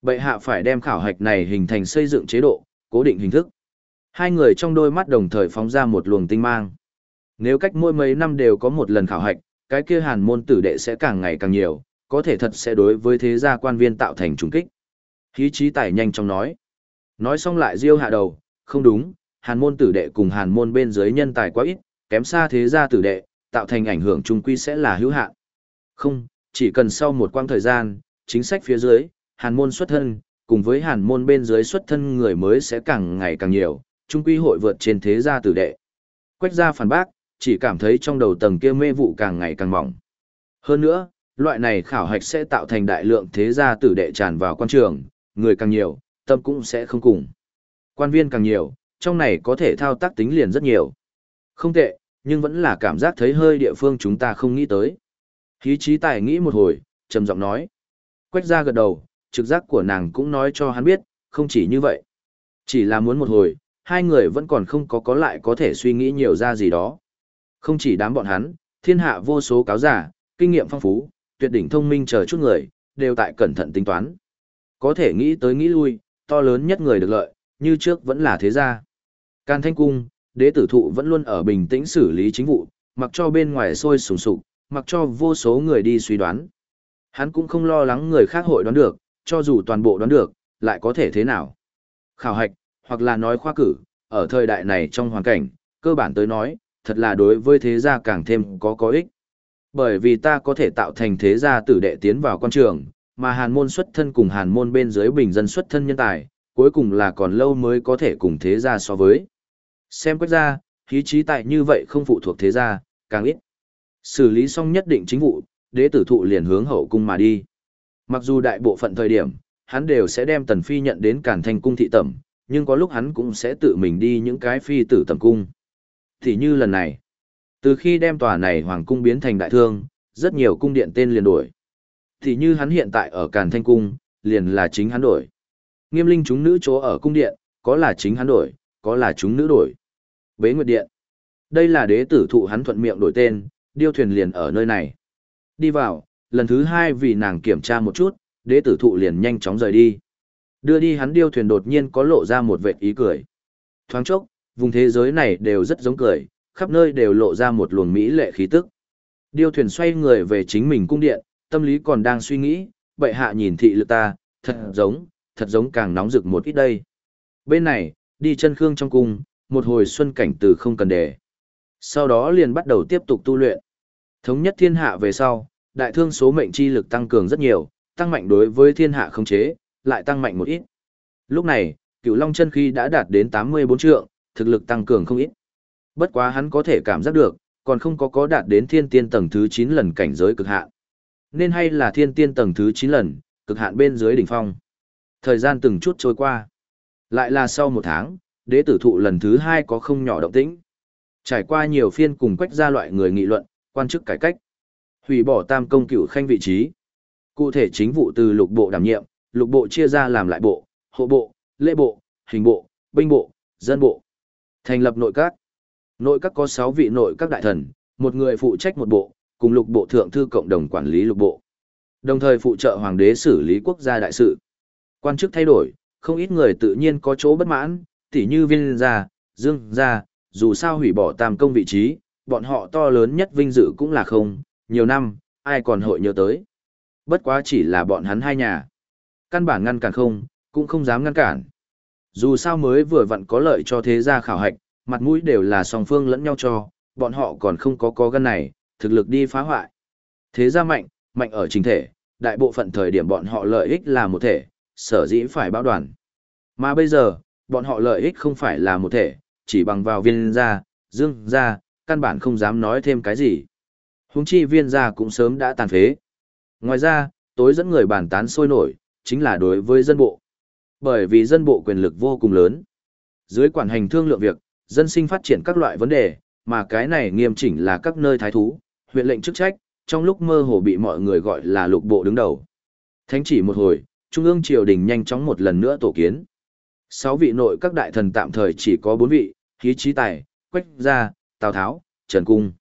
Bệ hạ phải đem khảo hạch này hình thành xây dựng chế độ, cố định hình thức. Hai người trong đôi mắt đồng thời phóng ra một luồng tinh mang. Nếu cách mỗi mấy năm đều có một lần khảo hạch, cái kia hàn môn tử đệ sẽ càng ngày càng nhiều, có thể thật sẽ đối với thế gia quan viên tạo thành trùng kích. Khí trí tài nhanh chóng nói. Nói xong lại riêu hạ đầu, không đúng, hàn môn tử đệ cùng hàn môn bên dưới nhân tài quá ít, kém xa thế gia tử đệ, tạo thành ảnh hưởng trung quy sẽ là hữu hạn. Không, chỉ cần sau một quãng thời gian, chính sách phía dưới, hàn môn xuất thân, cùng với hàn môn bên dưới xuất thân người mới sẽ càng ngày càng nhiều, trung quy hội vượt trên thế gia tử đệ. Quách gia phản bác, chỉ cảm thấy trong đầu tầng kia mê vụ càng ngày càng mỏng. Hơn nữa, loại này khảo hạch sẽ tạo thành đại lượng thế gia tử đệ tràn vào quan trường, người càng nhiều, tâm cũng sẽ không cùng. Quan viên càng nhiều, trong này có thể thao tác tính liền rất nhiều. Không tệ, nhưng vẫn là cảm giác thấy hơi địa phương chúng ta không nghĩ tới. Khí trí tài nghĩ một hồi, trầm giọng nói. Quách ra gật đầu, trực giác của nàng cũng nói cho hắn biết, không chỉ như vậy. Chỉ là muốn một hồi, hai người vẫn còn không có có lại có thể suy nghĩ nhiều ra gì đó. Không chỉ đám bọn hắn, thiên hạ vô số cáo giả, kinh nghiệm phong phú, tuyệt đỉnh thông minh chờ chút người, đều tại cẩn thận tính toán. Có thể nghĩ tới nghĩ lui, to lớn nhất người được lợi, như trước vẫn là thế gia. Can Thanh Cung, đế tử thụ vẫn luôn ở bình tĩnh xử lý chính vụ, mặc cho bên ngoài sôi sùng sục, mặc cho vô số người đi suy đoán. Hắn cũng không lo lắng người khác hội đoán được, cho dù toàn bộ đoán được, lại có thể thế nào. Khảo hạch, hoặc là nói khoa cử, ở thời đại này trong hoàn cảnh, cơ bản tới nói, thật là đối với thế gia càng thêm có có ích. Bởi vì ta có thể tạo thành thế gia tử đệ tiến vào quan trường, mà hàn môn xuất thân cùng hàn môn bên dưới bình dân xuất thân nhân tài, cuối cùng là còn lâu mới có thể cùng thế gia so với. Xem quách gia, khí trí tại như vậy không phụ thuộc thế gia, càng ít. Xử lý xong nhất định chính vụ, đế tử thụ liền hướng hậu cung mà đi. Mặc dù đại bộ phận thời điểm, hắn đều sẽ đem tần phi nhận đến cản thành cung thị tẩm, nhưng có lúc hắn cũng sẽ tự mình đi những cái phi tử tầm cung. Thì như lần này, từ khi đem tòa này hoàng cung biến thành đại thương, rất nhiều cung điện tên liền đổi. Thì như hắn hiện tại ở Càn Thanh Cung, liền là chính hắn đổi. Nghiêm linh chúng nữ chỗ ở cung điện, có là chính hắn đổi, có là chúng nữ đổi. Bế Nguyệt Điện. Đây là đế tử thụ hắn thuận miệng đổi tên, điêu thuyền liền ở nơi này. Đi vào, lần thứ hai vì nàng kiểm tra một chút, đế tử thụ liền nhanh chóng rời đi. Đưa đi hắn điêu thuyền đột nhiên có lộ ra một vệt ý cười. Thoáng chốc, vùng thế giới này đều rất giống cười, khắp nơi đều lộ ra một luồng mỹ lệ khí tức. Điêu thuyền xoay người về chính mình cung điện, tâm lý còn đang suy nghĩ, bệ hạ nhìn thị lực ta, thật giống, thật giống càng nóng rực một ít đây. Bên này, đi chân khương trong cung, một hồi xuân cảnh từ không cần đề. Sau đó liền bắt đầu tiếp tục tu luyện. Thống nhất thiên hạ về sau, đại thương số mệnh chi lực tăng cường rất nhiều, tăng mạnh đối với thiên hạ không chế, lại tăng mạnh một ít. Lúc này, cựu long chân Khí đã đạt đến 84 trượng, thực lực tăng cường không ít. Bất quá hắn có thể cảm giác được, còn không có có đạt đến thiên tiên tầng thứ 9 lần cảnh giới cực hạn. Nên hay là thiên tiên tầng thứ 9 lần, cực hạn bên dưới đỉnh phong. Thời gian từng chút trôi qua. Lại là sau một tháng, đế tử thụ lần thứ hai có không nhỏ động tĩnh. Trải qua nhiều phiên cùng quách ra loại người nghị luận, quan chức cải cách. Hủy bỏ tam công cựu khanh vị trí. Cụ thể chính vụ từ lục bộ đảm nhiệm, lục bộ chia ra làm lại bộ, hộ bộ, lễ bộ, hình bộ, binh bộ, dân bộ. Thành lập nội các. Nội các có 6 vị nội các đại thần, một người phụ trách một bộ, cùng lục bộ thượng thư cộng đồng quản lý lục bộ. Đồng thời phụ trợ hoàng đế xử lý quốc gia đại sự. Quan chức thay đổi, không ít người tự nhiên có chỗ bất mãn, tỉ như viên gia, dương gia, dù sao hủy bỏ tam công vị trí, bọn họ to lớn nhất vinh dự cũng là không, nhiều năm, ai còn hội nhớ tới. Bất quá chỉ là bọn hắn hai nhà. Căn bản ngăn cản không, cũng không dám ngăn cản. Dù sao mới vừa vặn có lợi cho thế gia khảo hạch, mặt mũi đều là song phương lẫn nhau cho, bọn họ còn không có có gan này, thực lực đi phá hoại. Thế gia mạnh, mạnh ở chính thể, đại bộ phận thời điểm bọn họ lợi ích là một thể, sở dĩ phải báo đoàn. Mà bây giờ, bọn họ lợi ích không phải là một thể, chỉ bằng vào viên gia, dương gia, căn bản không dám nói thêm cái gì. Húng chi viên gia cũng sớm đã tàn phế. Ngoài ra, tối dẫn người bàn tán sôi nổi, chính là đối với dân bộ. Bởi vì dân bộ quyền lực vô cùng lớn. Dưới quản hành thương lượng việc, dân sinh phát triển các loại vấn đề, mà cái này nghiêm chỉnh là các nơi thái thú, huyện lệnh chức trách, trong lúc mơ hồ bị mọi người gọi là lục bộ đứng đầu. Thánh chỉ một hồi, Trung ương triều đình nhanh chóng một lần nữa tổ kiến. Sáu vị nội các đại thần tạm thời chỉ có bốn vị, khí trí tài, quách gia, tào tháo, trần cung.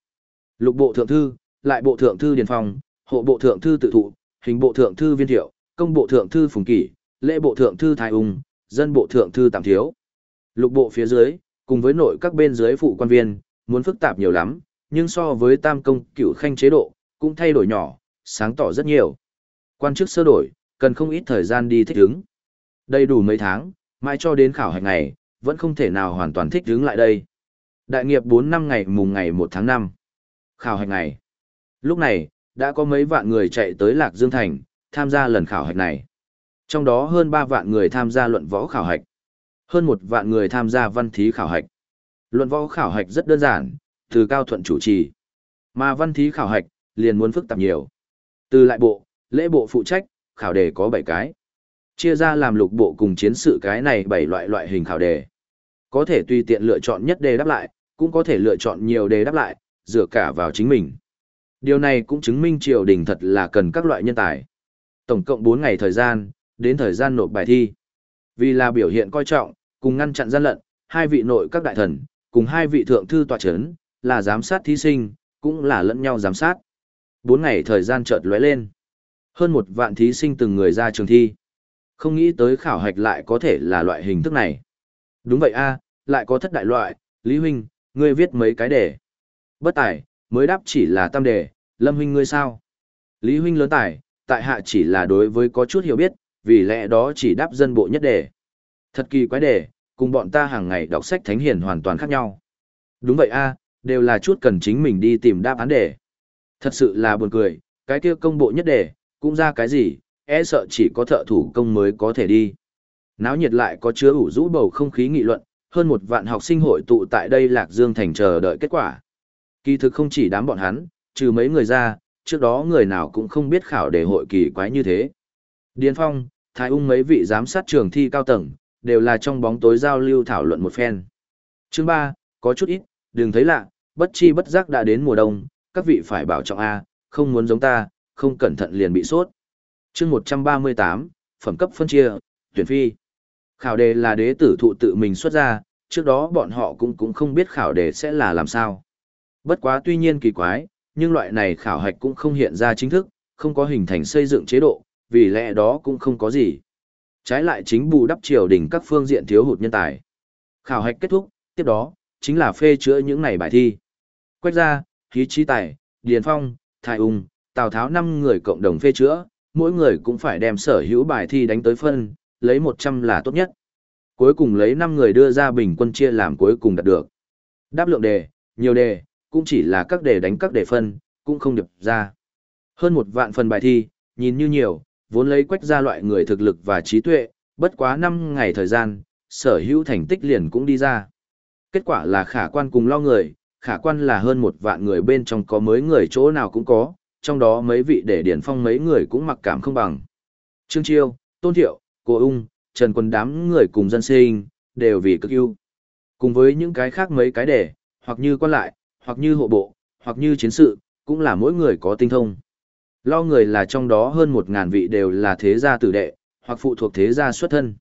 Lục bộ thượng thư, lại bộ thượng thư điền phòng, hộ bộ thượng thư tự thụ, hình bộ thượng thư viên thiệu, công bộ thượng thư phùng kỷ, lễ bộ thượng thư thái ung, dân bộ thượng thư tạm thiếu. Lục bộ phía dưới, cùng với nội các bên dưới phụ quan viên, muốn phức tạp nhiều lắm, nhưng so với tam công cựu khanh chế độ, cũng thay đổi nhỏ, sáng tỏ rất nhiều. Quan chức sơ đổi, cần không ít thời gian đi thích ứng. Đầy đủ mấy tháng, mãi cho đến khảo hạch ngày, vẫn không thể nào hoàn toàn thích ứng lại đây. Đại nghiệp 4 năm ngày mùng ngày 1 tháng 5. Khảo hạch ngày. Lúc này, đã có mấy vạn người chạy tới Lạc Dương Thành, tham gia lần khảo hạch này. Trong đó hơn 3 vạn người tham gia luận võ khảo hạch. Hơn một vạn người tham gia văn thí khảo hạch. Luận võ khảo hạch rất đơn giản, từ cao thuận chủ trì. Mà văn thí khảo hạch, liền muốn phức tạp nhiều. Từ lại bộ, lễ bộ phụ trách, khảo đề có 7 cái. Chia ra làm lục bộ cùng chiến sự cái này 7 loại loại hình khảo đề. Có thể tùy tiện lựa chọn nhất đề đáp lại, cũng có thể lựa chọn nhiều đề đáp lại, dựa cả vào chính mình. Điều này cũng chứng minh triều đình thật là cần các loại nhân tài. Tổng cộng 4 ngày thời gian, đến thời gian nộp bài thi. Vì là biểu hiện coi trọng, cùng ngăn chặn gian lận, hai vị nội các đại thần, cùng hai vị thượng thư tọa chấn, là giám sát thí sinh, cũng là lẫn nhau giám sát. 4 ngày thời gian chợt lóe lên. Hơn một vạn thí sinh từng người ra trường thi. Không nghĩ tới khảo hạch lại có thể là loại hình thức này. Đúng vậy a, lại có thất đại loại, Lý Huynh, ngươi viết mấy cái đề. Bất tài, mới đáp chỉ là tam đề, Lâm Huynh ngươi sao? Lý Huynh lớn tài, tại hạ chỉ là đối với có chút hiểu biết, vì lẽ đó chỉ đáp dân bộ nhất đề. Thật kỳ quái đề, cùng bọn ta hàng ngày đọc sách thánh hiền hoàn toàn khác nhau. Đúng vậy a, đều là chút cần chính mình đi tìm đáp án đề. Thật sự là buồn cười, cái kia công bộ nhất đề, cũng ra cái gì, e sợ chỉ có thợ thủ công mới có thể đi. Náo nhiệt lại có chứa ủ rũ bầu không khí nghị luận, hơn một vạn học sinh hội tụ tại đây Lạc Dương thành chờ đợi kết quả. Kỳ thực không chỉ đám bọn hắn, trừ mấy người ra, trước đó người nào cũng không biết khảo đề hội kỳ quái như thế. Điền Phong, Thái Ung mấy vị giám sát trường thi cao tầng, đều là trong bóng tối giao lưu thảo luận một phen. Chương 3, có chút ít, đừng thấy lạ, bất chi bất giác đã đến mùa đông, các vị phải bảo trọng A, không muốn giống ta, không cẩn thận liền bị sốt. chương 138, phẩm cấp phân chia, tuyển phi. Khảo đề là đế tử thụ tự mình xuất ra, trước đó bọn họ cũng cũng không biết khảo đề sẽ là làm sao. Bất quá tuy nhiên kỳ quái, nhưng loại này khảo hạch cũng không hiện ra chính thức, không có hình thành xây dựng chế độ, vì lẽ đó cũng không có gì. Trái lại chính bù đắp triều đình các phương diện thiếu hụt nhân tài. Khảo hạch kết thúc, tiếp đó, chính là phê chữa những này bài thi. Quách ra, khí trí tài, điền phong, thái ung, tào tháo năm người cộng đồng phê chữa, mỗi người cũng phải đem sở hữu bài thi đánh tới phân, lấy 100 là tốt nhất. Cuối cùng lấy 5 người đưa ra bình quân chia làm cuối cùng đạt được. Đáp lượng đề, nhiều đề, cũng chỉ là các đề đánh các đề phân, cũng không được ra. Hơn một vạn phần bài thi, nhìn như nhiều, vốn lấy quách ra loại người thực lực và trí tuệ, bất quá 5 ngày thời gian, sở hữu thành tích liền cũng đi ra. Kết quả là khả quan cùng lo người, khả quan là hơn một vạn người bên trong có mới người chỗ nào cũng có, trong đó mấy vị để điển phong mấy người cũng mặc cảm không bằng. Trương Chiêu, Tôn Thiệu, Cô Ung, Trần Quân đám người cùng dân sinh, đều vì cực ưu. Cùng với những cái khác mấy cái để, hoặc như quan lại, hoặc như hộ bộ, hoặc như chiến sự, cũng là mỗi người có tinh thông. Lo người là trong đó hơn một ngàn vị đều là thế gia tử đệ, hoặc phụ thuộc thế gia xuất thân.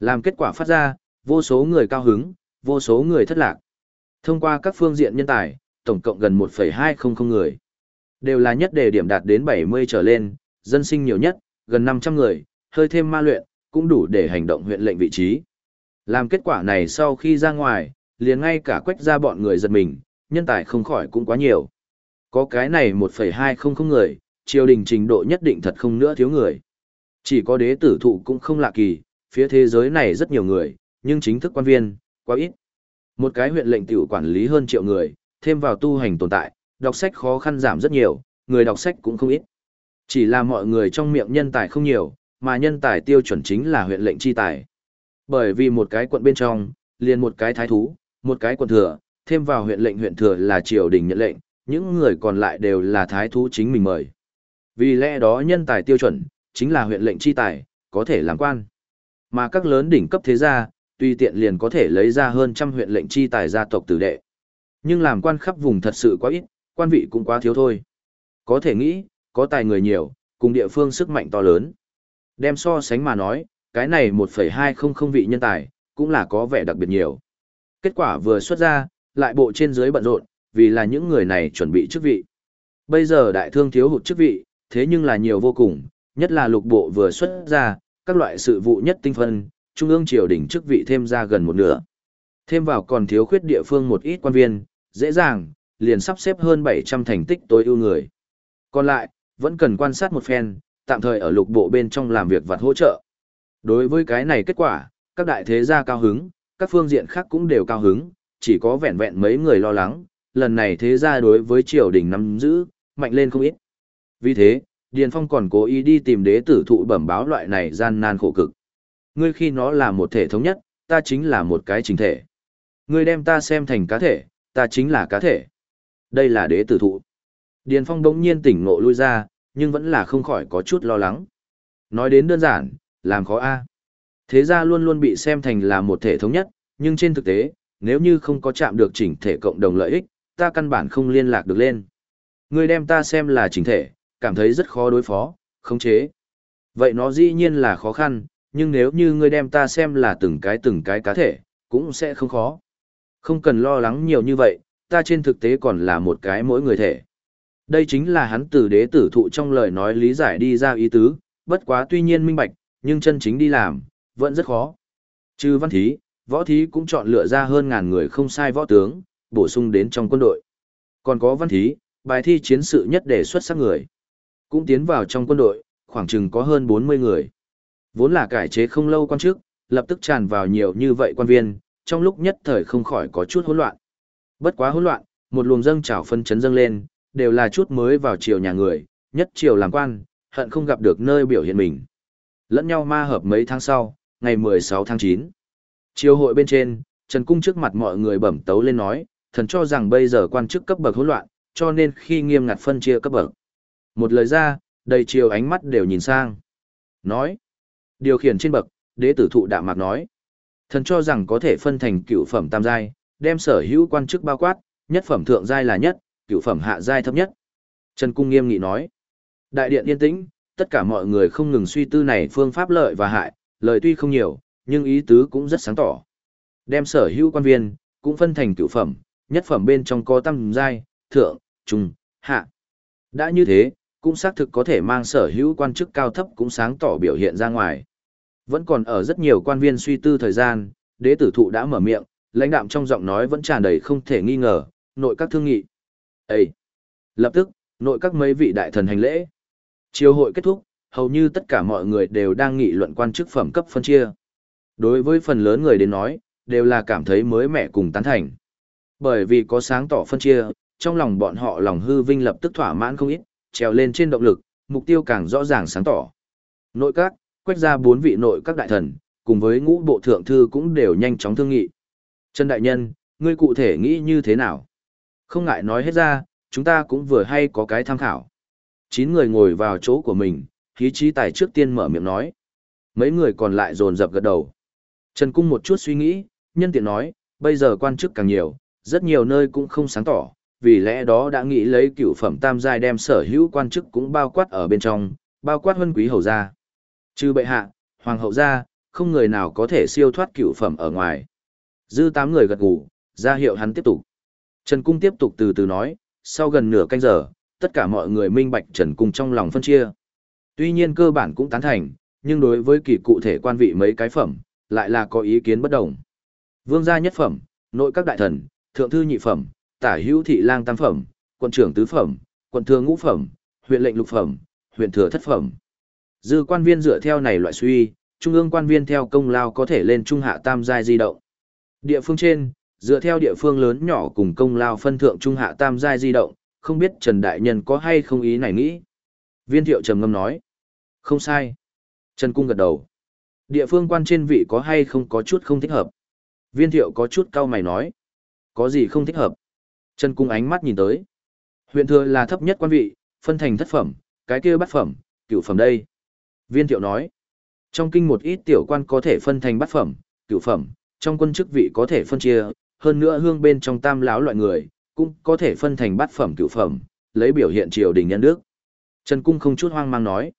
Làm kết quả phát ra, vô số người cao hứng, vô số người thất lạc. Thông qua các phương diện nhân tài, tổng cộng gần 1,200 người. Đều là nhất đề điểm đạt đến 70 trở lên, dân sinh nhiều nhất, gần 500 người, hơi thêm ma luyện, cũng đủ để hành động huyện lệnh vị trí. Làm kết quả này sau khi ra ngoài, liền ngay cả quách ra bọn người giật mình, nhân tài không khỏi cũng quá nhiều. Có cái này 1,200 người, triều đình trình độ nhất định thật không nữa thiếu người. Chỉ có đế tử thụ cũng không lạ kỳ, phía thế giới này rất nhiều người, nhưng chính thức quan viên, quá ít. Một cái huyện lệnh tiểu quản lý hơn triệu người, thêm vào tu hành tồn tại, đọc sách khó khăn giảm rất nhiều, người đọc sách cũng không ít. Chỉ là mọi người trong miệng nhân tài không nhiều, mà nhân tài tiêu chuẩn chính là huyện lệnh chi tài. Bởi vì một cái quận bên trong, liền một cái thái thú, một cái quận thừa, thêm vào huyện lệnh huyện thừa là triều đình nhận lệnh, những người còn lại đều là thái thú chính mình mời. Vì lẽ đó nhân tài tiêu chuẩn, chính là huyện lệnh chi tài, có thể làm quan. Mà các lớn đỉnh cấp thế gia, tuy tiện liền có thể lấy ra hơn trăm huyện lệnh chi tài gia tộc tử đệ. Nhưng làm quan khắp vùng thật sự quá ít, quan vị cũng quá thiếu thôi. Có thể nghĩ, có tài người nhiều, cùng địa phương sức mạnh to lớn. Đem so sánh mà nói, cái này 1,200 vị nhân tài, cũng là có vẻ đặc biệt nhiều. Kết quả vừa xuất ra, lại bộ trên dưới bận rộn, vì là những người này chuẩn bị chức vị. Bây giờ đại thương thiếu hụt chức vị, thế nhưng là nhiều vô cùng, nhất là lục bộ vừa xuất ra, các loại sự vụ nhất tinh phân, trung ương triều đình chức vị thêm ra gần một nửa. Thêm vào còn thiếu khuyết địa phương một ít quan viên, dễ dàng, liền sắp xếp hơn 700 thành tích tối ưu người. Còn lại, vẫn cần quan sát một phen, tạm thời ở lục bộ bên trong làm việc vặt hỗ trợ. Đối với cái này kết quả, các đại thế gia cao hứng, các phương diện khác cũng đều cao hứng, chỉ có vẹn vẹn mấy người lo lắng, lần này thế gia đối với triều đình nắm giữ, mạnh lên không ít. Vì thế, Điền Phong còn cố ý đi tìm đế tử thụ bẩm báo loại này gian nan khổ cực. Ngươi khi nó là một thể thống nhất, ta chính là một cái chính thể. Ngươi đem ta xem thành cá thể, ta chính là cá thể. Đây là đế tử thụ. Điền Phong đống nhiên tỉnh ngộ lui ra, nhưng vẫn là không khỏi có chút lo lắng. Nói đến đơn giản, làm khó A. Thế ra luôn luôn bị xem thành là một thể thống nhất, nhưng trên thực tế, nếu như không có chạm được chỉnh thể cộng đồng lợi ích, ta căn bản không liên lạc được lên. Ngươi đem ta xem là chỉnh thể, cảm thấy rất khó đối phó, khống chế. Vậy nó dĩ nhiên là khó khăn, nhưng nếu như ngươi đem ta xem là từng cái từng cái cá thể, cũng sẽ không khó. Không cần lo lắng nhiều như vậy, ta trên thực tế còn là một cái mỗi người thể. Đây chính là hắn từ đế tử thụ trong lời nói lý giải đi ra ý tứ, bất quá tuy nhiên minh bạch, nhưng chân chính đi làm, vẫn rất khó. Trừ văn thí, võ thí cũng chọn lựa ra hơn ngàn người không sai võ tướng, bổ sung đến trong quân đội. Còn có văn thí, bài thi chiến sự nhất để xuất sắc người. Cũng tiến vào trong quân đội, khoảng chừng có hơn 40 người. Vốn là cải chế không lâu quan trước, lập tức tràn vào nhiều như vậy quan viên, trong lúc nhất thời không khỏi có chút hỗn loạn. Bất quá hỗn loạn, một luồng dâng trào phân chấn dâng lên, đều là chút mới vào triều nhà người, nhất triều làm quan, hận không gặp được nơi biểu hiện mình. Lẫn nhau ma hợp mấy tháng sau, ngày 16 tháng 9. Chiều hội bên trên, Trần Cung trước mặt mọi người bẩm tấu lên nói, thần cho rằng bây giờ quan chức cấp bậc hỗn loạn, cho nên khi nghiêm ngặt phân chia cấp bậc. Một lời ra, đầy triều ánh mắt đều nhìn sang. Nói, điều khiển trên bậc, đế tử thụ đạm mạc nói. Thần cho rằng có thể phân thành cựu phẩm tam giai, đem sở hữu quan chức bao quát, nhất phẩm thượng giai là nhất, cựu phẩm hạ giai thấp nhất. Trần Cung nghiêm nghị nói. Đại điện yên tĩnh, tất cả mọi người không ngừng suy tư này phương pháp lợi và hại, lời tuy không nhiều, nhưng ý tứ cũng rất sáng tỏ. Đem sở hữu quan viên, cũng phân thành cựu phẩm, nhất phẩm bên trong có tam giai, thượng, trung, hạ. Đã như thế, cũng xác thực có thể mang sở hữu quan chức cao thấp cũng sáng tỏ biểu hiện ra ngoài. Vẫn còn ở rất nhiều quan viên suy tư thời gian, đế tử thụ đã mở miệng, lãnh đạm trong giọng nói vẫn tràn đầy không thể nghi ngờ, nội các thương nghị. Ê! Lập tức, nội các mấy vị đại thần hành lễ. Chiều hội kết thúc, hầu như tất cả mọi người đều đang nghị luận quan chức phẩm cấp phân chia. Đối với phần lớn người đến nói, đều là cảm thấy mới mẻ cùng tán thành. Bởi vì có sáng tỏ phân chia, trong lòng bọn họ lòng hư vinh lập tức thỏa mãn không ít, trèo lên trên động lực, mục tiêu càng rõ ràng sáng tỏ. Nội các, quách ra bốn vị nội các đại thần, cùng với ngũ bộ thượng thư cũng đều nhanh chóng thương nghị. Trần Đại Nhân, ngươi cụ thể nghĩ như thế nào? Không ngại nói hết ra, chúng ta cũng vừa hay có cái tham khảo. Chín người ngồi vào chỗ của mình, khí trí tài trước tiên mở miệng nói. Mấy người còn lại dồn dập gật đầu. Trần Cung một chút suy nghĩ, nhân tiện nói, bây giờ quan chức càng nhiều, rất nhiều nơi cũng không sáng tỏ, vì lẽ đó đã nghĩ lấy cựu phẩm tam giai đem sở hữu quan chức cũng bao quát ở bên trong, bao quát huân quý hầu gia. Trừ bệ hạ, hoàng hậu gia, không người nào có thể siêu thoát cựu phẩm ở ngoài. Dư tám người gật gù, ra hiệu hắn tiếp tục. Trần Cung tiếp tục từ từ nói, sau gần nửa canh giờ, tất cả mọi người minh bạch Trần Cung trong lòng phân chia. Tuy nhiên cơ bản cũng tán thành, nhưng đối với kỳ cụ thể quan vị mấy cái phẩm, lại là có ý kiến bất đồng. Vương gia nhất phẩm, nội các đại thần, thượng thư nhị phẩm, tả hữu thị lang tam phẩm, quận trưởng tứ phẩm, quận thừa ngũ phẩm, huyện lệnh lục phẩm, huyện thừa thất phẩm. Dư quan viên dựa theo này loại suy, trung ương quan viên theo công lao có thể lên trung hạ tam giai di động. Địa phương trên, dựa theo địa phương lớn nhỏ cùng công lao phân thượng trung hạ tam giai di động, không biết Trần Đại Nhân có hay không ý này nghĩ. Viên thiệu trầm ngâm nói. Không sai. Trần Cung gật đầu. Địa phương quan trên vị có hay không có chút không thích hợp. Viên thiệu có chút cau mày nói. Có gì không thích hợp. Trần Cung ánh mắt nhìn tới. Huyện thừa là thấp nhất quan vị, phân thành thất phẩm, cái kia bát phẩm, cửu phẩm đây. Viên thiệu nói. Trong kinh một ít tiểu quan có thể phân thành bát phẩm, cửu phẩm, trong quân chức vị có thể phân chia, hơn nữa hương bên trong tam lão loại người, cũng có thể phân thành bát phẩm cửu phẩm, lấy biểu hiện triều đình nhân đức. Trần Cung không chút hoang mang nói.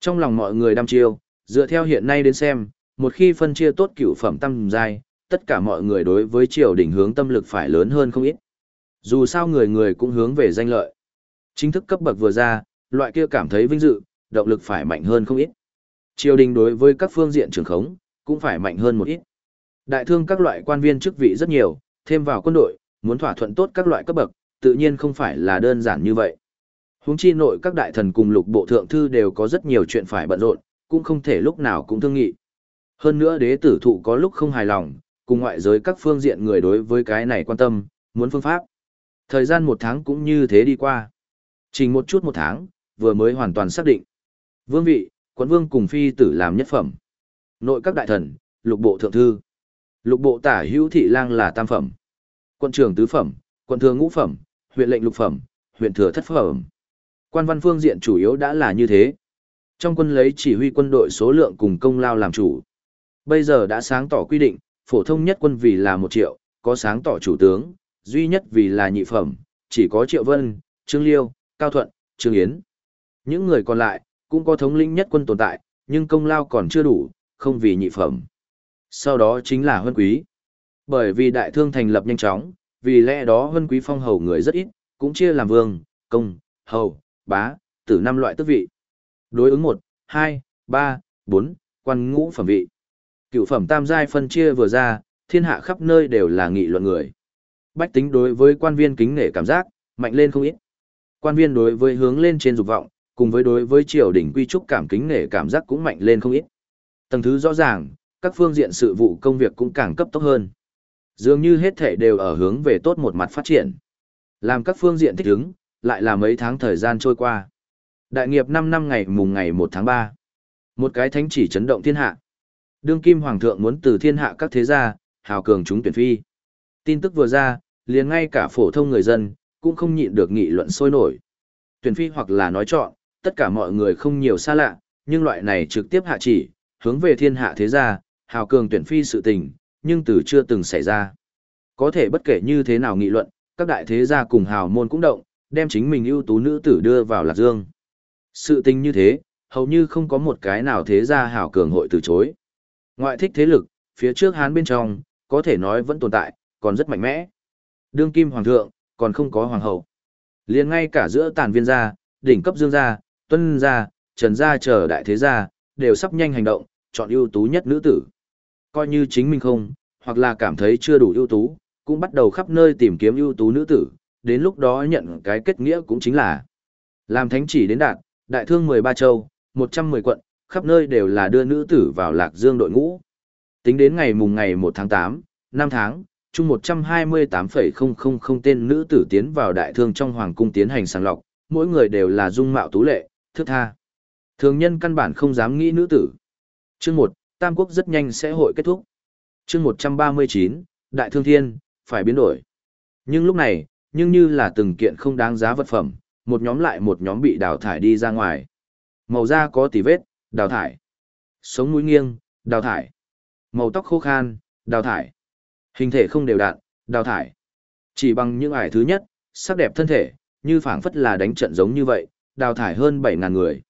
Trong lòng mọi người đăm chiêu, dựa theo hiện nay đến xem, một khi phân chia tốt cửu phẩm tăng giai, tất cả mọi người đối với triều đình hướng tâm lực phải lớn hơn không ít. Dù sao người người cũng hướng về danh lợi. Chính thức cấp bậc vừa ra, loại kia cảm thấy vinh dự, động lực phải mạnh hơn không ít. Triều đình đối với các phương diện trường khống, cũng phải mạnh hơn một ít. Đại thương các loại quan viên chức vị rất nhiều, thêm vào quân đội, muốn thỏa thuận tốt các loại cấp bậc, tự nhiên không phải là đơn giản như vậy. Huống chi nội các đại thần cùng lục bộ thượng thư đều có rất nhiều chuyện phải bận rộn, cũng không thể lúc nào cũng thương nghị. Hơn nữa đế tử thụ có lúc không hài lòng, cùng ngoại giới các phương diện người đối với cái này quan tâm, muốn phương pháp. Thời gian một tháng cũng như thế đi qua. Trình một chút một tháng, vừa mới hoàn toàn xác định. Vương vị, quận vương cùng phi tử làm nhất phẩm. Nội các đại thần, lục bộ thượng thư. Lục bộ tả hữu thị lang là tam phẩm. Quận trưởng tứ phẩm, quận thừa ngũ phẩm, huyện lệnh lục phẩm, huyện thừa thất phẩm. Quan văn phương diện chủ yếu đã là như thế. Trong quân lấy chỉ huy quân đội số lượng cùng công lao làm chủ. Bây giờ đã sáng tỏ quy định, phổ thông nhất quân vì là một triệu, có sáng tỏ chủ tướng, duy nhất vì là nhị phẩm, chỉ có Triệu Vân, Trương Liêu, Cao Thuận, Trương Yến. Những người còn lại, cũng có thống lĩnh nhất quân tồn tại, nhưng công lao còn chưa đủ, không vì nhị phẩm. Sau đó chính là huân quý. Bởi vì đại thương thành lập nhanh chóng, vì lẽ đó huân quý phong hầu người rất ít, cũng chia làm vương, công, hầu, bá, tử năm loại tước vị. Đối ứng 1, 2, 3, 4, quan ngũ phẩm vị. Cựu phẩm tam giai phân chia vừa ra, thiên hạ khắp nơi đều là nghị luận người. Bách tính đối với quan viên kính nể cảm giác, mạnh lên không ít. Quan viên đối với hướng lên trên dục vọng, cùng với đối với triều đình quy trúc cảm kính nể cảm giác cũng mạnh lên không ít. Tầng thứ rõ ràng, các phương diện sự vụ công việc cũng càng cấp tốc hơn. Dường như hết thể đều ở hướng về tốt một mặt phát triển. Làm các phương diện thích ứng, lại là mấy tháng thời gian trôi qua. Đại nghiệp 5 năm ngày mùng ngày 1 tháng 3. Một cái thánh chỉ chấn động thiên hạ. Đương kim hoàng thượng muốn từ thiên hạ các thế gia, hào cường chúng tuyển phi. Tin tức vừa ra, liền ngay cả phổ thông người dân, cũng không nhịn được nghị luận sôi nổi. Tuyển phi hoặc là nói chọn, tất cả mọi người không nhiều xa lạ, nhưng loại này trực tiếp hạ chỉ, hướng về thiên hạ thế gia, hào cường tuyển phi sự tình, nhưng từ chưa từng xảy ra. Có thể bất kể như thế nào nghị luận, các đại thế gia cùng hào môn cũng động, đem chính mình ưu tú nữ tử đưa vào lạc dương. Sự tình như thế, hầu như không có một cái nào thế gia hảo cường hội từ chối. Ngoại thích thế lực, phía trước hán bên trong, có thể nói vẫn tồn tại, còn rất mạnh mẽ. Đương kim hoàng thượng, còn không có hoàng hậu. liền ngay cả giữa tàn viên gia, đỉnh cấp dương gia, tuân gia, trần gia chờ đại thế gia, đều sắp nhanh hành động, chọn ưu tú nhất nữ tử. Coi như chính mình không, hoặc là cảm thấy chưa đủ ưu tú, cũng bắt đầu khắp nơi tìm kiếm ưu tú nữ tử, đến lúc đó nhận cái kết nghĩa cũng chính là làm thánh chỉ đến đạt, đại thương 13 châu, 110 quận, khắp nơi đều là đưa nữ tử vào lạc dương đội ngũ. Tính đến ngày mùng ngày 1 tháng 8, năm tháng, chung 128,000 tên nữ tử tiến vào đại thương trong hoàng cung tiến hành sàng lọc, mỗi người đều là dung mạo tú lệ, thức tha. Thường nhân căn bản không dám nghĩ nữ tử. Chương 1, Tam Quốc rất nhanh sẽ hội kết thúc. Chương 139, Đại Thương Thiên, phải biến đổi. Nhưng lúc này, nhưng như là từng kiện không đáng giá vật phẩm, một nhóm lại một nhóm bị đào thải đi ra ngoài. Màu da có tỉ vết, đào thải. Sống mũi nghiêng, đào thải. Màu tóc khô khan, đào thải. Hình thể không đều đặn, đào thải. Chỉ bằng những ải thứ nhất, sắc đẹp thân thể, như phảng phất là đánh trận giống như vậy, đào thải hơn 7.000 người.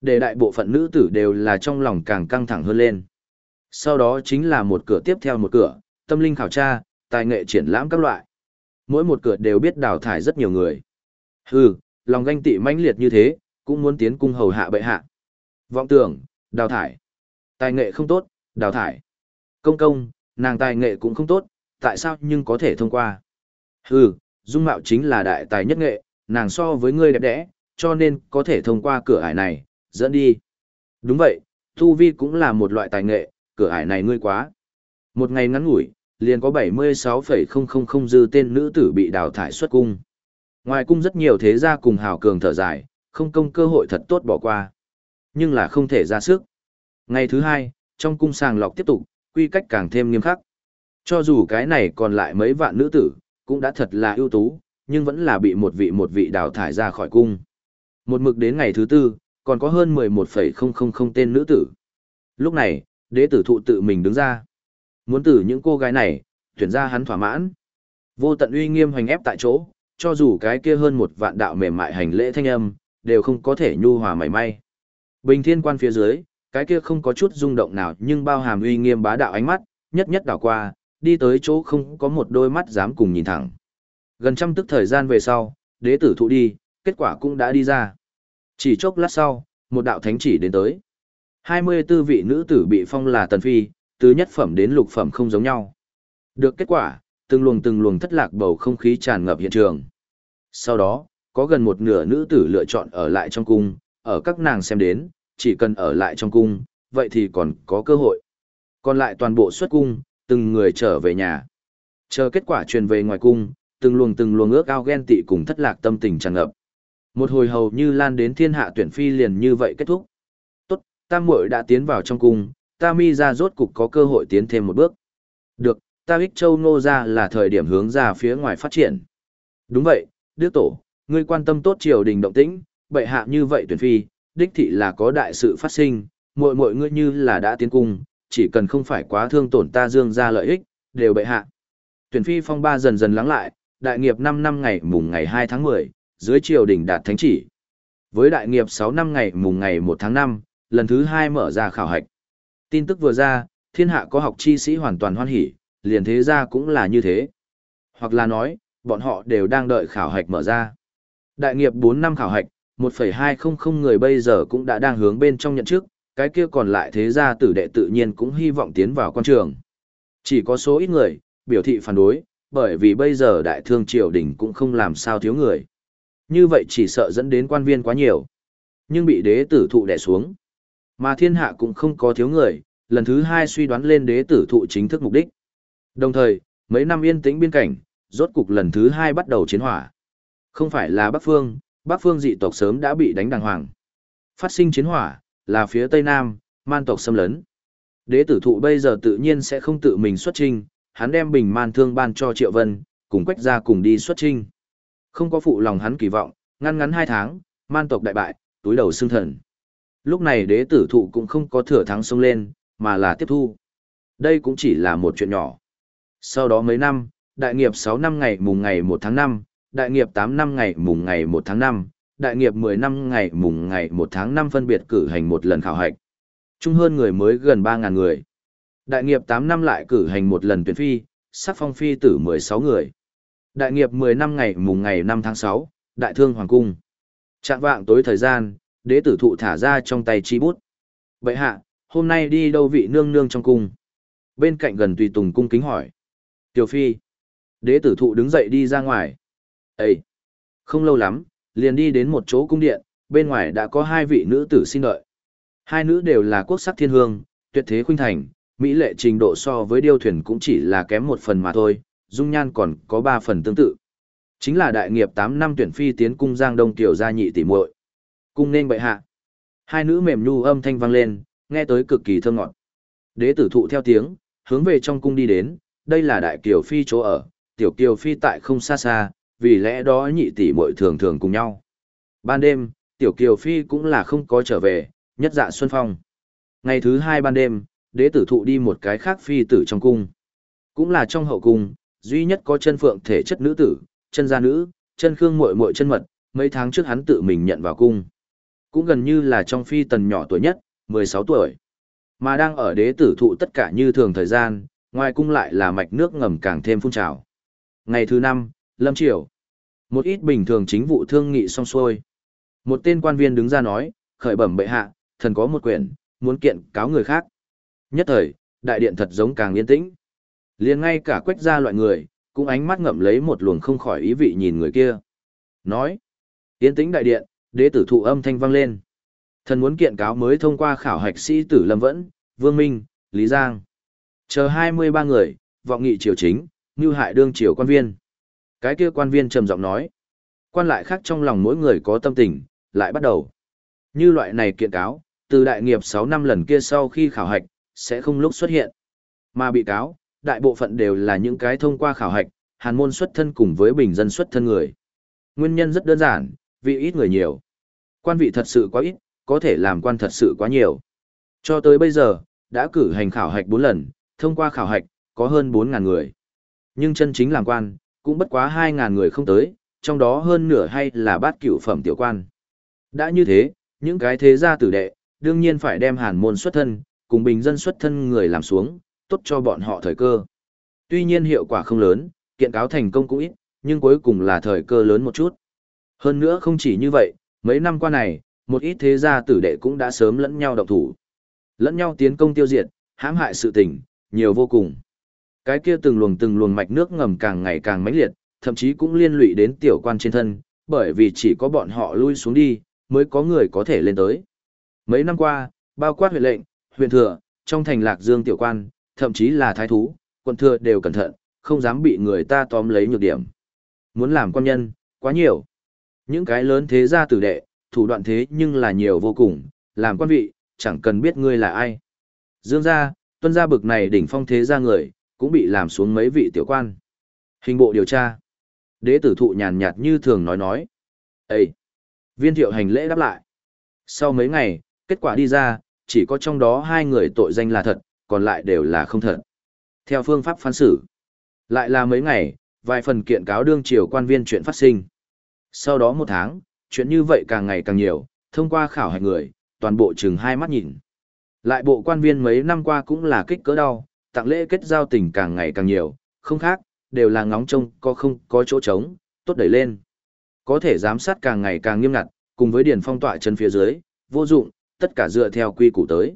Để đại bộ phận nữ tử đều là trong lòng càng căng thẳng hơn lên. Sau đó chính là một cửa tiếp theo một cửa, tâm linh khảo tra, tài nghệ triển lãm các loại. Mỗi một cửa đều biết đào thải rất nhiều người. Hừ, lòng ganh tị mãnh liệt như thế, cũng muốn tiến cung hầu hạ bệ hạ. Vọng tưởng, đào thải. Tài nghệ không tốt, đào thải. Công công, nàng tài nghệ cũng không tốt, tại sao nhưng có thể thông qua. Hừ, dung mạo chính là đại tài nhất nghệ, nàng so với ngươi đẹp đẽ, cho nên có thể thông qua cửa ải này, dẫn đi. Đúng vậy, thu vi cũng là một loại tài nghệ, cửa ải này ngươi quá. Một ngày ngắn ngủi, liền có 76,000 dư tên nữ tử bị đào thải xuất cung. Ngoài cung rất nhiều thế gia cùng hào cường thở dài, không công cơ hội thật tốt bỏ qua. Nhưng là không thể ra sức. Ngày thứ hai, trong cung sàng lọc tiếp tục, quy cách càng thêm nghiêm khắc. Cho dù cái này còn lại mấy vạn nữ tử, cũng đã thật là ưu tú, nhưng vẫn là bị một vị một vị đào thải ra khỏi cung. Một mực đến ngày thứ tư, còn có hơn 11,000 tên nữ tử. Lúc này, đế tử thụ tự mình đứng ra. Muốn tử những cô gái này, tuyển ra hắn thỏa mãn. Vô tận uy nghiêm hoành ép tại chỗ, cho dù cái kia hơn một vạn đạo mềm mại hành lễ thanh âm, đều không có thể nhu hòa mảy may. Bình thiên quan phía dưới, cái kia không có chút rung động nào nhưng bao hàm uy nghiêm bá đạo ánh mắt, nhất nhất đảo qua, đi tới chỗ không có một đôi mắt dám cùng nhìn thẳng. Gần trăm tức thời gian về sau, đế tử thụ đi, kết quả cũng đã đi ra. Chỉ chốc lát sau, một đạo thánh chỉ đến tới. 24 vị nữ tử bị phong là tần phi, từ nhất phẩm đến lục phẩm không giống nhau. Được kết quả, từng luồng từng luồng thất lạc bầu không khí tràn ngập hiện trường. Sau đó, có gần một nửa nữ tử lựa chọn ở lại trong cung, ở các nàng xem đến, chỉ cần ở lại trong cung, vậy thì còn có cơ hội. Còn lại toàn bộ xuất cung, từng người trở về nhà. Chờ kết quả truyền về ngoài cung, từng luồng từng luồng ước ao ghen tị cùng thất lạc tâm tình tràn ngập. Một hồi hầu như lan đến thiên hạ tuyển phi liền như vậy kết thúc. Tốt, tam muội đã tiến vào trong cung, ta mi ra rốt cục có cơ hội tiến thêm một bước. Được, ta ích châu nô ra là thời điểm hướng ra phía ngoài phát triển. Đúng vậy, Đức Tổ, ngươi quan tâm tốt triều đình động tĩnh, bệ hạ như vậy tuyển phi, đích thị là có đại sự phát sinh, Mọi mọi ngươi như là đã tiến cung, chỉ cần không phải quá thương tổn ta dương ra lợi ích, đều bệ hạ. Tuyển phi phong ba dần dần lắng lại, đại nghiệp 5 năm ngày mùng ngày 2 tháng 10, dưới triều đình đạt thánh chỉ. Với đại nghiệp 6 năm ngày mùng ngày 1 tháng 5, lần thứ 2 mở ra khảo hạch. Tin tức vừa ra, thiên hạ có học chi sĩ hoàn toàn hoan hỉ, liền thế ra cũng là như thế. Hoặc là nói, bọn họ đều đang đợi khảo hạch mở ra. Đại nghiệp 4 năm khảo hạch, 1,200 người bây giờ cũng đã đang hướng bên trong nhận chức, cái kia còn lại thế gia tử đệ tự nhiên cũng hy vọng tiến vào quan trường. Chỉ có số ít người, biểu thị phản đối, bởi vì bây giờ đại thương triều đình cũng không làm sao thiếu người. Như vậy chỉ sợ dẫn đến quan viên quá nhiều. Nhưng bị đế tử thụ đè xuống. Mà thiên hạ cũng không có thiếu người, lần thứ hai suy đoán lên đế tử thụ chính thức mục đích. Đồng thời, mấy năm yên tĩnh biên cảnh, rốt cục lần thứ hai bắt đầu chiến hỏa. Không phải là Bắc Phương, Bắc Phương dị tộc sớm đã bị đánh đàng hoàng. Phát sinh chiến hỏa, là phía Tây Nam, man tộc xâm lấn. Đế tử thụ bây giờ tự nhiên sẽ không tự mình xuất trinh, hắn đem bình man thương ban cho Triệu Vân, cùng quách ra cùng đi xuất trinh. Không có phụ lòng hắn kỳ vọng, ngăn ngắn hai tháng, man tộc đại bại, túi đầu xương thần. Lúc này đế tử thụ cũng không có thừa thắng xông lên, mà là tiếp thu. Đây cũng chỉ là một chuyện nhỏ. Sau đó mấy năm, đại nghiệp 6 năm ngày mùng ngày 1 tháng 5, đại nghiệp 8 năm ngày mùng ngày 1 tháng 5, đại nghiệp 10 năm ngày mùng ngày 1 tháng 5 phân biệt cử hành một lần khảo hạch. Trung hơn người mới gần 3.000 người. Đại nghiệp 8 năm lại cử hành một lần tuyển phi, sắc phong phi tử 16 người. Đại nghiệp 10 năm ngày mùng ngày 5 tháng 6, đại thương hoàng cung. Trạng vạng tối thời gian, đế tử thụ thả ra trong tay chi bút. Bệ hạ, hôm nay đi đâu vị nương nương trong cung? Bên cạnh gần tùy tùng cung kính hỏi. Tiểu phi. Đế tử thụ đứng dậy đi ra ngoài. Ê! Không lâu lắm, liền đi đến một chỗ cung điện, bên ngoài đã có hai vị nữ tử xin đợi. Hai nữ đều là quốc sắc thiên hương, tuyệt thế khuynh thành, mỹ lệ trình độ so với điêu thuyền cũng chỉ là kém một phần mà thôi, dung nhan còn có ba phần tương tự. Chính là đại nghiệp 8 năm tuyển phi tiến cung Giang Đông tiểu gia nhị tỷ muội. Cung nên bệ hạ. Hai nữ mềm nhu âm thanh vang lên, nghe tới cực kỳ thơ ngọt. Đế tử thụ theo tiếng, hướng về trong cung đi đến, đây là đại kiều phi chỗ ở, tiểu kiều phi tại không xa xa, vì lẽ đó nhị tỷ muội thường thường cùng nhau. Ban đêm, tiểu kiều phi cũng là không có trở về, nhất dạ xuân phong. Ngày thứ hai ban đêm, đế tử thụ đi một cái khác phi tử trong cung. Cũng là trong hậu cung, duy nhất có chân phượng thể chất nữ tử, chân gia nữ, chân khương muội muội chân mật, mấy tháng trước hắn tự mình nhận vào cung. Cũng gần như là trong phi tần nhỏ tuổi nhất, 16 tuổi. Mà đang ở đế tử thụ tất cả như thường thời gian, ngoài cung lại là mạch nước ngầm càng thêm phun trào. Ngày thứ năm, Lâm Triều. Một ít bình thường chính vụ thương nghị xong xuôi. Một tên quan viên đứng ra nói, khởi bẩm bệ hạ, thần có một quyển, muốn kiện cáo người khác. Nhất thời, đại điện thật giống càng yên tĩnh. liền ngay cả quách ra loại người, cũng ánh mắt ngậm lấy một luồng không khỏi ý vị nhìn người kia. Nói, yên tĩnh đại điện, đế tử thụ âm thanh vang lên. Thần muốn kiện cáo mới thông qua khảo hạch sĩ tử Lâm Vẫn, Vương Minh, Lý Giang. Chờ 23 người, vọng nghị triều chính, như hại đương triều quan viên. Cái kia quan viên trầm giọng nói. Quan lại khác trong lòng mỗi người có tâm tình, lại bắt đầu. Như loại này kiện cáo, từ đại nghiệp 6 năm lần kia sau khi khảo hạch, sẽ không lúc xuất hiện. Mà bị cáo, đại bộ phận đều là những cái thông qua khảo hạch, hàn môn xuất thân cùng với bình dân xuất thân người. Nguyên nhân rất đơn giản, vì ít người nhiều. Quan vị thật sự quá ít, có thể làm quan thật sự quá nhiều. Cho tới bây giờ, đã cử hành khảo hạch 4 lần, thông qua khảo hạch, có hơn 4.000 người. Nhưng chân chính làm quan, cũng bất quá 2.000 người không tới, trong đó hơn nửa hay là bát cửu phẩm tiểu quan. Đã như thế, những cái thế gia tử đệ, đương nhiên phải đem hàn môn xuất thân, cùng bình dân xuất thân người làm xuống, tốt cho bọn họ thời cơ. Tuy nhiên hiệu quả không lớn, kiện cáo thành công cũng ít, nhưng cuối cùng là thời cơ lớn một chút. Hơn nữa không chỉ như vậy, mấy năm qua này, một ít thế gia tử đệ cũng đã sớm lẫn nhau động thủ. Lẫn nhau tiến công tiêu diệt, hãm hại sự tình, nhiều vô cùng. Cái kia từng luồng từng luồng mạch nước ngầm càng ngày càng mãnh liệt, thậm chí cũng liên lụy đến tiểu quan trên thân, bởi vì chỉ có bọn họ lui xuống đi, mới có người có thể lên tới. Mấy năm qua, bao quát huyện lệnh, huyện thừa, trong thành lạc dương tiểu quan, thậm chí là thái thú, quân thừa đều cẩn thận, không dám bị người ta tóm lấy nhược điểm. Muốn làm quan nhân, quá nhiều. Những cái lớn thế gia tử đệ, thủ đoạn thế nhưng là nhiều vô cùng, làm quan vị, chẳng cần biết ngươi là ai. Dương gia, tuân gia bực này đỉnh phong thế gia người, cũng bị làm xuống mấy vị tiểu quan. Hình bộ điều tra. Đế tử thụ nhàn nhạt như thường nói nói. Ê! Viên thiệu hành lễ đáp lại. Sau mấy ngày, kết quả đi ra, chỉ có trong đó hai người tội danh là thật, còn lại đều là không thật. Theo phương pháp phán xử. Lại là mấy ngày, vài phần kiện cáo đương triều quan viên chuyện phát sinh. Sau đó một tháng, chuyện như vậy càng ngày càng nhiều, thông qua khảo hạch người, toàn bộ chừng hai mắt nhìn. Lại bộ quan viên mấy năm qua cũng là kích cỡ đau, tặng lễ kết giao tình càng ngày càng nhiều, không khác, đều là ngóng trông có không có chỗ trống, tốt đẩy lên. Có thể giám sát càng ngày càng nghiêm ngặt, cùng với điển phong tọa chân phía dưới, vô dụng, tất cả dựa theo quy củ tới.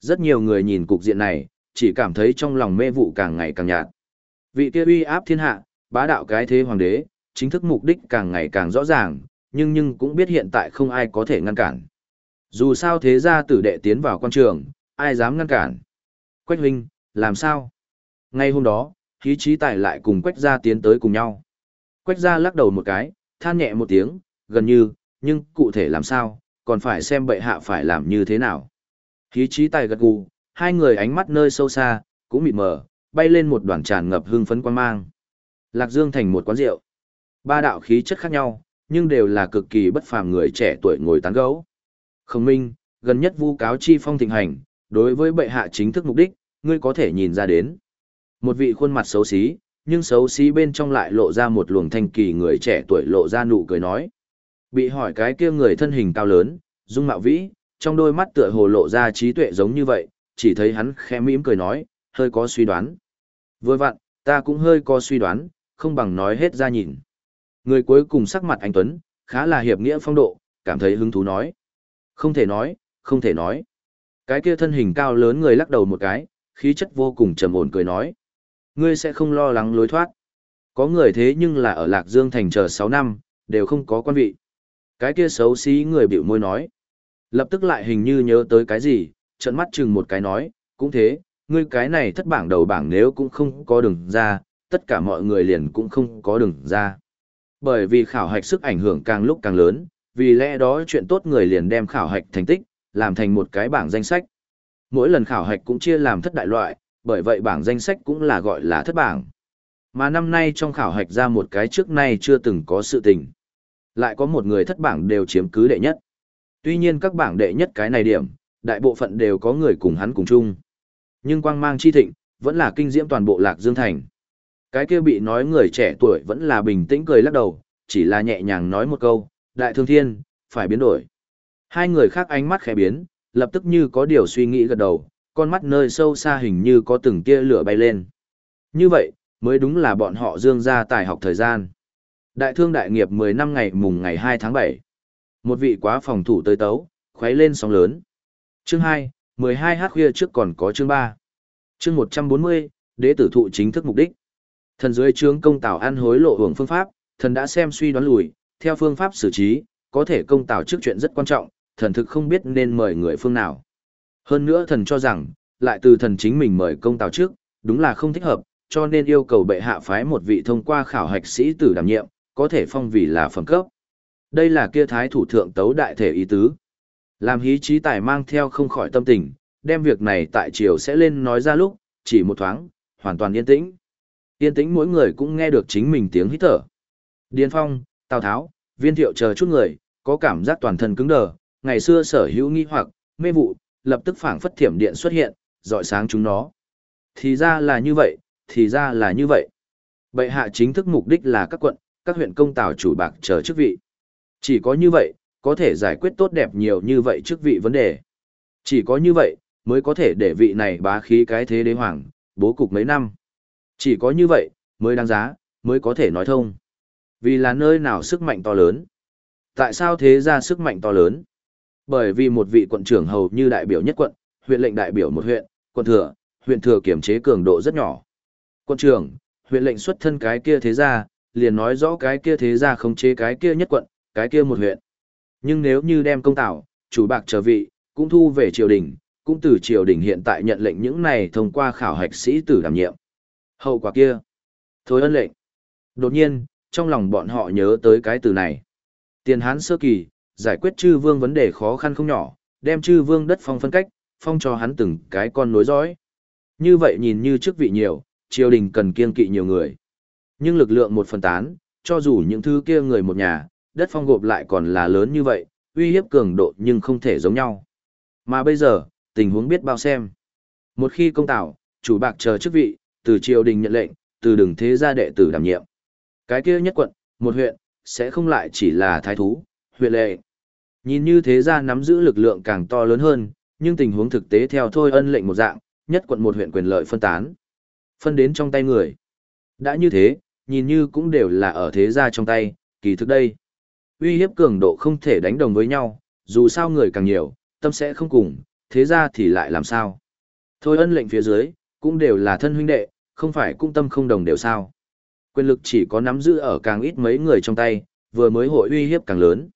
Rất nhiều người nhìn cục diện này, chỉ cảm thấy trong lòng mê vụ càng ngày càng nhạt. Vị kia uy áp thiên hạ, bá đạo cái thế hoàng đế, chính thức mục đích càng ngày càng rõ ràng, nhưng nhưng cũng biết hiện tại không ai có thể ngăn cản. Dù sao thế gia tử đệ tiến vào quan trường, ai dám ngăn cản. Quách huynh, làm sao? Ngay hôm đó, khí trí tài lại cùng quách gia tiến tới cùng nhau. Quách gia lắc đầu một cái, than nhẹ một tiếng, gần như, nhưng cụ thể làm sao, còn phải xem bệ hạ phải làm như thế nào. Khí trí tài gật gù, hai người ánh mắt nơi sâu xa, cũng mịt mờ, bay lên một đoàn tràn ngập hương phấn quan mang. Lạc Dương thành một quán rượu. Ba đạo khí chất khác nhau, nhưng đều là cực kỳ bất phàm người trẻ tuổi ngồi tán gấu. Khổng minh, gần nhất vu cáo chi phong thịnh hành, đối với bệ hạ chính thức mục đích, ngươi có thể nhìn ra đến. Một vị khuôn mặt xấu xí, nhưng xấu xí bên trong lại lộ ra một luồng thanh kỳ người trẻ tuổi lộ ra nụ cười nói. Bị hỏi cái kia người thân hình cao lớn, dung mạo vĩ, trong đôi mắt tựa hồ lộ ra trí tuệ giống như vậy, chỉ thấy hắn khẽ mỉm cười nói, hơi có suy đoán. Vừa vặn, ta cũng hơi có suy đoán, không bằng nói hết ra nhìn. Người cuối cùng sắc mặt anh Tuấn, khá là hiệp nghĩa phong độ, cảm thấy hứng thú nói. Không thể nói, không thể nói. Cái kia thân hình cao lớn người lắc đầu một cái, khí chất vô cùng trầm ổn cười nói. Ngươi sẽ không lo lắng lối thoát. Có người thế nhưng là ở Lạc Dương thành chờ 6 năm, đều không có quan vị. Cái kia xấu xí người biểu môi nói. Lập tức lại hình như nhớ tới cái gì, trận mắt chừng một cái nói, cũng thế, ngươi cái này thất bảng đầu bảng nếu cũng không có đường ra, tất cả mọi người liền cũng không có đường ra. Bởi vì khảo hạch sức ảnh hưởng càng lúc càng lớn, vì lẽ đó chuyện tốt người liền đem khảo hạch thành tích, làm thành một cái bảng danh sách. Mỗi lần khảo hạch cũng chia làm thất đại loại, bởi vậy bảng danh sách cũng là gọi là thất bảng. Mà năm nay trong khảo hạch ra một cái trước nay chưa từng có sự tình. Lại có một người thất bảng đều chiếm cứ đệ nhất. Tuy nhiên các bảng đệ nhất cái này điểm, đại bộ phận đều có người cùng hắn cùng chung. Nhưng quang mang chi thịnh, vẫn là kinh diễm toàn bộ lạc dương thành. Cái kia bị nói người trẻ tuổi vẫn là bình tĩnh cười lắc đầu, chỉ là nhẹ nhàng nói một câu, đại thương thiên, phải biến đổi. Hai người khác ánh mắt khẽ biến, lập tức như có điều suy nghĩ gật đầu, con mắt nơi sâu xa hình như có từng tia lửa bay lên. Như vậy, mới đúng là bọn họ dương ra tài học thời gian. Đại thương đại nghiệp 10 năm ngày mùng ngày 2 tháng 7. Một vị quá phòng thủ tới tấu, khuấy lên sóng lớn. Chương 2, 12 h khuya trước còn có chương 3. Chương 140, đế tử thụ chính thức mục đích. Thần dưới trướng công tảo ăn hối lộ hưởng phương pháp, thần đã xem suy đoán lùi, theo phương pháp xử trí, có thể công tạo trước chuyện rất quan trọng, thần thực không biết nên mời người phương nào. Hơn nữa thần cho rằng, lại từ thần chính mình mời công tạo trước, đúng là không thích hợp, cho nên yêu cầu bệ hạ phái một vị thông qua khảo hạch sĩ tử đảm nhiệm, có thể phong vị là phẩm cấp. Đây là kia thái thủ thượng tấu đại thể ý tứ. Làm hí trí tài mang theo không khỏi tâm tình, đem việc này tại triều sẽ lên nói ra lúc, chỉ một thoáng, hoàn toàn yên tĩnh. Yên tĩnh mỗi người cũng nghe được chính mình tiếng hít thở. Điền Phong, Tào Tháo, Viên Thiệu chờ chút người, có cảm giác toàn thân cứng đờ, ngày xưa sở hữu nghi hoặc, mê vụ, lập tức phảng phất thiểm điện xuất hiện, dọi sáng chúng nó. Thì ra là như vậy, thì ra là như vậy. Bệ hạ chính thức mục đích là các quận, các huyện công tào chủ bạc chờ chức vị. Chỉ có như vậy, có thể giải quyết tốt đẹp nhiều như vậy chức vị vấn đề. Chỉ có như vậy, mới có thể để vị này bá khí cái thế đế hoàng, bố cục mấy năm. Chỉ có như vậy, mới đáng giá, mới có thể nói thông. Vì là nơi nào sức mạnh to lớn. Tại sao thế ra sức mạnh to lớn? Bởi vì một vị quận trưởng hầu như đại biểu nhất quận, huyện lệnh đại biểu một huyện, quận thừa, huyện thừa kiểm chế cường độ rất nhỏ. Quận trưởng, huyện lệnh xuất thân cái kia thế ra, liền nói rõ cái kia thế ra không chế cái kia nhất quận, cái kia một huyện. Nhưng nếu như đem công tảo, chủ bạc trở vị, cũng thu về triều đình, cũng từ triều đình hiện tại nhận lệnh những này thông qua khảo hạch sĩ tử đảm nhiệm. Hậu quả kia. Thôi ân lệnh. Đột nhiên, trong lòng bọn họ nhớ tới cái từ này. Tiền Hán sơ kỳ, giải quyết chư vương vấn đề khó khăn không nhỏ, đem chư vương đất phong phân cách, phong cho hắn từng cái con nối dõi. Như vậy nhìn như chức vị nhiều, triều đình cần kiên kỵ nhiều người. Nhưng lực lượng một phần tán, cho dù những thứ kia người một nhà, đất phong gộp lại còn là lớn như vậy, uy hiếp cường độ nhưng không thể giống nhau. Mà bây giờ, tình huống biết bao xem. Một khi công tạo, chủ bạc chờ chức vị, từ triều đình nhận lệnh, từ đường thế gia đệ tử đảm nhiệm. Cái kia nhất quận, một huyện, sẽ không lại chỉ là thái thú, huyện lệ. Nhìn như thế gia nắm giữ lực lượng càng to lớn hơn, nhưng tình huống thực tế theo thôi ân lệnh một dạng, nhất quận một huyện quyền lợi phân tán. Phân đến trong tay người. Đã như thế, nhìn như cũng đều là ở thế gia trong tay, kỳ thực đây. Uy hiếp cường độ không thể đánh đồng với nhau, dù sao người càng nhiều, tâm sẽ không cùng, thế gia thì lại làm sao. Thôi ân lệnh phía dưới, cũng đều là thân huynh đệ, không phải cung tâm không đồng đều sao. Quyền lực chỉ có nắm giữ ở càng ít mấy người trong tay, vừa mới hội uy hiếp càng lớn.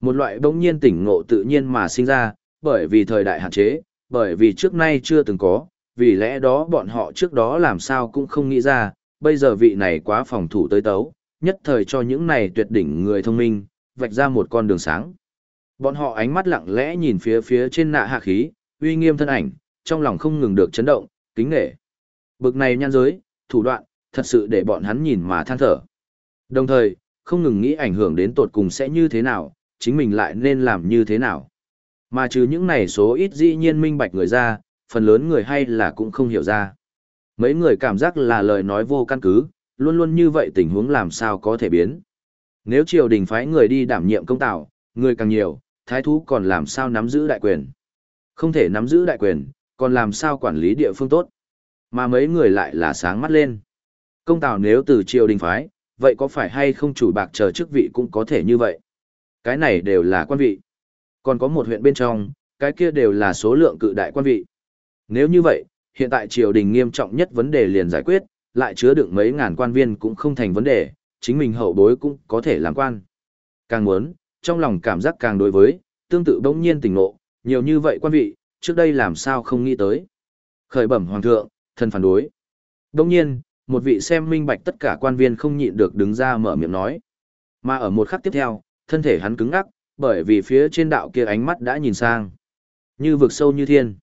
Một loại bỗng nhiên tỉnh ngộ tự nhiên mà sinh ra, bởi vì thời đại hạn chế, bởi vì trước nay chưa từng có, vì lẽ đó bọn họ trước đó làm sao cũng không nghĩ ra, bây giờ vị này quá phòng thủ tới tấu, nhất thời cho những này tuyệt đỉnh người thông minh, vạch ra một con đường sáng. Bọn họ ánh mắt lặng lẽ nhìn phía phía trên nạ hạ khí, uy nghiêm thân ảnh, trong lòng không ngừng được chấn động, kính nghệ. Bực này nhan giới, thủ đoạn, thật sự để bọn hắn nhìn mà than thở. Đồng thời, không ngừng nghĩ ảnh hưởng đến tột cùng sẽ như thế nào, chính mình lại nên làm như thế nào. Mà trừ những này số ít dĩ nhiên minh bạch người ra, phần lớn người hay là cũng không hiểu ra. Mấy người cảm giác là lời nói vô căn cứ, luôn luôn như vậy tình huống làm sao có thể biến. Nếu triều đình phái người đi đảm nhiệm công tạo, người càng nhiều, thái thú còn làm sao nắm giữ đại quyền. Không thể nắm giữ đại quyền, còn làm sao quản lý địa phương tốt. Mà mấy người lại là sáng mắt lên. Công tào nếu từ triều đình phái, vậy có phải hay không chủ bạc chờ chức vị cũng có thể như vậy. Cái này đều là quan vị. Còn có một huyện bên trong, cái kia đều là số lượng cự đại quan vị. Nếu như vậy, hiện tại triều đình nghiêm trọng nhất vấn đề liền giải quyết, lại chứa đựng mấy ngàn quan viên cũng không thành vấn đề, chính mình hậu bối cũng có thể làm quan. Càng muốn, trong lòng cảm giác càng đối với, tương tự bỗng nhiên tỉnh ngộ, nhiều như vậy quan vị, trước đây làm sao không nghĩ tới. Khởi bẩm hoàng thượng, thần phản đối. Bỗng nhiên, một vị xem minh bạch tất cả quan viên không nhịn được đứng ra mở miệng nói. Mà ở một khắc tiếp theo, thân thể hắn cứng ngắc, bởi vì phía trên đạo kia ánh mắt đã nhìn sang. Như vực sâu như thiên.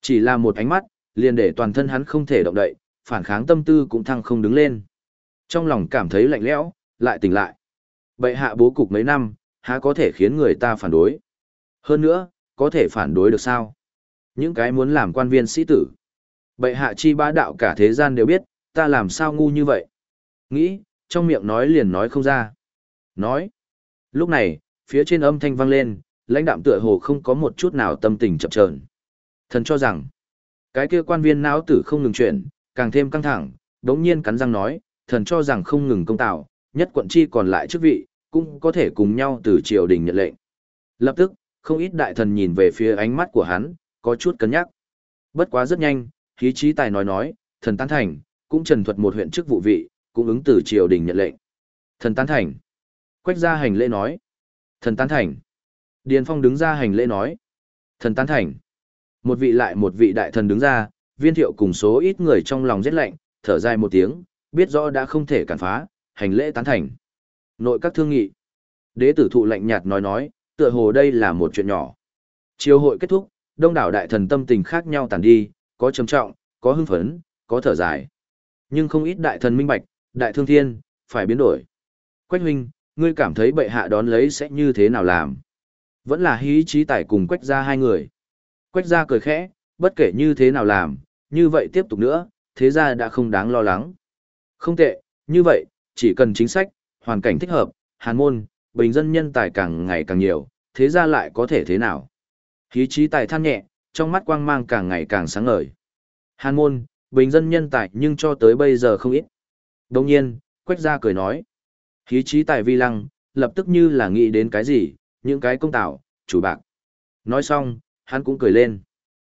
Chỉ là một ánh mắt, liền để toàn thân hắn không thể động đậy, phản kháng tâm tư cũng thăng không đứng lên. Trong lòng cảm thấy lạnh lẽo, lại tỉnh lại. Bệ hạ bố cục mấy năm, há có thể khiến người ta phản đối. Hơn nữa, có thể phản đối được sao? Những cái muốn làm quan viên sĩ tử. Bệ hạ chi bá đạo cả thế gian đều biết, ta làm sao ngu như vậy? Nghĩ, trong miệng nói liền nói không ra. Nói. Lúc này, phía trên âm thanh vang lên, lãnh đạm tựa hồ không có một chút nào tâm tình chậm trờn. Thần cho rằng, cái kia quan viên não tử không ngừng chuyển, càng thêm căng thẳng, đống nhiên cắn răng nói, thần cho rằng không ngừng công tạo, nhất quận chi còn lại chức vị, cũng có thể cùng nhau từ triều đình nhận lệnh. Lập tức, không ít đại thần nhìn về phía ánh mắt của hắn, có chút cân nhắc. Bất quá rất nhanh, khí trí tài nói nói, thần tán thành, cũng trần thuật một huyện chức vụ vị, cũng ứng từ triều đình nhận lệnh. Thần tán thành. Quách gia hành lễ nói. Thần tán thành. Điền Phong đứng ra hành lễ nói. Thần tán thành. Một vị lại một vị đại thần đứng ra, viên thiệu cùng số ít người trong lòng rét lạnh, thở dài một tiếng, biết rõ đã không thể cản phá, hành lễ tán thành. Nội các thương nghị. Đế tử thụ lạnh nhạt nói nói, tựa hồ đây là một chuyện nhỏ. Chiều hội kết thúc, đông đảo đại thần tâm tình khác nhau tàn đi, có trầm trọng, có hưng phấn, có thở dài. Nhưng không ít đại thần minh bạch, đại thương thiên, phải biến đổi. Quách huynh, ngươi cảm thấy bệ hạ đón lấy sẽ như thế nào làm? Vẫn là hí trí tài cùng quách ra hai người. Quách ra cười khẽ, bất kể như thế nào làm, như vậy tiếp tục nữa, thế ra đã không đáng lo lắng. Không tệ, như vậy, chỉ cần chính sách, hoàn cảnh thích hợp, hàn môn, bình dân nhân tài càng ngày càng nhiều, thế ra lại có thể thế nào? Hí trí tài than nhẹ, trong mắt quang mang càng ngày càng sáng ngời. Hàn môn, bình dân nhân tài nhưng cho tới bây giờ không ít. Đồng nhiên, Quách gia cười nói. khí trí tài vi lăng, lập tức như là nghĩ đến cái gì, những cái công tạo, chủ bạc. Nói xong, hắn cũng cười lên.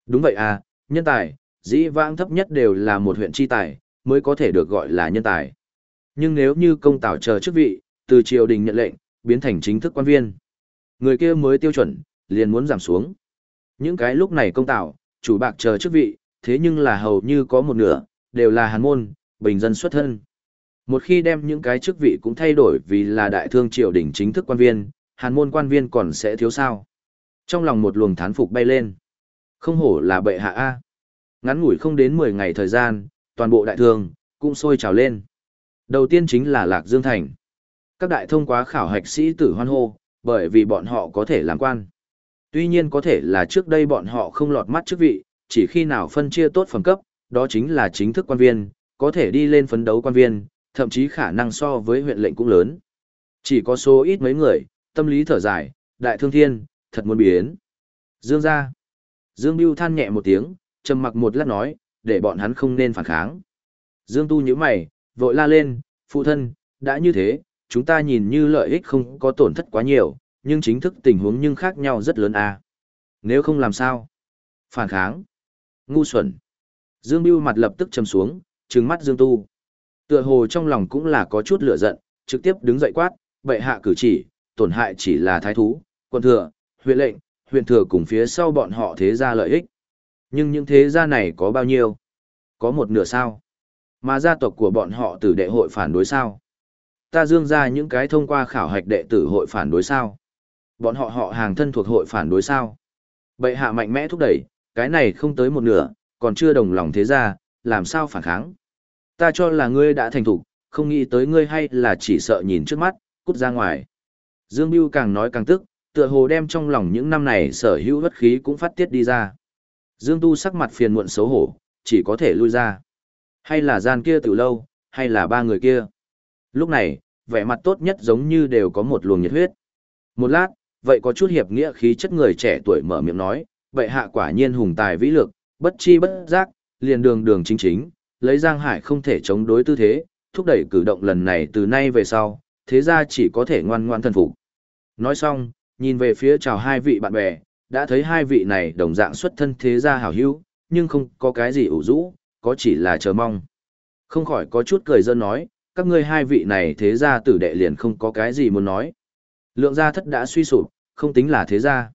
Đúng vậy à, nhân tài, dĩ vãng thấp nhất đều là một huyện chi tài, mới có thể được gọi là nhân tài. Nhưng nếu như công tạo chờ chức vị, từ triều đình nhận lệnh, biến thành chính thức quan viên. Người kia mới tiêu chuẩn, liền muốn giảm xuống. Những cái lúc này công tạo, chủ bạc chờ chức vị, thế nhưng là hầu như có một nửa, đều là hàn môn, bình dân xuất thân. Một khi đem những cái chức vị cũng thay đổi vì là đại thương triều đình chính thức quan viên, hàn môn quan viên còn sẽ thiếu sao. Trong lòng một luồng thán phục bay lên. Không hổ là bệ hạ A. Ngắn ngủi không đến 10 ngày thời gian, toàn bộ đại thương, cũng sôi trào lên. Đầu tiên chính là Lạc Dương Thành. Các đại thông quá khảo hạch sĩ tử hoan hô, bởi vì bọn họ có thể làm quan. Tuy nhiên có thể là trước đây bọn họ không lọt mắt chức vị, chỉ khi nào phân chia tốt phẩm cấp, đó chính là chính thức quan viên, có thể đi lên phấn đấu quan viên, thậm chí khả năng so với huyện lệnh cũng lớn. Chỉ có số ít mấy người, tâm lý thở dài, đại thương thiên, thật muốn biến. Dương ra. Dương Biêu than nhẹ một tiếng, trầm mặc một lát nói, để bọn hắn không nên phản kháng. Dương Tu nhíu mày, vội la lên, phụ thân, đã như thế, chúng ta nhìn như lợi ích không có tổn thất quá nhiều, nhưng chính thức tình huống nhưng khác nhau rất lớn à. Nếu không làm sao? Phản kháng. Ngu xuẩn. Dương Biêu mặt lập tức trầm xuống, trừng mắt Dương Tu. Tựa hồ trong lòng cũng là có chút lửa giận, trực tiếp đứng dậy quát, bệ hạ cử chỉ, tổn hại chỉ là thái thú, quân thừa, huyện lệnh, huyện thừa cùng phía sau bọn họ thế gia lợi ích. Nhưng những thế gia này có bao nhiêu? Có một nửa sao? Mà gia tộc của bọn họ từ đệ hội phản đối sao? Ta dương ra những cái thông qua khảo hạch đệ tử hội phản đối sao? Bọn họ họ hàng thân thuộc hội phản đối sao? Bệ hạ mạnh mẽ thúc đẩy, cái này không tới một nửa, còn chưa đồng lòng thế gia, làm sao phản kháng? Ta cho là ngươi đã thành thục, không nghĩ tới ngươi hay là chỉ sợ nhìn trước mắt, cút ra ngoài. Dương Biêu càng nói càng tức, tựa hồ đem trong lòng những năm này sở hữu bất khí cũng phát tiết đi ra. Dương Tu sắc mặt phiền muộn xấu hổ, chỉ có thể lui ra. Hay là gian kia từ lâu, hay là ba người kia. Lúc này, vẻ mặt tốt nhất giống như đều có một luồng nhiệt huyết. Một lát, vậy có chút hiệp nghĩa khí chất người trẻ tuổi mở miệng nói, vậy hạ quả nhiên hùng tài vĩ lực, bất chi bất giác, liền đường đường chính chính, lấy Giang Hải không thể chống đối tư thế, thúc đẩy cử động lần này từ nay về sau, thế ra chỉ có thể ngoan ngoan thân phục. Nói xong, nhìn về phía chào hai vị bạn bè, đã thấy hai vị này đồng dạng xuất thân thế gia hảo hữu, nhưng không có cái gì ủ rũ, có chỉ là chờ mong. Không khỏi có chút cười dân nói, các ngươi hai vị này thế gia tử đệ liền không có cái gì muốn nói. Lượng gia thất đã suy sụp, không tính là thế gia.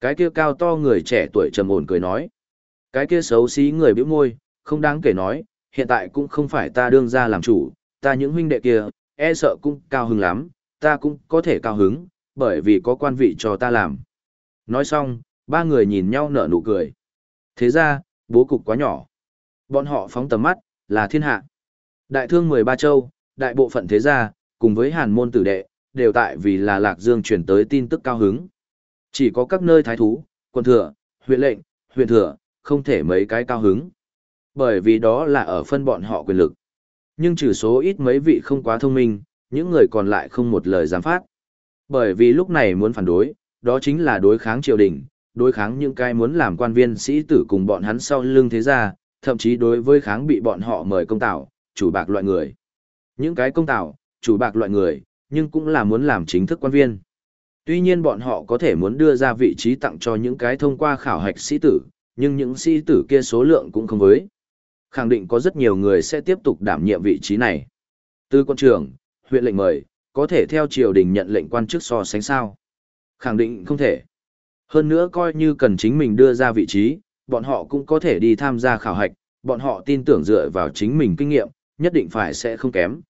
Cái kia cao to người trẻ tuổi trầm ổn cười nói. Cái kia xấu xí người bĩu môi, không đáng kể nói, hiện tại cũng không phải ta đương ra làm chủ, ta những huynh đệ kia, e sợ cũng cao hứng lắm, ta cũng có thể cao hứng, bởi vì có quan vị cho ta làm. Nói xong, ba người nhìn nhau nở nụ cười. Thế ra, bố cục quá nhỏ. Bọn họ phóng tầm mắt, là thiên hạ. Đại thương 13 châu, đại bộ phận thế gia, cùng với hàn môn tử đệ, đều tại vì là Lạc Dương chuyển tới tin tức cao hứng. Chỉ có các nơi thái thú, quân thừa, huyện lệnh, huyện thừa, không thể mấy cái cao hứng. Bởi vì đó là ở phân bọn họ quyền lực. Nhưng trừ số ít mấy vị không quá thông minh, những người còn lại không một lời dám phát. Bởi vì lúc này muốn phản đối, đó chính là đối kháng triều đình, đối kháng những cái muốn làm quan viên sĩ tử cùng bọn hắn sau lưng thế gia, thậm chí đối với kháng bị bọn họ mời công tạo, chủ bạc loại người. Những cái công tạo, chủ bạc loại người, nhưng cũng là muốn làm chính thức quan viên. Tuy nhiên bọn họ có thể muốn đưa ra vị trí tặng cho những cái thông qua khảo hạch sĩ tử, nhưng những sĩ tử kia số lượng cũng không với. Khẳng định có rất nhiều người sẽ tiếp tục đảm nhiệm vị trí này. Từ quân trưởng, huyện lệnh mời, có thể theo triều đình nhận lệnh quan chức so sánh sao. Khẳng định không thể. Hơn nữa coi như cần chính mình đưa ra vị trí, bọn họ cũng có thể đi tham gia khảo hạch, bọn họ tin tưởng dựa vào chính mình kinh nghiệm, nhất định phải sẽ không kém.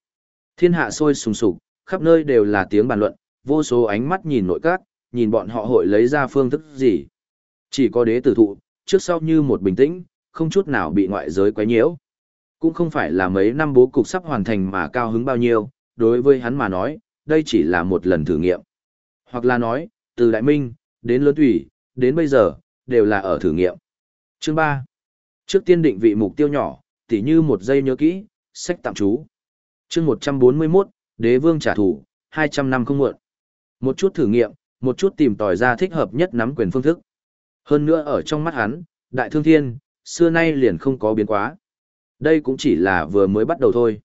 Thiên hạ sôi sùng sục, khắp nơi đều là tiếng bàn luận, vô số ánh mắt nhìn nội các, nhìn bọn họ hội lấy ra phương thức gì. Chỉ có đế tử thụ, trước sau như một bình tĩnh, không chút nào bị ngoại giới quấy nhiễu. Cũng không phải là mấy năm bố cục sắp hoàn thành mà cao hứng bao nhiêu, đối với hắn mà nói, đây chỉ là một lần thử nghiệm. Hoặc là nói, từ Đại Minh, đến Lớn Thủy, đến bây giờ, đều là ở thử nghiệm. Chương 3. Trước tiên định vị mục tiêu nhỏ, tỉ như một giây nhớ kỹ, sách tạm chú Chương 141, Đế Vương trả thù, 200 năm không muộn. Một chút thử nghiệm, một chút tìm tòi ra thích hợp nhất nắm quyền phương thức. Hơn nữa ở trong mắt hắn, Đại Thương Thiên, xưa nay liền không có biến quá. Đây cũng chỉ là vừa mới bắt đầu thôi.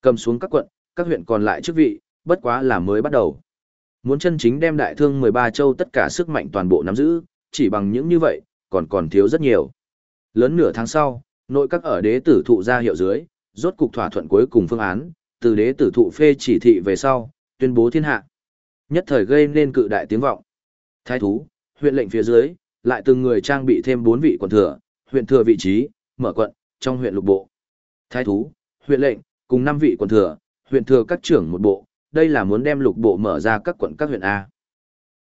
Cầm xuống các quận, các huyện còn lại chức vị, bất quá là mới bắt đầu. Muốn chân chính đem đại thương 13 châu tất cả sức mạnh toàn bộ nắm giữ, chỉ bằng những như vậy, còn còn thiếu rất nhiều. Lớn nửa tháng sau, nội các ở đế tử thụ ra hiệu dưới, rốt cục thỏa thuận cuối cùng phương án, từ đế tử thụ phê chỉ thị về sau, tuyên bố thiên hạ. Nhất thời gây nên cự đại tiếng vọng. Thái thú, huyện lệnh phía dưới, lại từng người trang bị thêm 4 vị quận thừa, huyện thừa vị trí, mở quận, trong huyện lục bộ. Thái thú, huyện lệnh, cùng 5 vị quận thừa, huyện thừa các trưởng một bộ, đây là muốn đem lục bộ mở ra các quận các huyện A.